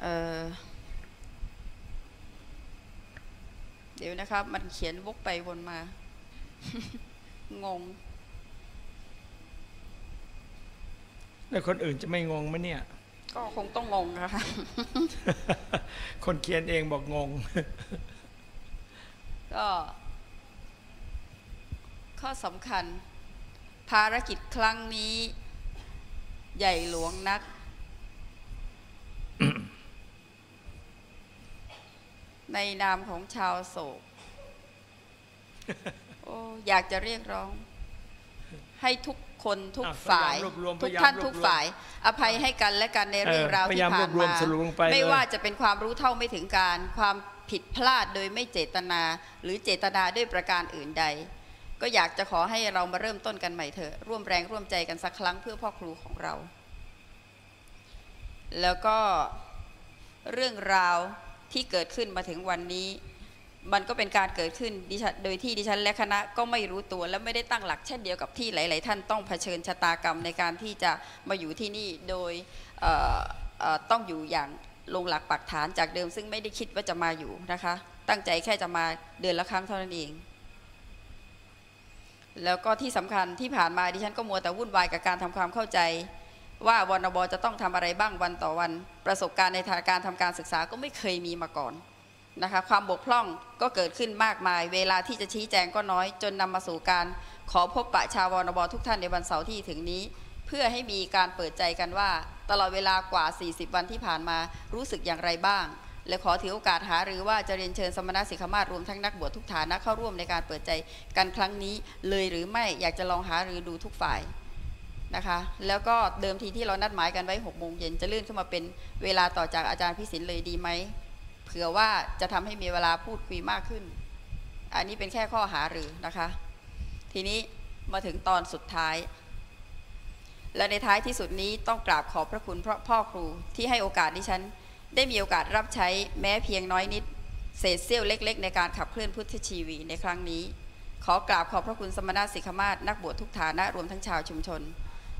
เอ่อเดี๋ยวนะครับ มันเขียนวกไปวนมา งง แล้วคนอื่นจะไม่งงไหมเนี่ย ก็คงต้องงงนะคะคนเขียนเองบอกงง ก็ ข้อสำคัญ ภารกิจครั้งนี้ ใหญ่หลวงนัก ในนามของชาวโศกโอ้อยากจะเรียกร้อง ให้ทุก คนทุกอะฝ่ายพยายามรวบรวมทุกพยายามท่านรวบทุกรวมฝ่าย อภัยให้กันและกันในเรื่องเออราวพที่ยายามผ่ารวนบรวมมาสรุปลงไปไม่เลยว่าจะเป็นความรู้เท่าไม่ถึงการ ความผิดพลาดโดยไม่เจตนา หรือเจตนาด้วยประการอื่นใด ก็อยากจะขอให้เรามาเริ่มต้นกันใหม่เถอะร่วมแรงร่วมใจกันสักครั้งเพื่อพ่อครูของเรา แล้วก็เรื่องราวที่เกิดขึ้นมาถึงวันนี้ มันก็เป็นการเกิดขึ้นดิฉันโดยที่ดิฉันและคณะก็ไม่รู้ตัวและไม่ได้ตั้งหลักเช่นเดียวกับที่หลาย ๆ ท่านต้องเผชิญชะตากรรมในการที่จะมาอยู่ที่นี่โดยต้องอยู่อย่างลงหลักปักฐานจากเดิมซึ่งไม่ได้คิดว่าจะมาอยู่นะคะ ตั้งใจแค่จะมาเดือนละครั้งเท่านั้นเอง แล้วก็ที่สำคัญที่ผ่านมาดิฉันก็มัวแต่วุ่นวายกับการทำความเข้าใจ ว่าวนบจะต้องทำอะไรบ้างวันต่อวัน ประสบการณ์ในทางการทำการศึกษาก็ไม่เคยมีมาก่อน นะคะความบกพร่องก็เกิดขึ้นมากมาย เวลาที่จะชี้แจงก็น้อย จนนำมาสู่การขอพบปะชาววนบทุกท่านในวันเสาร์ที่ถึงนี้ เพื่อให้มีการเปิดใจกันว่า ตลอดเวลากว่า 40 วันที่ผ่านมารู้สึกอย่างไรบ้าง และขอถือโอกาสหาหรือว่าจะเรียนเชิญสมณสิกขามาศรวมทั้งนักบวชทุกฐานะเข้าร่วมในการเปิดใจกันครั้งนี้เลยหรือไม่อยากจะลองหาหรือดูทุกฝ่ายนะคะแล้วก็เดิมทีที่เรานัดหมายกันไว้6โมงเย็นจะเลื่อนขึ้นมาเป็นเวลาต่อจากอาจารย์พิสิทธิ์เลยดีไหม ผื่อว่าจะทำให้มีเวลาพูดคุยมากขึ้น อันนี้เป็นแค่ข้อหารือนะคะ ทีนี้มาถึงตอนสุดท้าย และในท้ายที่สุดนี้ต้องกราบขอบพระคุณเพราะพ่อครูที่ให้โอกาสดิฉัน ได้มีโอกาสรับใช้แม้เพียงน้อยนิด เศษเสี้ยวเล็ก ๆ ในการขับเคลื่อนพุทธชีวีในครั้งนี้ ขอกราบขอบพระคุณสมณะสิกขมาศนักบวชทุกฐานะรวมทั้งชาวชุมชน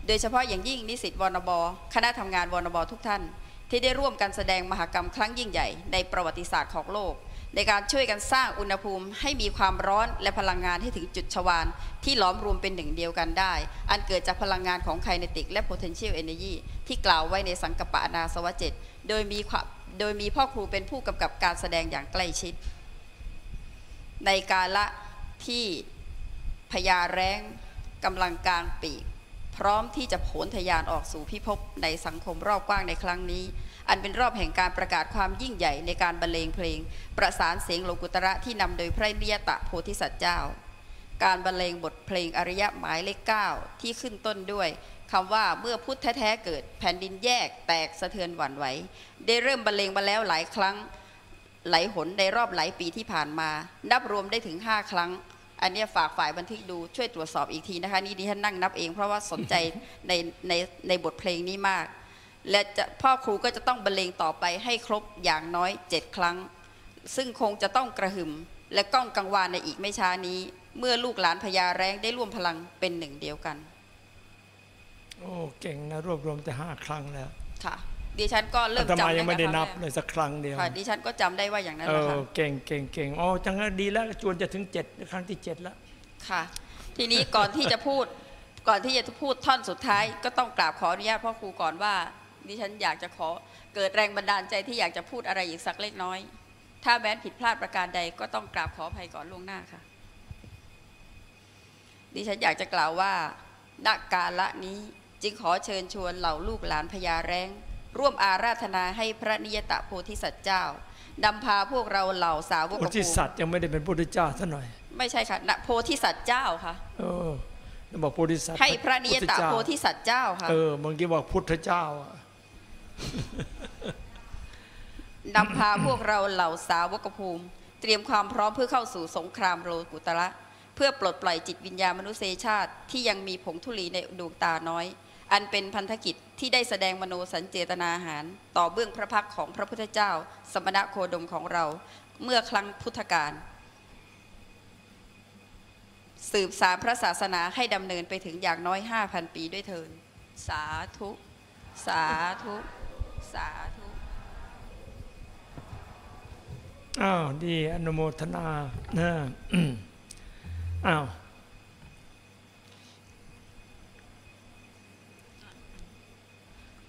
โดยเฉพาะอย่างยิ่งนิสิตวนบคณะทำงานวนบทุกท่าน ที่ได้ร่วมกันแสดงมหกรรมครั้งยิ่งใหญ่ ในประวัติศาสตร์ของโลก ในการช่วยกันสร้างอุณหภูมิให้มีความร้อนและพลังงานให้ถึงจุดชวานที่หลอมรวมเป็นหนึ่งเดียวกันได้ อันเกิดจากพลังงานของไคเนติกและ potential energy ที่กล่าวไว้ในสังกปะนาสวะเจ็ดโดยมีโดยมีพ่อครูเป็นผู้กำกับการแสดงอย่างใกล้ชิด ในกาละที่พญาแร้งกำลังกลางปีก พร้อมที่จะโผนทะยานออกสู่พิภพในสังคมรอบกว้างในครั้งนี้ อันเป็นรอบแห่งการประกาศความยิ่งใหญ่ในการบรรเลงเพลง ประสานเสียงโลกุตระที่นำโดยพระนิยตะโพธิสัตว์เจ้า การบรรเลงบทเพลงอริยะหมายเลขเก้าที่ขึ้นต้นด้วยคำว่าเมื่อพุทธแท้ๆเกิดแผ่นดินแยกแตกสะเทือนหวั่นไหวได้เริ่มบรรเลงมาแล้วหลายครั้งไหลหนในรอบหลายปีที่ผ่านมา นับรวมได้ถึง 5 ครั้ง อันเนี้ยฝากฝ่ายบันทึกดูช่วยตรวจสอบอีกทีนะคะ นี่ดิฉันนั่งนับเอง เพราะว่าสนใจในในในบทเพลงนี้มาก และจะพ่อครูก็จะต้องบรรเลงต่อไปให้ครบอย่างน้อย 7 ครั้ง ซึ่งคงจะต้องกระหึ่มและก้องกังวานในอีกไม่ช้านี้ เมื่อลูกหลานพญาแรงได้ร่วมพลังเป็นหนึ่งเดียวกัน โอ้ เก่งนะ รวบรวมแต่ห้าครั้งแล้วค่ะ ดิฉันก็เริ่อามตจำมายังไม่ได้นับตั้งเลแต่ยสักครั้งเดียวค่ะดิฉันก็จำได้ว่าอย่างนั้นเอนะอคะเก่งเก่งเก่งอ๋อจังก็ดีแล้วจวนจะถึงเจ็ดครั้งที่เจ็ดแล้วค่ะ ทีนี้ก่อนที่จะพูดก่อนที่จะพูดท่อนสุดท้าย ก็ต้องกราบขออนุญาตพ่อครูก่อนว่า ดิฉันอยากจะขอเกิดแรงบันดาลใจที่อยากจะพูดอะไรอีกสักเล็กน้อย ถ้าแม้นผิดพลาดประการใดก็ต้องกราบขออภัยก่อนล่วงหน้าค่ะ ดิฉันอยากจะกล่าวว่าณกาละนี้จึงขอเชิญชวนเหล่าลูกหลานพญาแรง ร่วมอาราธนาให้พระนิยตะโพธิสัตว์เจ้า นำพาพวกเราเหล่าสาวกโพธิสัตว์ยังไม่ได้เป็นพุทธเจ้าซะหน่อย ไม่ใช่ค่ะณโพธิสัตว์เจ้าค่ะเออแล้วบอกโพธิสัตว์ให้พระนิยตะพุทธเจ้าโพธิสัตว์เจ้าค่ะเออเมื่อกี้บอกพุทธเจ้าอะนำพาพวกเราเหล่าสาวกภูมิ เตรียมความพร้อมเพื่อเข้าสู่สงครามโลกุตระเพื่อปลดปล่อยจิตวิญญาณมนุษยชาติที่ยังมีผงธุลีในดวงตาน้อย อันเป็นพันธกิจที่ได้แสดงมโนสัญเจตนาหาร ต่อเบื้องพระพักของพระพุทธเจ้า สมณะโคดมของเรา เมื่อครั้งพุทธกาลสืบสารพระศาสนาให้ดำเนินไปถึงอย่างน้อย 5,000 ปีด้วยเทิน สาธุ สาธุ สาธุอ้าวดีอนุโมทนานะอ้าว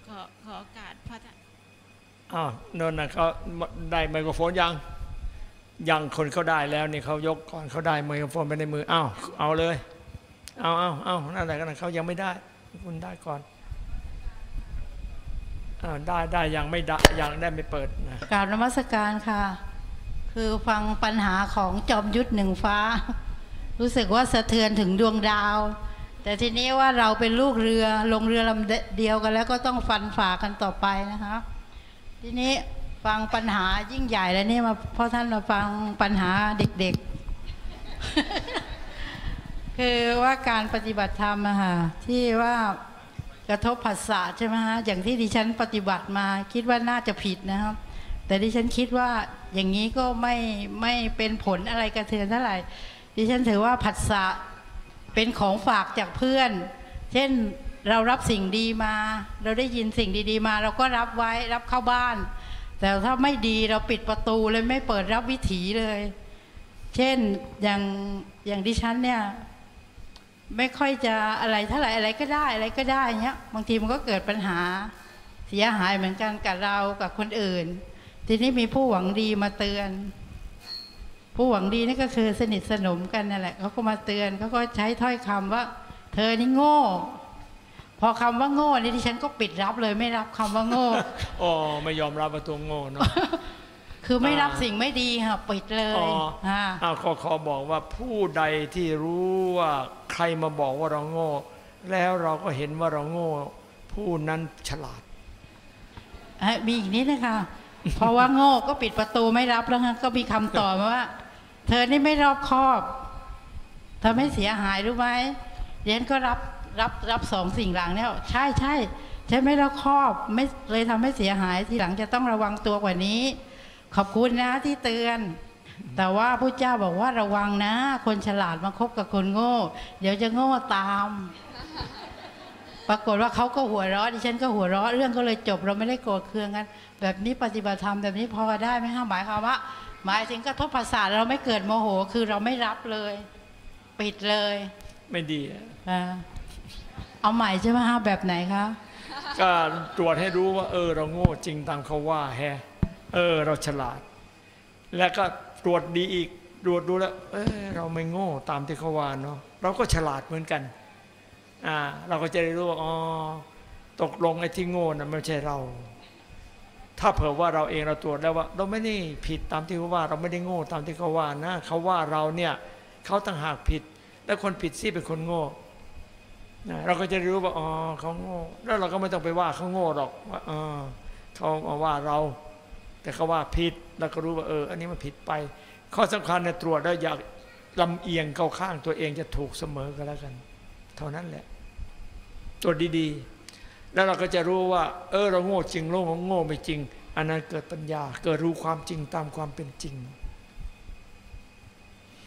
ขอขอโอกาสพระท่าน อ้าวโนนนะเขาได้ไมโครโฟนยังยังคนเขาได้แล้วนี่เขายกก่อนเขาได้ไมโครโฟนไปในมืออ้าวเอาเลย เอาเอาเอานั่นแหละกันเขายังไม่ได้ คุณได้ก่อนอ้าวได้ได้ยังไม่ได้ยังได้ไม่เปิดนะกราบนมัสการค่ะ คือฟังปัญหาของจอมยุทธหนึ่งฟ้า รู้สึกว่าสะเทือนถึงดวงดาว แต่ทีนี้ว่าเราเป็นลูกเรือลงเรือลำเดียวกันแล้วก็ต้องฟันฝ่ากันต่อไปนะคะ ทีนี้ฟังปัญหายิ่งใหญ่แล้วนี่มาพ่อท่านมาฟังปัญหาเด็กๆ คือว่าการปฏิบัติธรรมอะค่ะที่ว่ากระทบผัสสะใช่ไหมฮะอย่างที่ดิฉันปฏิบัติมาคิดว่าน่าจะผิดนะครับ แต่ดิฉันคิดว่าอย่างนี้ก็ไม่ไม่เป็นผลอะไรกระเทือนเท่าไหร่ ดิฉันถือว่าผัสสะเป็นของฝากจากเพื่อน เช่น เรารับสิ่งดีมา เราได้ยินสิ่งดีๆมา เราก็รับไว้รับเข้าบ้าน แต่ถ้าไม่ดีเราปิดประตูเลยไม่เปิดรับวิถีเลย เช่นอย่างอย่างดิฉันเนี่ยไม่ค่อยจะอะไรเท่าไหร่อะไรก็ได้อะไรก็ได้เงี้ยบางทีมันก็เกิดปัญหาเสียหายเหมือนกันกับเรากับคนอื่น ทีนี้มีผู้หวังดีมาเตือน ผู้หวังดีนี่ก็คือสนิทสนมกันนั่นแหละเขาก็มาเตือนเขาก็ใช้ถ้อยคำว่า เธอนี่โง่ พอคำว่าโง่นี่ดิฉันก็ปิดรับเลยไม่รับคำว่าโง่อ๋อไม่ยอมรับว่าตัวโง่เนาะคือไม่รับอ่าสิ่งไม่ดีค่ะปิดเลอ๋ยออ่าอ้าวขอขอบอกว่าผู้ใดที่รู้ว่าใครมาบอกว่าเราโง่ แล้วเราก็เห็นว่าเราโง่ ผู้นั้นฉลาดเอ้ยมีอีกนิดนะคะ เพราะว่าโง่ก็ปิดประตูไม่รับแล้วฮะก็มีคำตอบมาว่า เธอนี่ไม่รอบคอบเธอไม่เสียหายรู้ไหมเรียนก็รับ รับรับสองสิ่งหลังเนี่ยใช่ใช่ฉันไม่รอบคอบไม่เลยทำให้เสียหายทีหลังจะต้องระวังตัวกว่านี้ ขอบคุณนะที่เตือน แต่ว่าพระเจ้าบอกว่าระวังนะ คนฉลาดมาคบกับคนโง่ เดี๋ยวจะโง่ตาม ปรากฏว่าเขาก็หัวเราะดิฉันก็หัวเราะเรื่องก็เลยจบเราไม่ได้โกรธเคืองกัน แบบนี้ปฏิบัติธรรมแบบนี้พอได้ไหมคะหมายความว่า หมายถึงกระทบภาษาทเราไม่เกิดโมโหคือเราไม่รับเลย ปิดเลย ไม่ดีอ่า เอาใหม่ใช่ไหมคะแบบไหนคะก็ตรวจให้รู้ว่า เออ เราโง่จริงตามเขาว่าแฮเออ เราฉลาด แล้วก็ตรวจดีอีกตรวจดูแล้ว เออเราไม่โง่ตามที่เขาว่าเนาะเราก็ฉลาดเหมือนกัน อ่า เราก็จะได้รู้ว่าอ๋อตกลงไอ้ที่โง่นะไม่ใช่เรา ถ้าเผื่อว่าเราเองเราตรวจแล้วว่า เราไม่ได้ผิดตามที่เขาว่า เราไม่ได้โง่ตามที่เขาว่านะเขาว่าเราเนี่ยเขาต่างหากผิด แล้วคนผิดซี่เป็นคนโง่ นะเราก็จะรู้ว่าอ๋อเขาโง่แล้วเราก็ไม่ต้องไปว่าเขาโง่หรอกว่าเออเขามาว่าเรา แต่เขาว่าผิดเราก็รู้ว่าเออ อันนี้มันผิดไป ข้อสำคัญเนี่ยตรวจแล้วอยากลำเอียงเข้าข้างตัวเองจะถูกเสมอกันแล้วกัน เท่านั้นแหละ ตรวจดีๆ แล้วเราก็จะรู้ว่า เออ เราโง่จริงโลกของโง่ไม่จริง อันนั้นเกิดปัญญา เกิดรู้ความจริงตามความเป็นจริง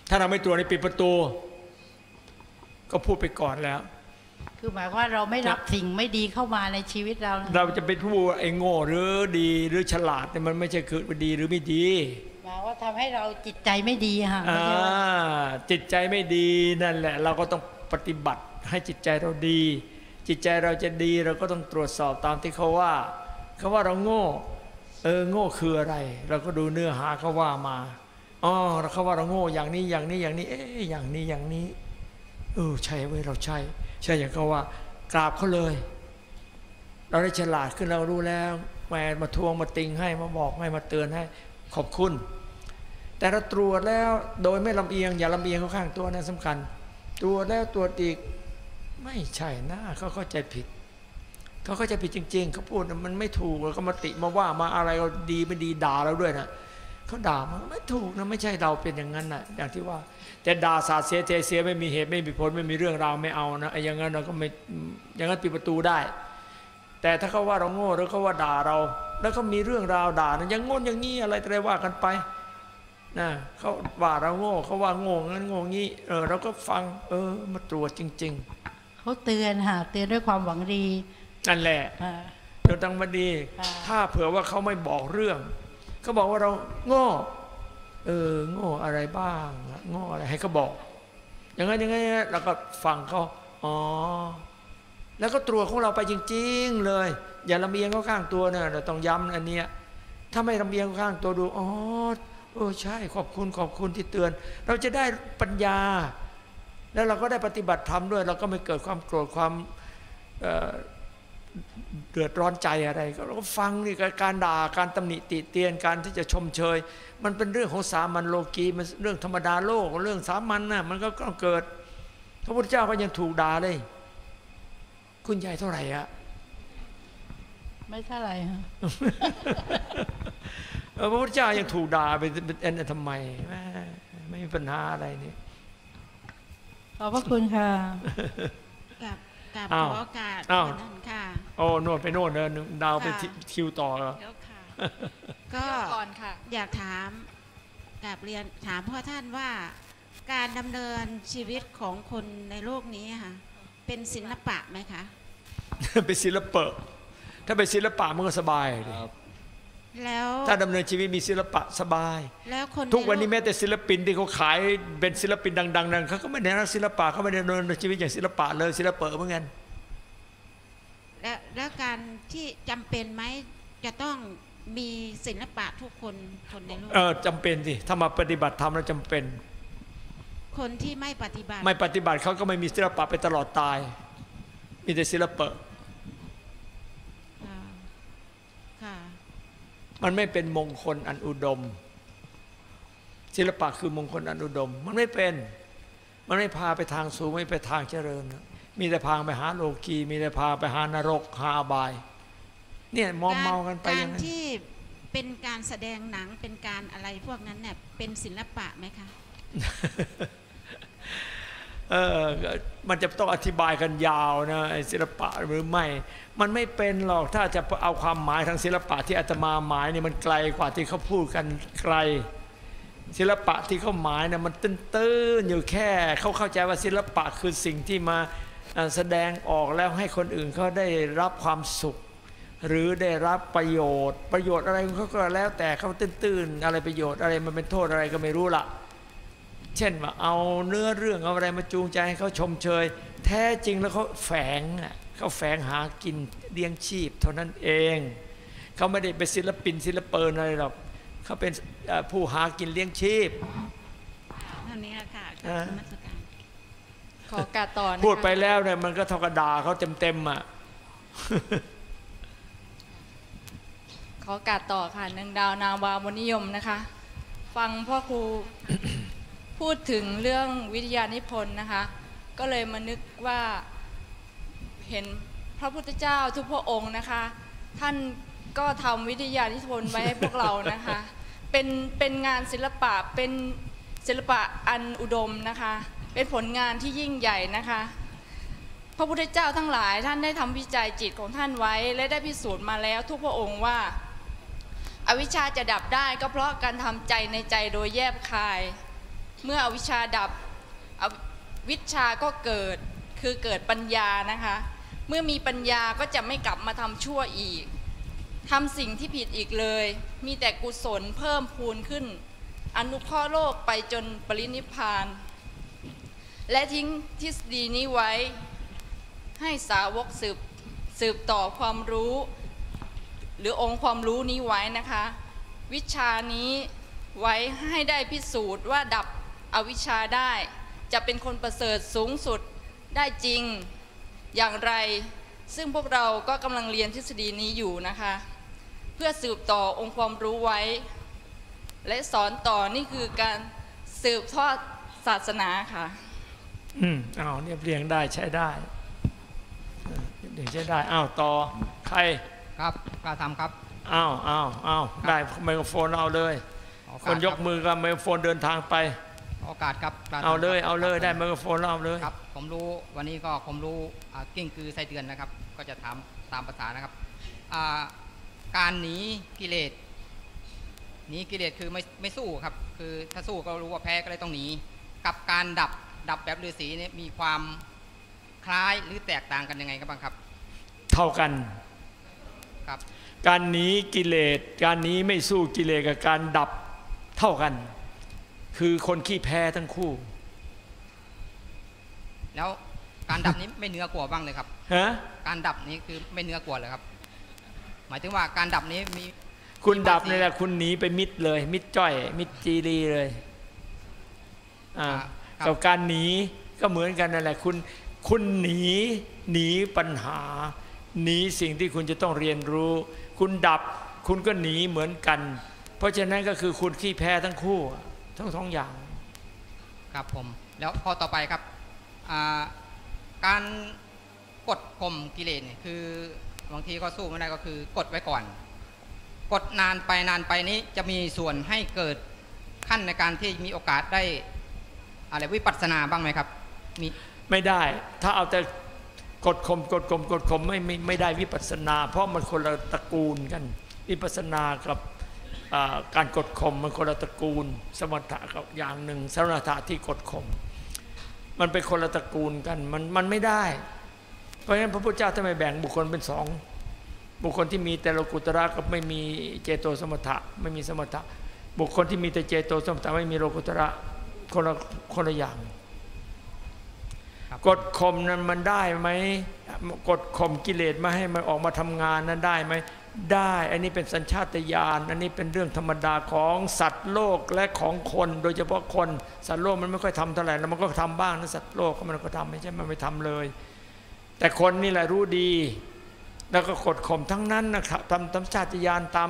ถ้าเราไม่ตรวจในปิดประตู ก็พูดไปก่อนแล้ว คือหมายความว่าเราไม่รับสิ่งไม่ดีเข้ามาในชีวิตเรานะเราจะเป็นผู้ไอ้โง่หรือดีหรือฉลาดเนี่ยมันไม่ใช่คือดีหรือไม่ดีหมายว่าทำให้เราจิตใจไม่ดีค่ะไม่อ่าใช่ว่าจิตใจไม่ดีนั่นแหละ เราก็ต้องปฏิบัติให้จิตใจเราดี จิตใจเราจะดีเราก็ต้องตรวจสอบตามที่เขาว่าเขาว่าเราโง่เออโง่คืออะไร เราก็ดูเนื้อหาเขาว่ามาอ๋อเขาว่าเราโง่อย่างนี้อย่างนี้อย่างนี้ เอ๊ะอย่างนี้อย่างนี้เออใช่เว้ยเราใช่ ใช่อย่างเขาว่ากราบเขาเลย เราได้ฉลาดขึ้นเรารู้แล้วแหมมาทวงมาติงให้มาบอกให้มาเตือนให้ขอบคุณ แต่เราตรวจแล้วโดยไม่ลำเอียง อย่าลำเอียงเขาข้างตัวนะสำคัญ ตรวจแล้วตรวจอีกไม่ใช่นะเขาเข้าใจผิดเขาเข้าใจผิดจริง ๆเขาพูดมันไม่ถูกแล้วก็มาติมาว่ามาอะไรเราดีไม่ดีด่าเราด้วยนะเขาด่ามันไม่ถูกนะไม่ใช่เราเป็นอย่างนั้นนะอย่างที่ว่า แต่ด่าสาดเสียเทเสียไม่มีเหตุไม่มีผลไม่มีเรื่องราวไม่เอานะไอ้อย่างนั้นเราก็ไม่อย่างนั้นปิดประตูได้ แต่ถ้าเขาว่าเราโง่หรือเขาว่าด่าเรา แล้วก็มีเรื่องราวด่านะอยังโง่อย่างนี้อะไรอะไรว่ากันไปนะเขาว่าเราโง่เขาว่าโง่งั้นโง่งี้เออเราก็ฟัง เออมาตรวจจริงเขาเตือนค่ะเตือนด้วยความหวังดีๆนั่นแหละอ่าเดี๋ยวตังมาดีค่ะถ้าเผื่อว่าเขาไม่บอกเรื่องเขาบอกว่าเราโง่ เออโง่อะไรบ้างโง่อะไรให้เขาบอก อย่างนั้นอย่างนั้นอย่างเราก็ฟังเขาอ๋อแล้วก็ตรวจของเราไปจริง ๆ เลย อย่าลำเอียงเข้าข้างตัวเนี่ยเราต้องย้ำอันเนี้ยถ้าไม่ลำเอียงข้าข้างตัวดูอ๋อเออใช่ขอบคุณขอบคุณที่เตือน เราจะได้ปัญญา แล้วเราก็ได้ปฏิบัติธรรมด้วย เราก็ไม่เกิดความโกรธความ เอ่อเดือดร้อนใจอะไร ก็เราก็ฟังนี่การด่าการตำหนิติเตียนการที่จะชมเชย มันเป็นเรื่องของสามัญโลกีมันเรื่องธรรมดาโลกเรื่องสามัญน่ะมันก็ต้องเกิด พระพุทธเจ้าก็ยังถูกด่าเลย คุณยายเท่าไหร่อะไม่เท่าไหร่ค่ะเออพระพุทธเจ้ายังถูกด่าไปเป็นเอ็นทำไมแม่ไม่มีปัญหาอะไรนี่ขอบพระคุณค่ะ กับกับอ้าขวอโอกาสอ้าววันนั้นค่ะโอ้โน่นไปโน่นเดินดาวไปค่ะที่คิวต่อเหรอเดี๋ยวค่ะก็ก่อนค่ะอยากถามกับเรียนถามพ่อท่านว่าการดำเนินชีวิตของคนในโลกนี้ค่ะเป็นศิลปะไหมคะเป็นศิลปะ ถ้าเป็นศิลปะมันก็สบายดิ แล้วถ้าดำเนินชีวิตมีศิลปะสบาย แล้วคนทุกวันนี้ใโลแม้แต่ศิลปินที่เขาขายเป็นศิลปินดังๆนั้นเขาก็ไม่ได้รักศิลปะเขาไม่ได้ดำเนินชีวิตอย่างศิลปะเลยศิลปะเหมือนกันและแล้วการที่จำเป็นไหมจะต้องมีศิลปะทุกคนคนในโลกเออจำเป็นสิถ้ามาปฏิบัติธรรมแล้วจำเป็น คนที่ไม่ปฏิบัติ ไม่ปฏิบัติเขาก็ไม่มีศิลปะไปตลอดตาย มีแต่ศิลปะค่ะค่ะ มันไม่เป็นมงคลอันอุดม ศิลปะคือมงคลอันอุดม มันไม่เป็น มันไม่พาไปทางสูงไม่ไปทางเจริญนะมีแต่พางไปหาโลกีมีแต่พาไปหานรกหาอบาย เนี่ยมอมเมากันไปกาอรย่างนั้นที่เป็นการแสดงหนังเป็นการอะไรพวกนั้นเนี่ยเป็นศิลปะไหมคะ เออมันจะต้องอธิบายกันยาวนะศิลปะหรือไม่ มันไม่เป็นหรอกถ้าจะเอาความหมายทางศิลปะที่อาตมาหมายเนี่ยมันไกลกว่าที่เขาพูดกันไกล ศิลปะที่เขาหมายเนี่ยมันตื้นๆอยู่แค่เขาเข้าใจว่าศิลปะคือสิ่งที่มาแสดงออกแล้วให้คนอื่นเขาได้รับความสุข หรือได้รับประโยชน์ ประโยชน์อะไรเขาก็แล้วแต่เขาตื้นๆอะไรประโยชน์อะไรมันเป็นโทษอะไรก็ไม่รู้ละ เช่นว่าเอาเนื้อเรื่องเอาอะไรมาจูงใจให้เขาชมเชย แท้จริงแล้วเขาแฝงน่ะเขาแฝงหากินเลี้ยงชีพ เท่านั้นเองเขาไม่ได้เป็นศิลปินศิลปินอะไรหรอกเขาเป็นเอ่อผู้หากินเลี้ยงชีพเท่านี้แหละค่ะอ่านมัสการขอการต่อนะคะพูดไปแล้วเนี่ยมันก็เท่ากับด่าเขาเต็มๆอะขอการต่อค่ะหนึ่งดาวนาวามนิยมนะคะ ฟังพ่อครู พูดถึงเรื่องวิทยานิพนธ์นะคะ ก็เลยมานึกว่าเห็นพระพุทธเจ้าทุกพระองค์นะคะ ท่านก็ทำวิทยานิพนธ์ไว้ให้พวกเรานะคะ เป็นเป็นงานศิลปะเป็นศิลปะอันอุดมนะคะ เป็นผลงานที่ยิ่งใหญ่นะคะ พระพุทธเจ้าทั้งหลายท่านได้ทำวิจัยจิตของท่านไว้ และได้พิสูจน์มาแล้วทุกพระองค์ว่า อวิชชาจะดับได้ก็เพราะการทำใจในใจโดยแยบคาย เมื่ออวิชชาดับอวิชชาก็เกิดคือเกิดปัญญานะคะ เมื่อมีปัญญาก็จะไม่กลับมาทำชั่วอีกทำสิ่งที่ผิดอีกเลย มีแต่กุศลเพิ่มพูนขึ้น อนุเคราะห์โลกไปจนปรินิพพานและทิ้งทฤษฎีนี้ไว้ ให้สาวกสืบสืบต่อความรู้ หรือองค์ความรู้นี้ไว้นะคะ วิชานี้ไว้ให้ได้พิสูจน์ว่าดับ อวิชชาได้ จะเป็นคนประเสริฐสูงสุดได้จริงอย่างไร ซึ่งพวกเราก็กำลังเรียนทฤษฎีนี้อยู่นะคะ เพื่อสืบต่อองค์ความรู้ไว้ และสอนต่อนี่คือการสืบทอดศาสนาค่ะ อืมอ้าวเนี่ยเรียงได้ใช้ได้เออเรียงใช้ได้อ้าวต่อใครครับกล้าทำครับอ้าวอ้าวอ้าวได้ไมโครโฟนเอาเลยขอโอคกาสนยกมือกับไมโครโฟนเดินทางไปขอ โอกาสครับกล้ทำเอาเลยครับเอาเลยครับได้ไมโครโฟนแล้วเอาเลยครับผมรู้วันนี้ก็ผมรู้อ่ากิ้งคือไส้เดือนนะครับ ก็จะถามตามภาษานะครับอ่าการหนีกิเลสหนีกิเลสคือไม่ไม่สู้ครับ คือถ้าสู้ก็รู้ว่าแพ้ก็เลยต้องหนี กับการดับดับแบบฤาษีเนี่ยมีความคล้ายหรือแตกต่างกันยังไงครับบ้างครับ เท่ากันครับ การหนีกิเลสการหนีไม่สู้กิเลสกับการดับเท่ากัน คือคนขี้แพ้ทั้งคู่ แล้วการดับนี้ไม่เหนือกว่าบ้างเลยครับฮะการดับนี้คือไม่เหนือกว่าเลยครับ หมายถึงว่าการดับนี้มีคุณดับนี่แหละคุณหนีไปมิดเลย มิดจ้อย มิดจีรีเลยอ่าครับกับการหนีก็เหมือนกันนั่นแหละคุณคุณหนีหนีปัญหา หนีสิ่งที่คุณจะต้องเรียนรู้ คุณดับคุณก็หนีเหมือนกัน เพราะฉะนั้นก็คือคุณขี้แพ้ทั้งคู่ ทั้งสองอย่างครับผม แล้วข้อต่อไปครับอ่าการกดข่มกิเลสเนี่ยคือบางทีก็สู้ไม่ได้ก็คือกดไว้ก่อน กดนานไปนานไปนี้จะมีส่วนให้เกิดขั้นในการที่มีโอกาสได้อะไรวิปัสสนาบ้างไหมครับมีไม่ได้ ถ้าเอาแต่กดข่มกดข่มกดข่มไม่ไม่ไม่ได้วิปัสสนา เพราะมันคนละตระกูลกัน วิปัสสนากับอ่า การกดข่มมันคนละตระกูล สมถะกับอย่างหนึ่งสมถะที่กดข่มมันเป็นคนละตระกูลกันมันมันไม่ได้ เพราะฉะนั้นพระพุทธเจ้าทำไมแบ่งบุคคลเป็นสองบุคคลที่มีแต่โลกุตระกับไม่มีเจโตสมถะไม่มีสมถะ บุคคลที่มีแต่เจโตสมถะไม่มีโลกุตระคนละคนละอย่างครับกดข่มนั้นมันได้ไหมกดข่มกิเลสมาให้มันออกมาทำงานนั้นได้ไหม ได้ อันนี้เป็นสัญชาตญาณ อันนี้เป็นเรื่องธรรมดาของสัตว์โลกและของคน โดยเฉพาะคน สัตว์โลกมันไม่ค่อยทำเท่าไหร่แล้วมันก็ทำบ้างนะสัตว์โลกก็มันก็ทำไม่ใช่ มันไม่ทำเลย แต่คนนี่แหละรู้ดี แล้วก็กดข่มทั้งนั้นนะครับทำตามชาติญาณตาม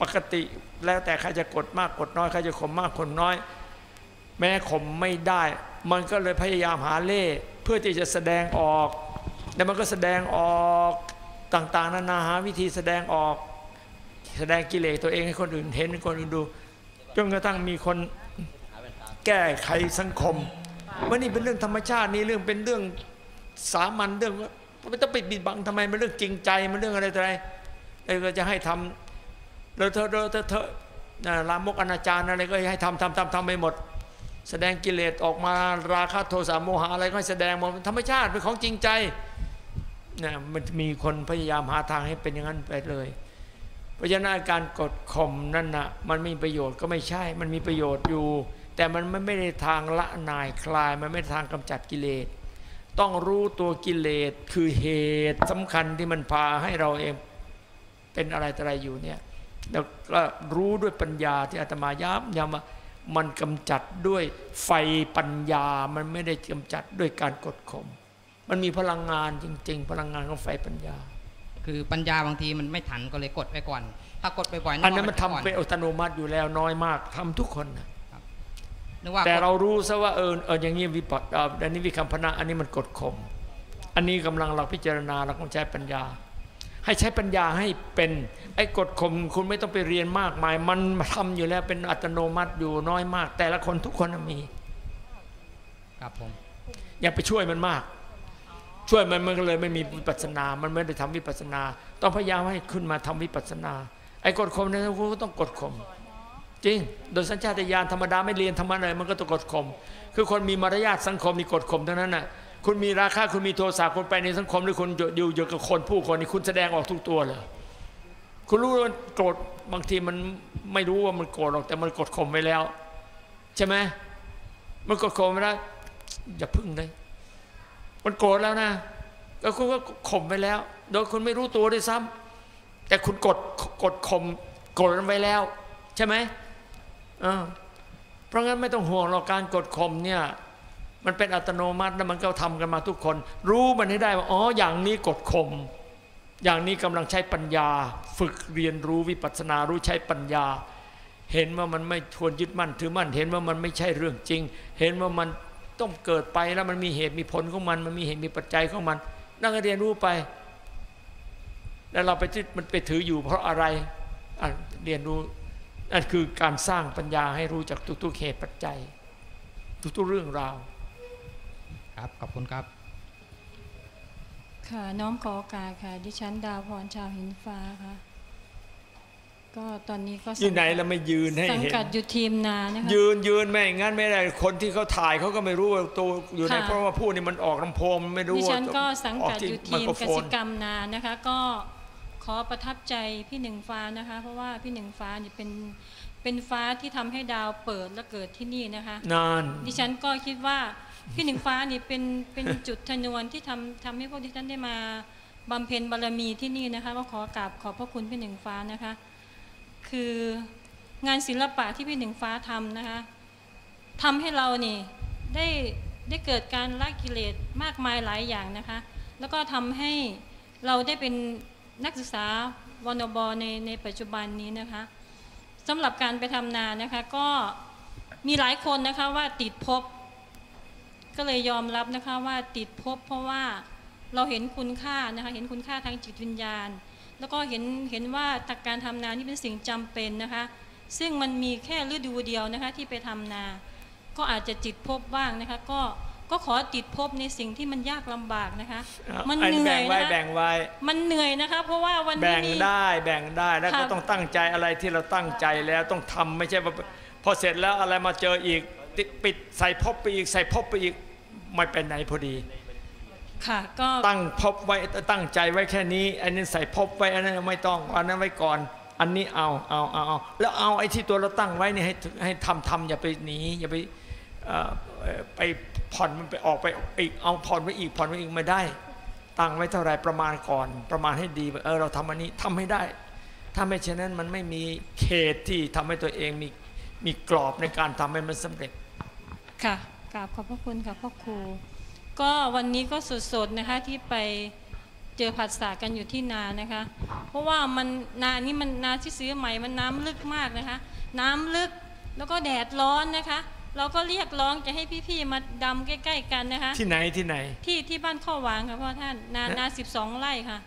ปกติ แล้วแต่ใครจะกดมากกดน้อย ใครจะข่มมากข่มน้อย แม้ข่มไม่ได้ มันก็เลยพยายามหาเล่เพื่อที่จะแสดงออก แล้วมันก็แสดงออก ต่าง ๆ นานาหาวิธีแสดงออก แสดงกิเลสตัวเองให้คนอื่นเห็นให้คนอื่นดูจนกระทั่งมีคนแก้ไขสังคมว่านี่เป็นเรื่องธรรมชาตินี่เรื่องเป็นเรื่องสามัญเรื่องไม่ต้องไปบิดบังทำไมมันเรื่องจริงใจมันเรื่องอะไรต่อะไรเออก็จะให้ทำเราเธอเราเธอเธอลามกอนาจารอะไรก็ให้ทำทำทำทำไปหมด แสดงกิเลสออกมาราคะโทสะโมหะอะไรก็ให้แสดงหมดธรรมชาติเป็นของจริงใจ นะมันมีคนพยายามหาทางให้เป็นอย่างนั้นไปเลย เพราะฉะนั้นการกดข่มนั่นนะมันมีประโยชน์ก็ไม่ใช่ มันมีประโยชน์อยู่ แต่มันไม่ได้ทางละนายคลาย มันไม่ไทางกำจัดกิเลส ต้องรู้ตัวกิเลสคือเหตุสำคัญที่มันพาให้เราเองเป็นอะไรต่ออะไรอยู่เนี่ยแล้วก็รู้ด้วยปัญญาที่อาตมาย้ำย้ำว่ามันกำจัดด้วยไฟปัญญา มันไม่ได้กำจัดด้วยการกดข่ม มันมีพลังงานจริง ๆ พลังงานของไฟปัญญา คือปัญญาบางทีมันไม่ทันก็เลยกดไปก่อน ถ้ากดไปบ่อยอันนั้นมันกว่าทำเป็นอัตโนมัติอยู่แล้วน้อยมากทำทุกคนนะนึกว่าแต่กดเรารู้ซะว่าเออเอออย่างนี้วิปัสสนาอันนี้วิคัมพนะอันนี้มันกดข่มอันนี้กำลังเราพิจารณาเราต้องใช้ปัญญา ให้ใช้ปัญญาให้เป็นไอ้กดข่มคุณไม่ต้องไปเรียนมากมาย มันทำอยู่แล้วเป็นอัตโนมัติอยู่น้อยมาก แต่ละคนทุกคนน่ะมี ครับผมอย่าไปช่วยมันมาก ช่วยมันมันก็เลยไม่มีวิปัสนา มันไม่ได้ทำวิปัสนา ต้องพยายามให้ขึ้นมาทำวิปัสนา ไอ้กดข่มเนี่ยคุณก็ต้องกดข่มจริง โดยสัญชาตญาณธรรมดาไม่เรียนธรรมะอะไรมันก็ต้องกดข่มคือคนมีมารยาทสังคมนี่กดข่มทั้งนั้นน่ะคุณมีราคะคุณมีโทสะคุณไปในสังคมหรือคุณอยู่อยู่กับคนผู้คนนี่คุณแสดงออกทุกตัวเลยคุณรู้ว่าโกรธบางทีมันไม่รู้ว่ามันโกรธหรอกแต่มันกดข่มไว้แล้ว ใช่ไหมมันกดข่มไว้แล้วอย่าพึ่งเลย มันโกรธแล้วนะก็คุณก็ข่มไปแล้ว โดยคุณไม่รู้ตัวด้วยซ้ำแต่คุณกดกดข่มกรธมันไว้แล้ว ใช่ไหมเออเพราะงั้นไม่ต้องห่วงหรอกการกดข่มเนี่ย มันเป็นอัตโนมัติแล้วมันก็ทำกันมาทุกคน รู้มันให้ได้ว่าอ๋ออย่างนี้กดข่มอย่างนี้กำลังใช้ปัญญา ฝึกเรียนรู้วิปัสสนารู้ใช้ปัญญา เห็นว่ามันไม่ควรยึดมั่นถือมั่น เห็นว่ามันไม่ใช่เรื่องจริง เห็นว่ามัน ต้องเกิดไปแล้วมันมีเหตุมีผลของมัน มันมีเหตุมีปัจจัยของมัน นั่งเรียนรู้ไป แล้วเราไปที่มันไปถืออยู่เพราะอะไรอะเรียนรู้นั่นคือการสร้างปัญญาให้รู้จากทุกๆเหตุปัจจัย ทุกๆเรื่องราว ครับขอบคุณครับ ค่ะน้อมขอโอกาสค่ะ ดิฉันดาวพรชาวหินฟ้าค่ะ ก็ตอนนี้ก็อยู่ไหนเราไม่ยืนให้สังเห็นกัดอยู่ทีมนานะคะยืนยืนไม่งั้นไม่ได้คนที่เขาถ่ายเขาก็ไม่รู้ว่าตัวอยู่ในค่ะเพราะว่าพูดนี่มันออกลำโพงมันไม่รู้ดิว่าฉันก็สังกัดที่อยู่ไมทีมโครกโฟนสิกรรมนานะคะ ก็ขอประทับใจพี่หนึ่งฟ้านะคะ เพราะว่าพี่หนึ่งฟ้านี่เป็นเป็นฟ้าที่ทำให้ดาวเปิดและเกิดที่นี่นะคะนานดิฉันก็คิดว่าพี่หนึ่งฟ้านี่เป็นเป็นจุดชนวนที่ทำทำให้พวกดิฉันได้มาบำเพ็ญบารมีที่นี่นะคะก็ขอกราบขอบพระคุณพี่หนึ่งฟ้านะคะ คืองานศิลปะที่พี่หนึ่งฟ้าทำนะคะทำให้เรานี่ได้ได้เกิดการละกิเลสมากมายหลายอย่างนะคะ แล้วก็ทำให้เราได้เป็นนักศึกษาวนบในในปัจจุบันนี้นะคะสำหรับการไปทำนานะคะก็มีหลายคนนะคะว่าติดภพก็เลยยอมรับนะคะว่าติดภพเพราะว่าเราเห็นคุณค่านะคะเห็นคุณค่าทางจิตวิญญาณ แล้วก็เห็นเห็นว่าจากการทำนานี่เป็นสิ่งจำเป็นนะคะ ซึ่งมันมีแค่ฤดูเดียวนะคะที่ไปทำนา ก็อาจจะจิตภพบ้างนะคะ ก็ก็ขอติดภพในสิ่งที่มันยากลำบากนะคะ มันอัเหนื่แบ่อยงไว้นะคะแบ่งไว้ มันเหนื่อยนะคะ เพราะว่าวันนี้แบ่งมีได้แบ่งได้แล้วก็ค่ะต้องตั้งใจอะไรที่เราตั้งใจแล้วต้องทำไม่ใช่ว่าพอเสร็จแล้วอะไรมาเจออีกติดปิดใส่พบไปอีกใส่พบไปอีกไม่ไปไหนพอดี ค่ะก็ตั้งพบไว้ตั้งใจไว้แค่นี้ อันนี้ใส่พบไว้อันนั้นไม่ต้องอันนั้นไว้ก่อน อันนี้เอาเอาเอาเอาแล้วเอาไอ้ที่ตัวเราตั้งไว้เนี่ยให้ให้ทำทำอย่าไปหนีอย่าไปเอ่อเอ่อไปผ่อนมันไปออกไปอีกเอาผ่อนไว้อีกผ่อนไว้อีกไม่ได้ ตั้งไว้เท่าไหรประมาณก่อน ประมาณให้ดีว่าเออเราทำอันนี้ทำให้ได้ ถ้าไม่เช่นนั้นมันไม่มีเขตที่ทำให้ตัวเองมีมีกรอบในการทำให้มันสำเร็จค่ะกราบขอบพระคุณค่ะพ่อครู ก็วันนี้ก็สดๆนะคะที่ไปเจอผัสสะกันอยู่ที่นานะคะ เพราะว่ามันนานี้มันนาที่ซื้อใหม่มันน้ำลึกมากนะคะ น้ำลึกแล้วก็แดดร้อนนะคะ เราก็เรียกร้องจะให้พี่ๆมาดำใกล้ ๆ กันนะคะ ที่ไหนที่ไหนที่ที่บ้านข้อหวางค่ะพ่อท่านนาฮะนาสิบสองไร่ค่ะ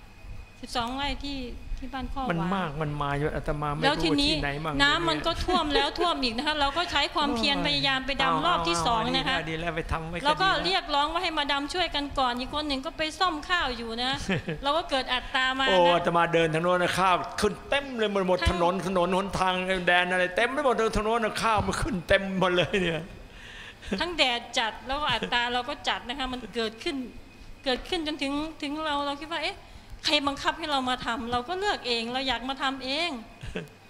สิบสองไร่ที่ ที่บ้านข้อหวางมันมากมันมาเยอะอาตมาไม่แล้วรู้ทีว่านี้ที่ไหนบ้างน้ำมันก็เยท่วมแล้วท่วมอีกนะคะเราก็ใช้ความเพียรพยายามไปดำรอบที่สองนะคะดีแล้วดีแล้วไปทำไว้แล้วก็ดีแวเรียกร้องว่าให้มาดำช่วยกันก่อนอีกคนหนึ่งก็ไปซ่อมข้าวอยู่นะเราก็เกิดอัตตามาโอ้นะอาตมาเดินทางโน้นนะข้าวขึ้นเต็มเลยหมดหมดทั้ถงนนถนนหนทางแดนอะไรเต็มไปหมดเลยถนนนะข้าวมันขึ้นเต็มหมดเลยเนี่ยทั้งแดดจัดแล้วก็อัตราเราก็จัดนะคะมันเกิดขึ้นเกิดขึ้นจนถึงถึงเราเราคิดว่าเอ๊ะ ใครบังคับให้เรามาทำเราก็เลือกเองเราอยากมาทำเอง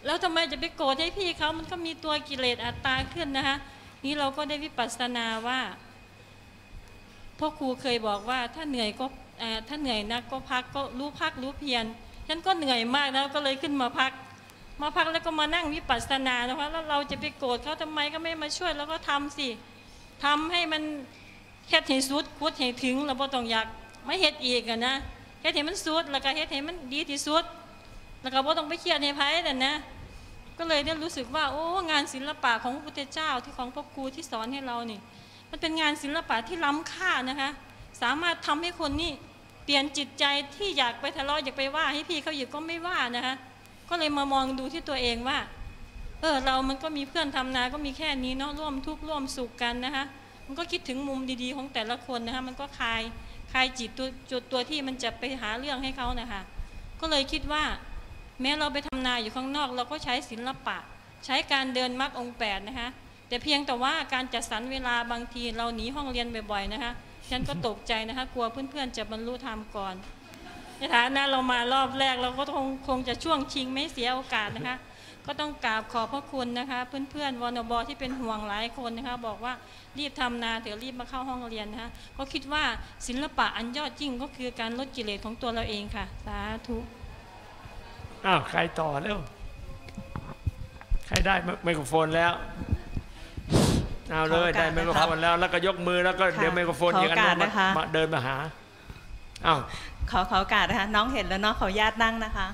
แล้วทำไมจะไปโกรธให้พี่เขามันก็มีตัวกิเลสอัตตาขึ้นนะคะนี่เราก็ได้วิปัสสนาว่าพ่อครูเคยบอกว่าถ้าเหนื่อยก็ถ้าเหนื่อยนักก็พักก็รู้พักรู้เพียรฉันก็เหนื่อยมากแล้วก็เลยขึ้นมาพัก มาพักแล้วก็มานั่งวิปัสสนานะคะแล้วเราจะไปโกรธเขาทำไมก็ไม่มาช่วยแล้วก็ทำสิทำให้มันเฮ็ดให้สุดคุดให้ถึงเราบ่ต้องอยากไม่เฮ็ดอีกอะนะ เฮ็ดให้มันสุดแล้วก็เฮ็ดให้มันดีที่สุด แล้วก็บ่ต้องไปเครียดให้ไผนั่นนะ ก็เลยได้รู้สึกว่าโอ้งานศิลปะของพระพุทธเจ้าที่ของพ่อครูที่สอนให้เรานี่ มันเป็นงานศิลปะที่ล้ำค่านะคะ สามารถทำให้คนนี่เปลี่ยนจิตใจที่อยากไปทะเลาะอยากไปว่า ให้พี่เขาอยู่ก็ไม่ว่านะคะ ก็เลยมามองดูที่ตัวเองว่าเออเรามันก็มีเพื่อนทำนาก็มีแค่นี้เนาะร่วมทุกข์ร่วมสุขกันนะคะ มันก็คิดถึงมุมดีๆของแต่ละคนนะคะมันก็คลาย คลายจิตตัวจุดตัวที่มันจะไปหาเรื่องให้เขานะคะ ก็เลยคิดว่า แม้เราไปทำนาอยู่ข้างนอก เราก็ใช้ศิลปะ ใช้การเดินมรรคองแปดนะคะ แต่เพียงแต่ว่าการจัดสรรเวลาบางทีเราหนีห้องเรียนบ่อยๆนะคะฉันก็ตกใจนะคะ กลัวเพื่อนๆจะบรรลุธรรมก่อนในฐานะเรามารอบแรกเราก็คงคงจะช่วงชิงไม่เสียโอกาสนะคะ ก็ต้องกราบขอบพระคุณนะคะ เพื่อนๆวนบที่เป็นห่วงหลายคนนะคะ บอกว่ารีบทำนาเดี๋ยวรีบมาเข้าห้องเรียนนะคะก็คิดว่าศิลปะอันยอดยิ่งก็คือการลดกิเลสของตัวเราเองค่ะ สาธุอ้าวใครต่อเร็วใครได้ไมโครโฟนแล้วเอาเลยขอโอกาสได้ไมโครโฟนแล้วแล้วก็ยกมือแล้วก็ค่ะเดี๋ยวไมโครโฟนขออีกอันโอกาสนึงมานะคะมาเดินมาหาอ้าวขอขอโอกาสนะคะ น้องเห็นแล้วเน้องขออนุญาตนั่งนะคะ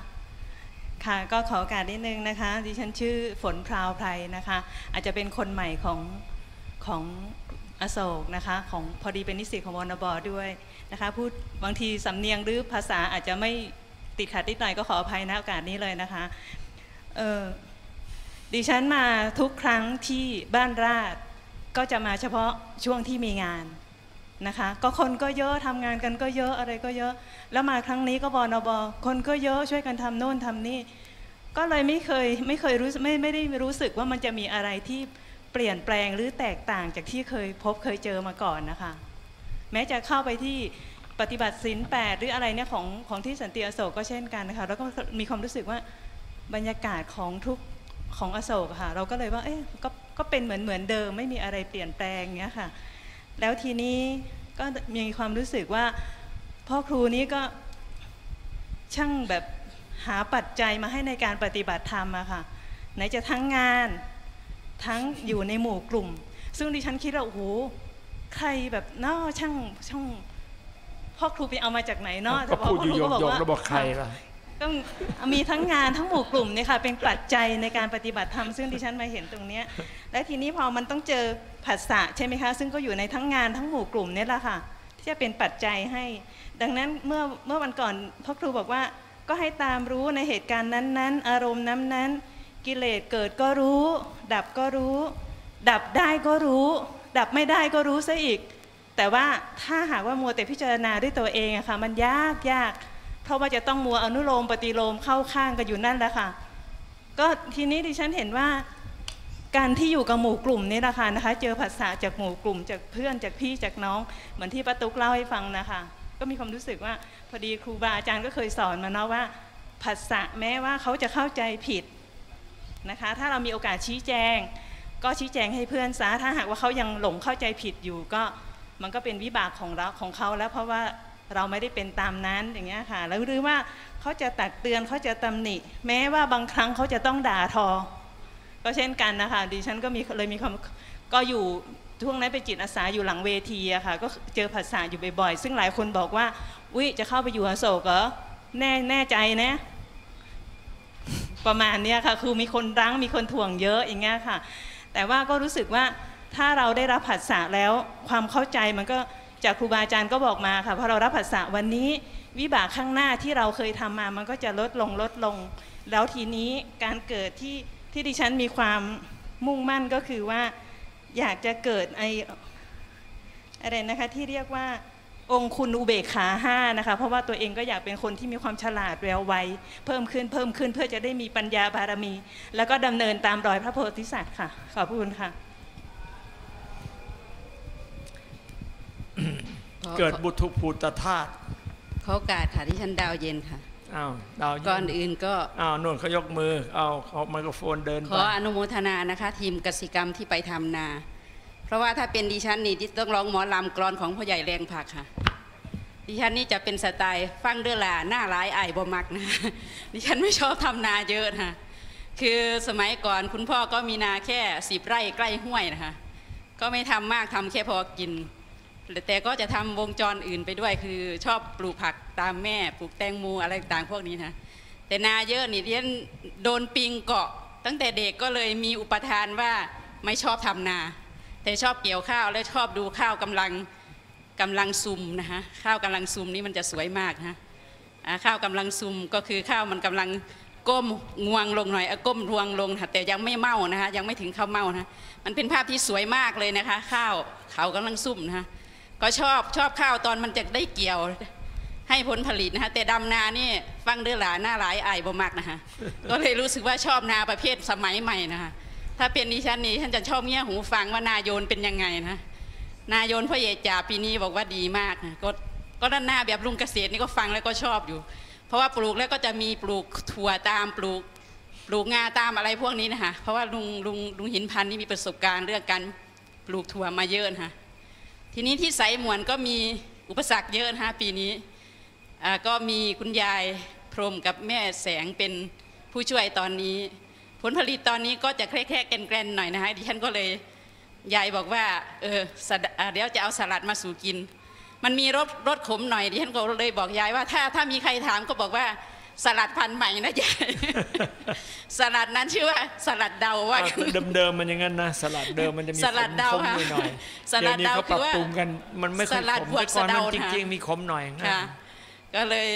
ค่ะก็ขอโอกาสนิดนึงนะคะดิฉันชื่อฝนพราวไพรนะคะ อาจจะเป็นคนใหม่ของของอโศกนะคะของพอดีเป็นนิสิตของวอนบอด้วยนะคะพูดบางทีสำเนียงหรือภาษาอาจจะไม่ติดขัดนิดหน่อยก็ขออภัยนะโอกาสนี้เลยนะคะเออดิฉันมาทุกครั้งที่บ้านราชก็จะมาเฉพาะช่วงที่มีงาน นะคะ ก็คนก็เยอะทำงานกันก็เยอะอะไรก็เยอะ แล้วมาครั้งนี้ก็บอนบคนก็เยอะช่วยกันทำโน่นทำนี่ ก็เลยไม่เคยไม่เคยรู้ไม่ไม่ได้รู้สึกว่ามันจะมีอะไรที่เปลี่ยนแปลงหรือแตกต่างจากที่เคยพบเคยเจอมาก่อนนะคะ แม้จะเข้าไปที่ปฏิบัติศีลแปดหรืออะไรเนี่ยของของที่สันติอโศกก็เช่นกันนะคะแล้วก็มีความรู้สึกว่าบรรยากาศของทุกของอโศกค่ะ เราก็เลยว่าเอ๊ะก็ก็เป็นเหมือนเหมือนเดิมไม่มีอะไรเปลี่ยนแปลงอย่างเงี้ยค่ะ แล้วทีนี้ก็มีความรู้สึกว่าพ่อครูนี้ก็ช่างแบบหาปัจจัยมาให้ในการปฏิบัติธรรมอะค่ะ ไหนจะทั้งงานทั้งอยู่ในหมู่กลุ่ม ซึ่งดิฉันคิดว่าโอ้โหใครแบบน่าช่างช่างพ่อครูไปเอามาจากไหนเนาะก็พูดอยู่พ่โยครูกๆแล้วบอกใครล่ะก็มีทั้งงานทั้งหมู่กลุ่มเนี่ยค่ะเป็นปัจจัยในการปฏิบัติธรรมซึ่งดิฉันมาเห็นตรงเนี้ยและทีนี้พอมันต้องเจอ ผัสสะใช่ไหมคะ ซึ่งก็อยู่ในทั้งงานทั้งหมู่กลุ่มนี่แหละค่ะ ที่จะเป็นปัจจัยให้ ดังนั้นเมื่อเมื่อวันก่อนพ่อครูบอกว่าก็ให้ตามรู้ในเหตุการณ์นั้น ๆ อารมณ์นั้นๆ กิเลสเกิดก็รู้ ดับก็รู้ ดับได้ก็รู้ ดับไม่ได้ก็รู้ซะอีก แต่ว่าถ้าหากว่ามัวแต่พิจารณาด้วยตัวเองอะค่ะมันยากยากเพราะว่าจะต้องมัวอนุโลมปฏิโลมเข้าข้างกันอยู่นั่นแหละค่ะ ก็ทีนี้ดิฉันเห็นว่า การที่อยู่กับหมู่กลุ่มนี่นะคะนะคะ เจอภาษาจากหมู่กลุ่ม จากเพื่อนจากพี่จากน้อง เหมือนที่ป้าตุ๊กเล่าให้ฟังนะคะ ก็มีความรู้สึกว่าพอดีครูบาอาจารย์ก็เคยสอนมาเนาะว่าภาษาแม้ว่าเขาจะเข้าใจผิดนะคะ ถ้าเรามีโอกาสชี้แจง ก็ชี้แจงให้เพื่อนซะถ้าหากว่าเขายังหลงเข้าใจผิดอยู่ ก็มันก็เป็นวิบากของเราของเขาแล้วเพราะว่าเราไม่ได้เป็นตามนั้นอย่างเงี้ยค่ะ แล้วหรือว่าเขาจะตักเตือนเขาจะตำหนิ แม้ว่าบางครั้งเขาจะต้องด่าทอ ก็เช่นกันนะคะดิฉันก็มีเลยมีความก็อยู่ช่วงนั้นเป็นจิตอาสาอยู่หลังเวทีอะค่ะก็เจอภาษาอยู่บ่อยๆ ซึ่งหลายคนบอกว่าอุ้ยจะเข้าไปอยู่อโศกเหรอแน่แน่ใจนะประมาณนี้ค่ะคือมีคนรั้งมีคนถ่วงเยอะอย่างเงี้ยค่ะ แต่ว่าก็รู้สึกว่าถ้าเราได้รับผัสสะแล้วความเข้าใจมันก็จากครูบาอาจารย์ก็บอกมาค่ะพอเรารับผัสสะวันนี้วิบากข้างหน้าที่เราเคยทำมามันก็จะลดลงลดลง แล้วทีนี้การเกิดที่ ที่ดิฉันมีความมุ่งมั่นก็คือว่าอยากจะเกิดไออะไรนะคะที่เรียกว่าองค์คุณอุเบกขาห้านะคะเพราะว่าตัวเองก็อยากเป็นคนที่มีความฉลาดแววไวเพิ่มขึ้นเพิ่มขึ้นเพื่อจะได้มีปัญญาบารมี แล้วก็ดำเนินตามรอยพระโพธิสัตว์ค่ะ ขอบพระคุณค่ะ เกิดบุตุภูตธาตุขอโอกาสค่ะที่ฉันดาวเย็นค่ะ อ้าวดาวก่อนอื่นก็อ้าวนุ่นเขายกมือเอาเอาไมโครโฟนเดินขไปออนุโมทนานะคะ ทีมกสิกรรมที่ไปทำนา เพราะว่าถ้าเป็นดิฉันนี่ต้องร้องหมอลำกรอนของพ่อใหญ่แรงผักค่ะ ดิฉันนี่จะเป็นสไตล์ฟังเดือหลาหน้าร้ายไอ้บ่มักนะดิฉันไม่ชอบทำนาเยอะนะคือสมัยก่อนคุณพ่อก็มีนาแค่สิบไร่ใกล้ห้วยนะคะ ก็ไม่ทำมากทำแค่พอกิน แต่ก็จะทำวงจรอื่นไปด้วย คือชอบปลูกผักตามแม่ปลูกแตงโมอะไรต่างพวกนี้นะแต่นาเยอะนี่เรียนโดนปิงเกาะ ตั้งแต่เด็กก็เลยมีอุปทานว่าไม่ชอบทำนา แต่ชอบเกี่ยวข้าวและชอบดูข้าวกำลังกำลังซุ่มนะคะข้าวกำลังซุ่มนี่มันจะสวยมากนะข้าวกำลังซุ่มก็คือข้าวมันกำลังก้มงวงลงหน่อยอะก้มรวงลงแต่ยังไม่เมานะคะยังไม่ถึงข้าวเมานะมันเป็นภาพที่สวยมากเลยนะคะ ข้าวเขากำลังซุ่มนะคะ ก็ชอบชอบข้าวตอนมันจะได้เกี่ยว ให้ผลผลิตนะคะแต่ดำนานี่ฟังเดือหลาหน้าหลายอายบ่มากนะคะก็เลยรู้สึกว่าชอบนาประเภทสมัยใหม่นะคะถ้าเป็นดิฉันนี่ฉันจะชอบเงี้ยหูฟังว่านาโยนเป็นยังไงนะนาโยนพ่อเยจ่าปีนี้บอกว่าดีมากนะก็ก็ด้านหน้าแบบลุงเกษตรนี่ก็ฟังแล้วก็ชอบอยู่ เพราะว่าปลูกแล้วก็จะมีปลูกถั่วตามปลูกปลูกงาตามอะไรพวกนี้นะคะเพราะว่าลุงลุงลุงหินพันธ์นี่มีประสบการณ์เรื่องการปลูกถั่วมาเยอะนะคะ ทีนี้ที่ไสหมวนก็มีอุปสรรคเยอะนะคะปีนี้ก็มีคุณยายพรมกับแม่แสงเป็นผู้ช่วยตอนนี้ ผลผลิตตอนนี้ก็จะแค่แค่แกรนๆหน่อยนะคะดิฉันก็เลยยายบอกว่าเออเดี๋ยวจะเอาสลัดมาสู่กิน มันมีรสรสขมหน่อยดิฉันก็เลยบอกยายว่าถ้าถ้ามีใครถามก็บอกว่า สลัดพันธุ์ใหม่นะยายสลัดนั้นชื่อว่าสลัดเดาว่าอ้าวเดิมๆมันอย่างนั้นนะสลัดเดิมมันจะมีสลัดเดาขมค่ะๆหน่อยสๆลัเดี๋ยวนี้ดเดาเขาปรับคือว่าปรุงกันมันไม่ค่อยสลัดขมบวกแต่ก่อนสะเดามันจค่ะริง ๆ มีขมหน่อยนะค่ะก็เลย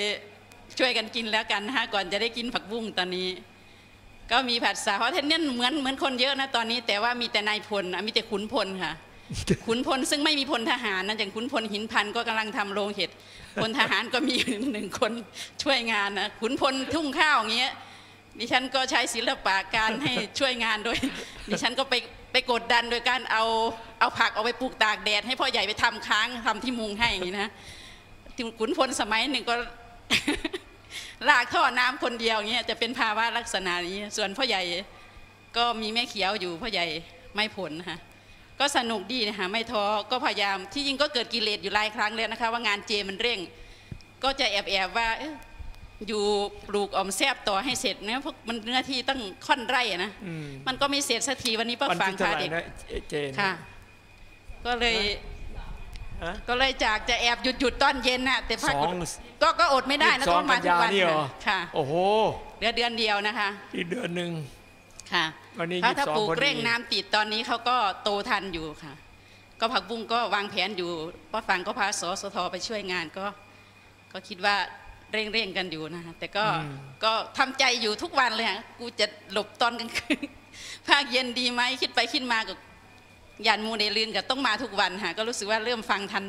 ช่วยกันกินแล้วกันนะคะก่อนจะได้กินผักบุ้งตอนนี้ ก็มีผัดสาเพราะท่านเนี่ยเหมือนเหมือนคนเยอะนะตอนนี้ แต่ว่ามีแต่นายพลอะมีแต่ขุนพลค่ะขุนพลซึ่งไม่มีพลทหารนะอย่างขุนพลหินพันธ์ก็กำลังทำโรงเห็ด พลทหารก็มีอยู่หนึ่งคนช่วยงานนะขุนพลทุ่งข้าวอย่างเงี้ยดิฉันก็ใช้ศิลปะการให้ช่วยงานโดยดิฉันก็ไปไปกดดันโดยการเอาเอาผักเอาไปปลูกตากแดด ให้พ่อใหญ่ไปทำค้างทำที่มุงให้อย่างนี้นะที่ขุนพลสมัยหนึ่งก็ลากท่อน้ำคนเดียวเงี้ยจะเป็นภาวะลักษณะนี้ ส่วนพ่อใหญ่ก็มีแม่เขียวอยู่พ่อใหญ่ไม่ผลนะคะ ก็สนุกดีนะคะไม่ท้อก็พยายามที่จริงก็เกิดกิเลสอยู่หลายครั้งเลยนะคะว่างานเจมันเร่ง ก็จะแอบแอบๆว่าเอ๊ะอยู่ปลูกออมแซบต่อให้เสร็จนะเพราะมันเนื้อที่ตั้งค่อนไร่อะนะอืมมันก็ไม่เสร็จสักทีวันนี้ป้าวันฟังที่เท่าพาไหร่เด็กนะเจนค่ะ ก็เลยฮะก็เลยจากจะแอบหยุดหยุดๆตอนเย็นน่ะแต่พักสองก็ก็อดไม่ได้นะสต้อองงมาทุกวันกันยานี่เหรอค่ะโอ้โหเหลือเดือนเดียวนะคะอีกเดือนหนึ่ง ค่ะวันนี้ถ้าถ้า22ปลูกพอดีเร่งน้ำติดตอนนี้เขาก็โตทันอยู่ค่ะ ก็ผักบุ้งก็วางแผนอยู่ป้าฟังก็พาสสทไปช่วยงานก็ ก็คิดว่าเร่งเร่งๆกันอยู่นะคะแต่ก็ก็ทำใจอยู่ทุกวันเลยค่ะกูจะหลบตอนกลางคืนภาคเย็นดีไหมคิดไปคิดมากับยานมูเดลินกับต้องมาทุกวันค่ะก็รู้สึกว่าเริ่มฟังทัน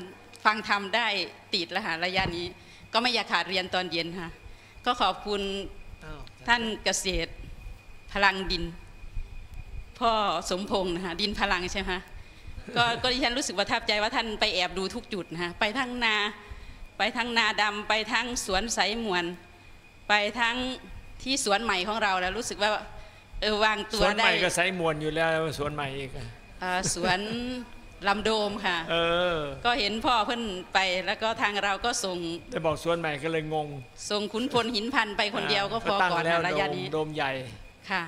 ฟังทำได้ติดแล้วค่ะระยะนี้ ก็ไม่อยากขาดเรียนตอนเย็นค่ะ ก็ขอบคุณท่านเกษตร พลังดิน พ่อสมพงษ์นะคะดินพลังใช่ไหมคะก็ก็ดิฉันรู้สึกประทับใจว่าท่านไปแอบดูทุกจุดนะคะไปทั้งนา ไปทั้งนาดำไปทั้งสวนไสมวน ไปทั้งที่สวนใหม่ของเราแล้วรู้สึกว่าเออวางตัสววนใหได้ม่ก็ใส่มวนอยู่แล้วสวนใหม่อีกอะอ่าสวนลำโดมค่ะเออก็เห็นพ่อเพิ่นไปแล้วก็ทางเราก็ส่งแต่บอกสวนใหม่ก็เลยงง ส่งขุนพลหินพันธุ์ไปคนเดียวก็พอตั้งก่อนแล้วนะระยะนี้โดมใหญ่ ค่ะ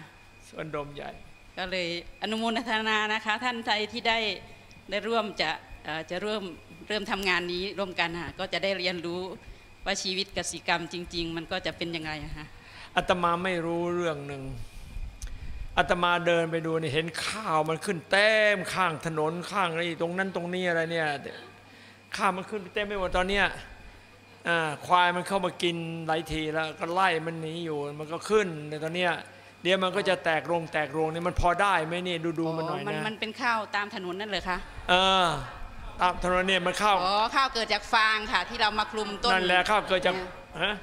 สวนโดมใหญ่ ก็เลยอนุโมทนานะคะ ท่านใดที่ได้ได้ร่วมจะเอ่อจะเริ่มเริ่มทำงานนี้ร่วมกันค่ะก็จะได้เรียนรู้ว่าชีวิตกสิกรรมจริง ๆ มันก็จะเป็นยังไงอะค่ะอาตมาไม่รู้เรื่องหนึ่งอาตมาเดินไปดูนี่เห็นข้าวมันขึ้นเต็มข้างถนนข้างไอ้ตรงนั้นตรงนี้อะไรเนี่ยข้าวมันขึ้นเต็มไปหมดตอนเนี้ยอ่าควายมันเข้ามากินหลายทีแล้วก็ไล่มันหนีอยู่มันก็ขึ้นในตอนเนี้ย เดี๋ยวมันก็จะแตกโรงแตกโรงนี่มันพอได้ไหมนี่ดูดูมันหน่อยมันนะมันเป็นข้าวตามถนนนั่นเลยคะเออตามถนนเนี่ยมันเข้าอ๋อข้าวเกิดจากฟางค่ะ ที่เรามาคลุมต้นนั่นแหละข้าวเกิดจากเนี่ยฮะ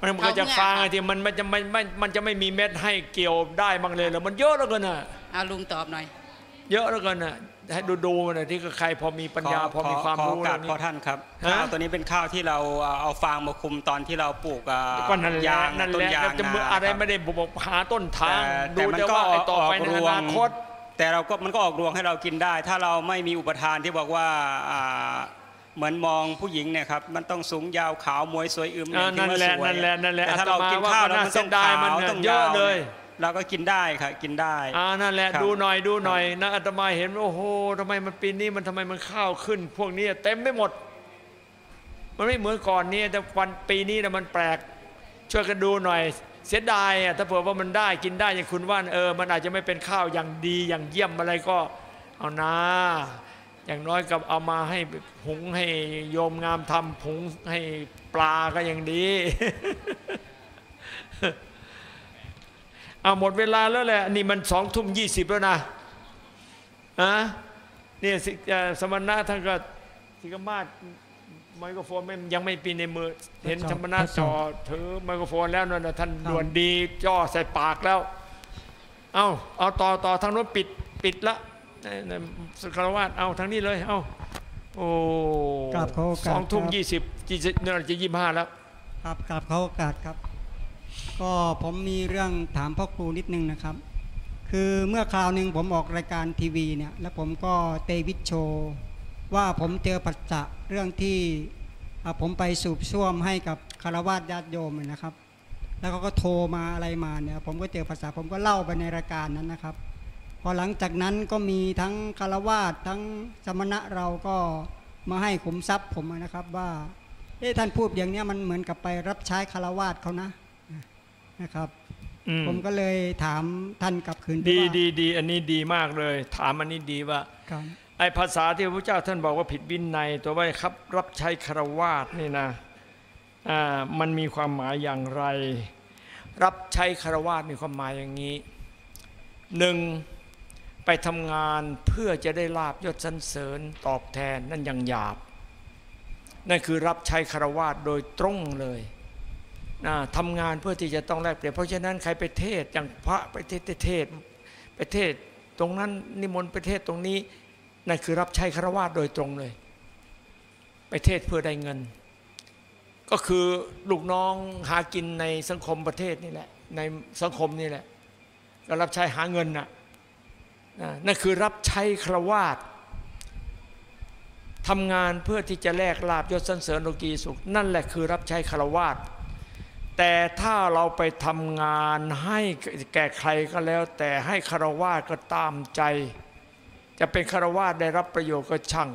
มันเกิดจากข้าวเหงื่อฟางค่ะไอ้ที่มันมันจะไม่ไม่มันจะไม่มีเม็ดให้เกี่ยวได้บ้างเลยแล้วมันเยอะแล้วกันน่ะเอาลุงตอบหน่อย เยอะแล้วกันน่ะ ให้ดูดูมันน่ะที่ใครพอมีปัญญาพอมีความรู้ขอเรื่กาอบงขนี้อท่านครับฮะข้าวตัวนี้เป็นข้าวที่เราเอาเอาฟางมาคุมตอนที่เราปลูกอ่าก็นั่นแหละยางนั่นต้แหนละยางจะมืออะไรไม่ได้บอกหาต้นทางแต่ดูแต่มันแต่ก็ว่าไอ้ต่อไปออกในรอวงนาคต แต่เราก็มันก็ออกรวงให้เรากินได้ ถ้าเราไม่มีอุปทานที่บอกว่าอ่าเหมือนมองผู้หญิงเนี่ยครับมันต้องสูงยาวขาวมวยสวยอึมอ่าที่ว่านั่นแหละสวยนั่นแหละนั่นแหละแต่ถ้าเรากินอาตมาข้าวว่าแล้วน่ามันเสีต้อยงดายขาวมันเนี่ยต้องเยอะยาวเลย เราก็กินได้ค่ะกินได้อ่านั่นแหละครับดูหน่อยดูหน่อยนะอาตมาเห็นว่าโอ้โหทำไมมันปีนี้มันทำไมมันข้าวขึ้น พวกนี้เต็มไม่หมด มันไม่เหมือนก่อนนี้แต่วันปีนี้นะมันแปลก ช่วยกันดูหน่อย เสียดายอะถ้าเผื่อว่ามันได้กินได้อย่างคุณว่าเออ มันอาจจะไม่เป็นข้าวอย่างดีอย่างเยี่ยมอะไรก็เอานะอย่างน้อยกับเอามาให้หุงให้โยมงามทำหุงให้ปลาก็ยังดี เอาหมดเวลาแล้วแหละนี่มันสองทุ่มยี่สิบแล้วนะอะเนี่ยสิเอ่อสมณะท่านก็ที่กมาศไมโครโฟนไม่ยังไม่ปีในมือ เห็นสมณะจ่อถือไมโครโฟนแล้วนั่นนะท่านด่วนดีจ่อใส่ปากแล้ว เอาเอาต่อต่อทางโน้นปิดปิดละนี่นี่สุขารวาสเอาทางนี้เลยเอาโอ้กราบขอโอกาสสองทุ่มครับยี่สิบยี่สิบนี่จะยี่สิบห้าแล้ว ครับกราบเขาโอกาสครับ ก็ผมมีเรื่องถามพ่อครูนิดนึงนะครับ คือเมื่อคราวหนึ่งผมออกรายการทีวีเนี่ย แล้วผมก็เตวิดโชว์ว่าผมเจอปัจจะเรื่องที่ผมไปสูบซ่วมให้กับคารวาสญาติโยมนะครับ แล้วเขาก็โทรมาอะไรมาเนี่ย ผมก็เจอภาษาผมก็เล่าไปในรายการนั้นนะครับ พอหลังจากนั้นก็มีทั้งคารวาสทั้งสมณะเราก็มาให้ขุมทรัพย์ผมนะครับว่าเอ๊ะท่านพูดอย่างนี้มันเหมือนกับไปรับใช้คารวาสเขานะ นะครับอืมผมก็เลยถามท่านกลับคืนไปดีว่าดีดีอันนี้ดีมากเลย ถามอันนี้ดีว่าครับไอ้ภาษาที่พระเจ้าท่านบอกว่าผิดวินัยตัวว่าครับรับใช้คารวาสนี่นะอ่ามันมีความหมายอย่างไร รับใช้คารวาสมีความหมายอย่างนี้หนึ่งไปทำงานเพื่อจะได้ลาบยศสรรเสริญตอบแทนนั่นยังหยาบ นั่นคือรับใช้คารวาสโดยตรงเลยนะ ทำงานเพื่อที่จะต้องแลกเปลี่ยนเพราะฉะนั้นใครไปเทศอย่างพระไปเทศเทศไปเทศตรงนั้นนิมนต์ไปเทศตรงนี้นั่นคือรับใช้คารวาสโดยตรงเลย ไปเทศเพื่อได้เงิน ก็คือลูกน้องหากินในสังคมประเทศนี่แหละ ในสังคมนี่แหละก็รับใช้หาเงินน่ะนั่นคือรับใช้คารวาสทำงานเพื่อที่จะแลกลาบยศสรรเสริญโลกีสุข นั่นแหละคือรับใช้คารวาส แต่ถ้าเราไปทำงานให้แก่ใครก็แล้ว แต่ให้คารวาสก็ตามใจ จะเป็นคารวาสได้รับประโยชน์ก็ช่าง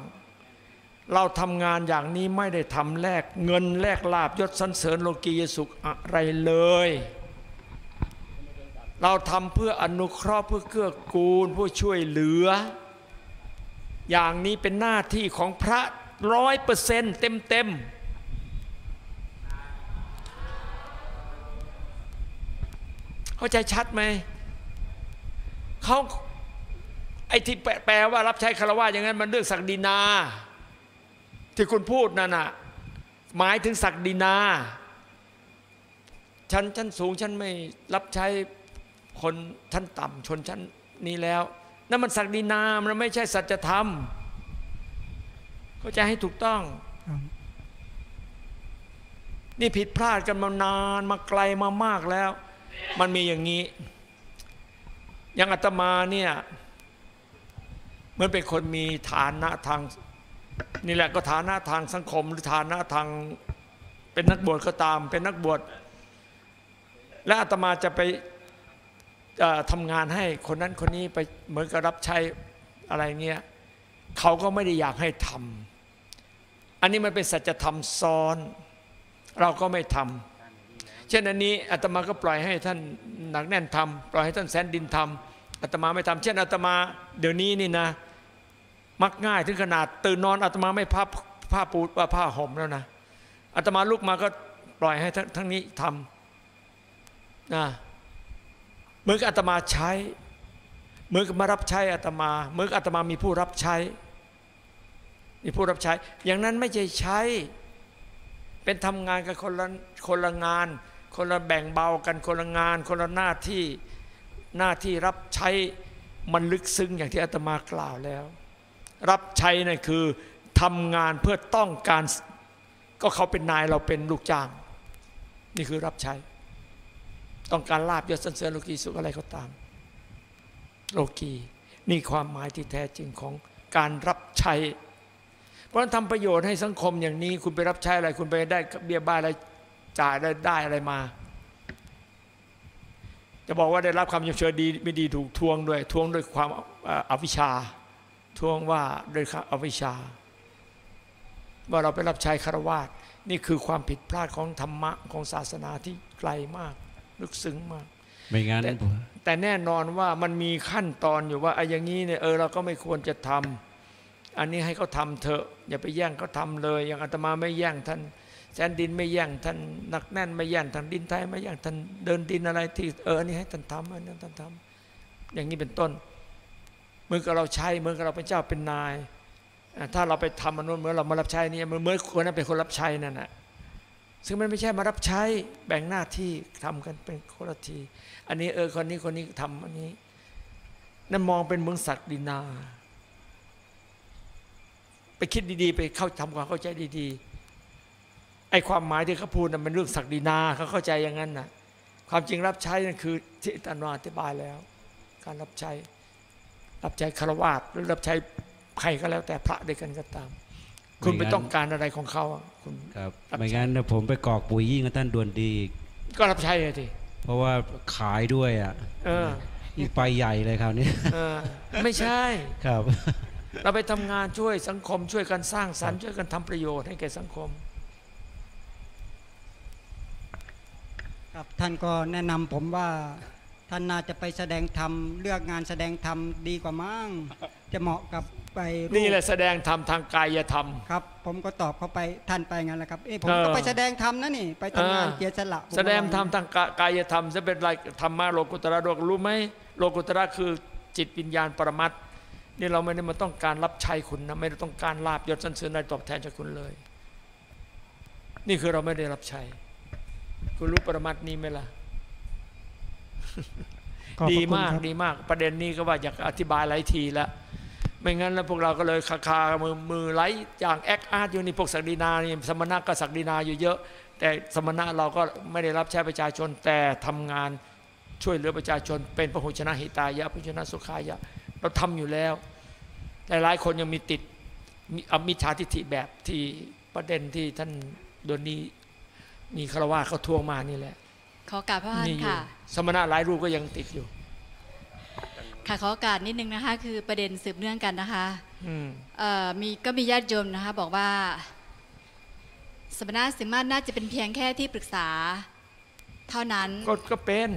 เราทำงานอย่างนี้ไม่ได้ทำแลกเงินแลกลาบยศสรรเสริญโลกียสุขอะไรเลย เราทำเพื่ออนุเคราะห์เพื่อเกื้อกูลผู้ช่วยเหลือ อย่างนี้เป็นหน้าที่ของพระร้อยเปอร์เซ็นต์เต็มเต็มๆ เข้าใจชัดไหมเขาไอ้ที่แปลแปลว่ารับใช้คารวะอย่างนั้นมันเรื่องศักดินา ที่คุณพูดนั่นน่ะหมายถึงศักดินาชั้นชั้นสูงชั้นไม่รับใช้คนชั้นต่ำชนชั้นนี้แล้วนั่นมันศักดินามันไม่ใช่สัจธรรมเข้าใจให้ถูกต้องครับนี่ผิดพลาดกันมานานมาไกลมามากแล้ว มันมีอย่างนี้อย่างอาตมาเนี่ยเหมันเป็นคนมีฐานะทางนี่แหละก็ฐานะทางสังคม หรือฐานะทางเป็นนักบวชก็ตาม เป็นนักบวชและอาตมาจะไปทำงานให้คนนั้นคนนี้ไปเหมือนกับรับใช้อะไรเงี้ยเขาก็ไม่ได้อยากให้ทำอันนี้มันเป็นสัจธรรมซ้อน เราก็ไม่ท เช่นอันนี้อาตมาก็ปล่อยให้ท่านหนักแน่นทำปล่อยให้ท่านแสนดินทำอาตมาไม่ทำเช่นอาตมาเดี๋ยวนี้นี่นะ มักง่ายถึงขนาดตื่นนอนอาตมาไม่พับผ้าปูว่าผ้าห่มแล้วนะอาตมาลุกมาก็ปล่อยให้ทั้งทั้งนี้ทำนะเหมือนกับอาตมาใช้เหมือนกับมารับใช้อาตมาเหมือนกับอาตมามีผู้รับใช้มีผู้รับใช้ อย่างนั้นไม่ใช่ใช้ เป็นทำงานกันคนละคนละงาน คนละแบ่งเบากันคนละงาน คนละหน้าที่หน้าที่รับใช้มันลึกซึ้งอย่างที่อาตมากล่าวแล้ว รับใช้นั่นคือทำงานเพื่อต้องการก็เขาเป็นนายเราเป็นลูกจ้าง นี่คือรับใช้ ต้องการลาบยศสันเสริญโลกีสุขอะไรก็ตาม โลกีนี่ความหมายที่แท้จริงของการรับใช้ เพราะนั้นทำประโยชน์ให้สังคมอย่างนี้ คุณไปรับใช้อะไร คุณไปได้เบี้ยบ้าอะไร จ่ายได้ได้อะไรมา จะบอกว่าได้รับคำยกเชยดีไม่ดีถูกทวงด้วยทวงด้วยความเอ่ออวิชชาทวงว่าด้วยอวิชชา ว่าเราไปรับใช้คารวาสนี่คือความผิดพลาดของธรรมะของศาสนาที่ไกลมาก ลึกซึ้งมากไม่งั้นแต่แต่แน่นอนว่ามันมีขั้นตอนอยู่ว่าไอ้อย่างนี้เนี่ยเออเราก็ไม่ควรจะทำอันนี้ให้เขาทำเถอะ อย่าไปแย่งเขาทำเลย อย่างอาตมาไม่แย่งท่าน แสนดินไม่แย่งท่านหนักแน่นไม่แย่งท่านดินไทยไม่แย่งท่านเดินดินอะไรที่เอออันนี้ให้ท่านทำอันนั้นท่านทำอย่างนี้เป็นต้นเหมือนกับเราใช้เหมือนกับเราเป็นเจ้าเป็นนาย ถ้าเราไปทำมันนู้นเหมือนเรามารับใช้นี่มันเหมื่อนคนนั้นเป็นคนรับใช้นั่นแหะซึ่งมันไม่ใช่มารับใช้แบ่งหน้าที่ทำกันเป็นคนละที อันนี้เออคนนี้คนนี้ทำอันนี้นั่นมองเป็นเมืองศักดินา ไปคิดดีๆ ไปเข้าทำความเข้าใจดีๆ ไอ้ความหมายที่เขาพูดนั้นเป็นเรื่องศักดินาเขาเข้าใจอย่างนั้นนะความจริงรับใช้นั่นคือที่อาจารย์วาอธิบายแล้ว การรับใช้รับใช้คารวาสหรือรับใช้ใครก็แล้วแต่พระด้วยกันก็ตาม คุณไปต้องการอะไรของเขาอะคุณครับไม่งั้นนะผมไปกรอกปุ๋ยยิ่งกับท่านดวนดีอีกก็รับใช้เลยทีเพราะว่าขายด้วยอะเออยิ่งไปใหญ่เลยคราวนี้เออไม่ใช่ครับ เราไปทำงานช่วยสังคมช่วยกันสร้างสรรค์ช่วยกันทำประโยชน์ให้แก่สังคม ครับท่านก็แนะนำผมว่าท่านน่าจะไปแสดงธรรมเลือกงานแสดงธรรมดีกว่ามั้งจะเหมาะกับไปรูปนี่แหละแสดงธรรมทางกายธรรมครับ ผมก็ตอบเขาไปท่านไปงั้นแหละครับเอ้ผมเออก็ไปแสดงธรรมนะนี่ไปทำงานเออเกียรสละผมแสดงว่าธรรมทางกากายธรรม จะเป็นอะไรธรรมะโลกุตระโลกรู้ไหมโลกุตระคือจิตวิญญาณปรมัตถ์นี่เราไม่ได้มาต้องการรับใช้คุณนะไม่ได้ต้องการลาบยศสันเสริญอะไรตอบแทนจากคุณเลย นี่คือเราไม่ได้รับใช้ คุณรู้ปรมัตถ์นี้ไหมล่ะขอบพระดีคุณมากครับดีมาก ประเด็นนี้ก็ว่าอยากอธิบายหลายทีแล้วไม่งั้นแล้วพวกเราก็เลยคาคามือมือไหลอย่างแอคอาร์ตอยู่นี่พวกศักดินานี่สมณะก็ศักดินาอยู่เยอะ แต่สมณะเราก็ไม่ได้รับใช้ประชาชนแต่ทำงานช่วยเหลือประชาชน เป็นพระหุชนะหิตายะพระหุชนะสุขายะ เราทำอยู่แล้ว แต่หลายคนยังมีติดมีอมิจฉาทิฏฐิแบบที่ประเด็นที่ท่านโดนนี้ มีคารวะเขาทวงมานี่แหละ ขอกราบพระพานมีอยู่ค่ะ สมณะหลายรูปก็ยังติดอยู่ ค่ะขอโอกาสนิดนึงนะคะ คือประเด็นสืบเนื่องกันนะคะอืมเอ่อมีก็มีญาติโยมนะคะ บอกว่า สมณะสิมมาน่าจะเป็นเพียงแค่ที่ปรึกษา เท่านั้นก็ก็เป็น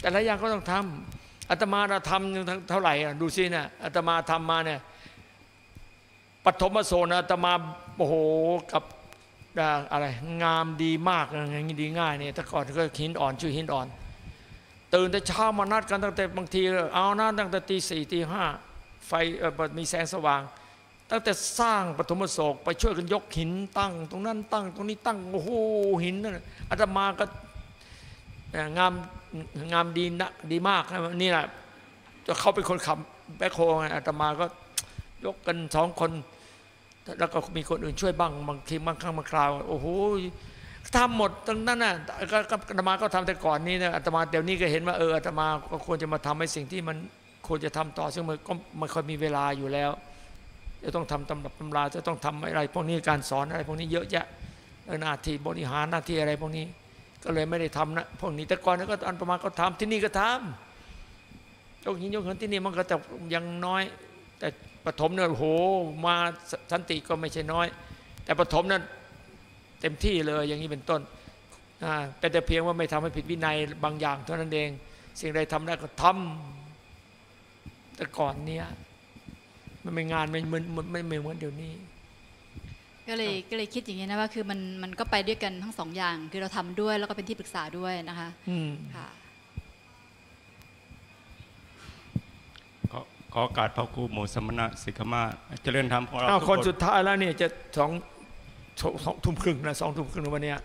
แต่ละอย่างก็ต้องทำอาตมาเราทำเท่าไหร่อะดูสิเนี่ยอาตมาทำมาเนี่ยปฐมโสนอาตมาโอ้โหกับ อะไรงามดีมากอะไรอย่างนี้ดีง่ายเนี่ยแต่ก่อนก็หินอ่อนชื่อหินอ่อน ตื่นแต่เช้ามานัดกันตั้งแต่บางทีเอานะตั้งแต่ตีสี่ตีห้าไฟมีแสงสว่าง ตั้งแต่สร้างปฐมโศกไปช่วยกันยกหินตั้ง ตรงนั้นตั้ง ตรงนี้ตั้งโอ้โหหินนั่นน่ะอาตมาก็งามงามดีนะดีมากนะนี่แหละจะเขาเป็นคนขับแบคโฮไงอาตมาก็ยกกันสองคน แล้วก็มีคนอื่นช่วยบ้างบางทีบางครั้งบางคราวโอ้โหทำหมดตรงนั้นน่ะก็อาตมาก็ทำแต่ก่อนนี้นะอาตมาเดี๋ยวนี้ก็เห็นว่าเอออาตมาก็ควรจะมาทำให้สิ่งที่มันควรจะทำต่อซึ่งมันก็ไม่ค่อยมีเวลาอยู่แล้ว จะต้องทำตำรับตำราจะต้องทำอะไรพวกนี้การสอนอะไรพวกนี้เยอะแยะหน้าที่บริหารหน้าที่อะไรพวกนี้ ก็เลยไม่ได้ทำนะพวกนี้แต่ก่อนนั้นก็อันประมาณก็ทำที่นี่ก็ทำยกหินยกเหินที่นี่มันก็จะยังน้อย แต่ ปฐมเนี่ยโอ้โหมาสันติก็ไม่ใช่น้อย แต่ปฐมนั้นเต็มที่เลยอย่างนี้เป็นต้นอ่าเป็นแต่เพียงว่าไม่ทำให้ผิดวินัยบางอย่างเท่านั้นเอง สิ่งใดทำได้ก็ทำแต่ก่อนเนี้ยมันไม่งานไม่เหมือนไม่ไม่เหมือนเดี๋ยวนี้ ก็เลยก็เลยคิดอย่างนี้นะว่าคือมันมันก็ไปด้วยกันทั้งสองอย่าง คือเราทำด้วยแล้วก็เป็นที่ปรึกษาด้วยนะคะ อืมค่ะขอ ขอโอกาสพระครูหมูสมณะสิกขมาศเจริญธรรมของเราอ้าวทุกคนสุดท้ายแล้วเนี่ยจะสองสองสองทุ่มครึ่งนะสองทุ่มครึ่งวันเนี้ย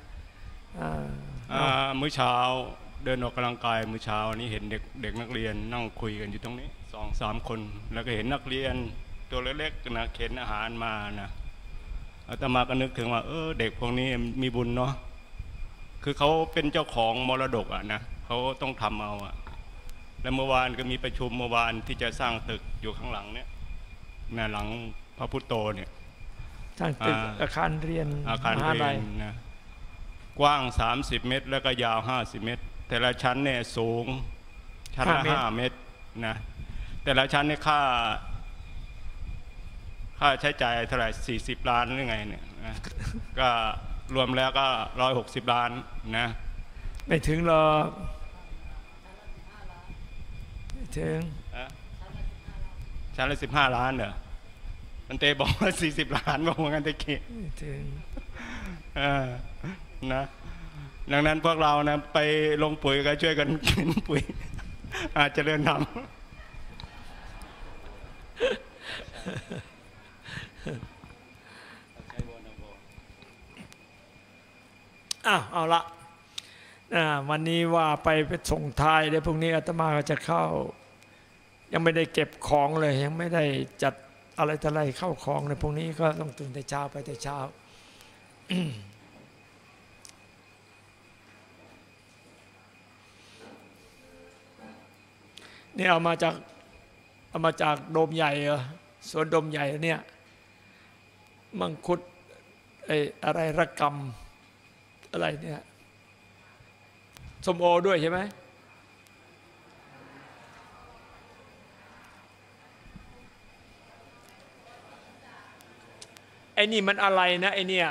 อ่าอ่ามื้อเช้าเดินออกกำลังกายมื้อเช้านี้เห็นเด็กเด็กนักเรียนนั่งคุยกันอยู่ตรงนี้สองสามคน แล้วก็เห็นนักเรียนตัวเล็กๆนะเข็นอาหารมานะอาตมาก็นึกถึงว่า เออ เด็กพวกนี้มีบุญเนาะคือเขาเป็นเจ้าของมรดกอะนะเขาต้องทำเอาอะ แล้วเมื่อวานก็มีประชุมเมื่อวานที่จะสร้างตึกอยู่ข้างหลังเนี่ยนะหลังพระพุทธโตเนี่ยสร้างตึกอ่าอาคารเรียนอาคารมหเรีลัยยนนะกว้าง 30 เมตร แล้วก็ยาว 50 เมตร แต่ละชั้นเนี่ยสูง ชั้นละห้าเมตร5เมตรนะแต่ละชั้นเนี่ยค่า ค่าใช้จ่ายเท่าไหร่ 40 ล้านหรือไงเนี่ยนะก็รวมแล้วก็ 160 ล้านนะ ไม่ถึงหรอกไม่ ถึงชั้นละ15ล้านเหรอ มันเตบอกว่า40ล้านบอกว่างั้นตะกี้ไม่ถึงเออนะ ดังนั้นพวกเรานะ ไปลงปุ๋ยก็ช่วยกันกินปุ๋ย อาจจะเริ่มทอ้าวเอาละอ่าวันนี้ว่าไปไปส่งท้ายเดี๋ยวพรุ่งนี้อาตมาก็จะเข้า ยังไม่ได้เก็บของเลย ยังไม่ได้จัดอะไรต่อะไรเข้าของในพรุ่งนี้ก็ต้องตื่นแต่เช้าไปแต่เช้านี่เอามาจากเอามาจากโดมใหญ่เหรอสวนโดมใหญ่เนี่ยมังคุดไอ้อะไรระกำอะไรเนี่ยสมโอด้วยใช่ไหม ไอ้นี่มันอะไรนะไอ้เนี่ย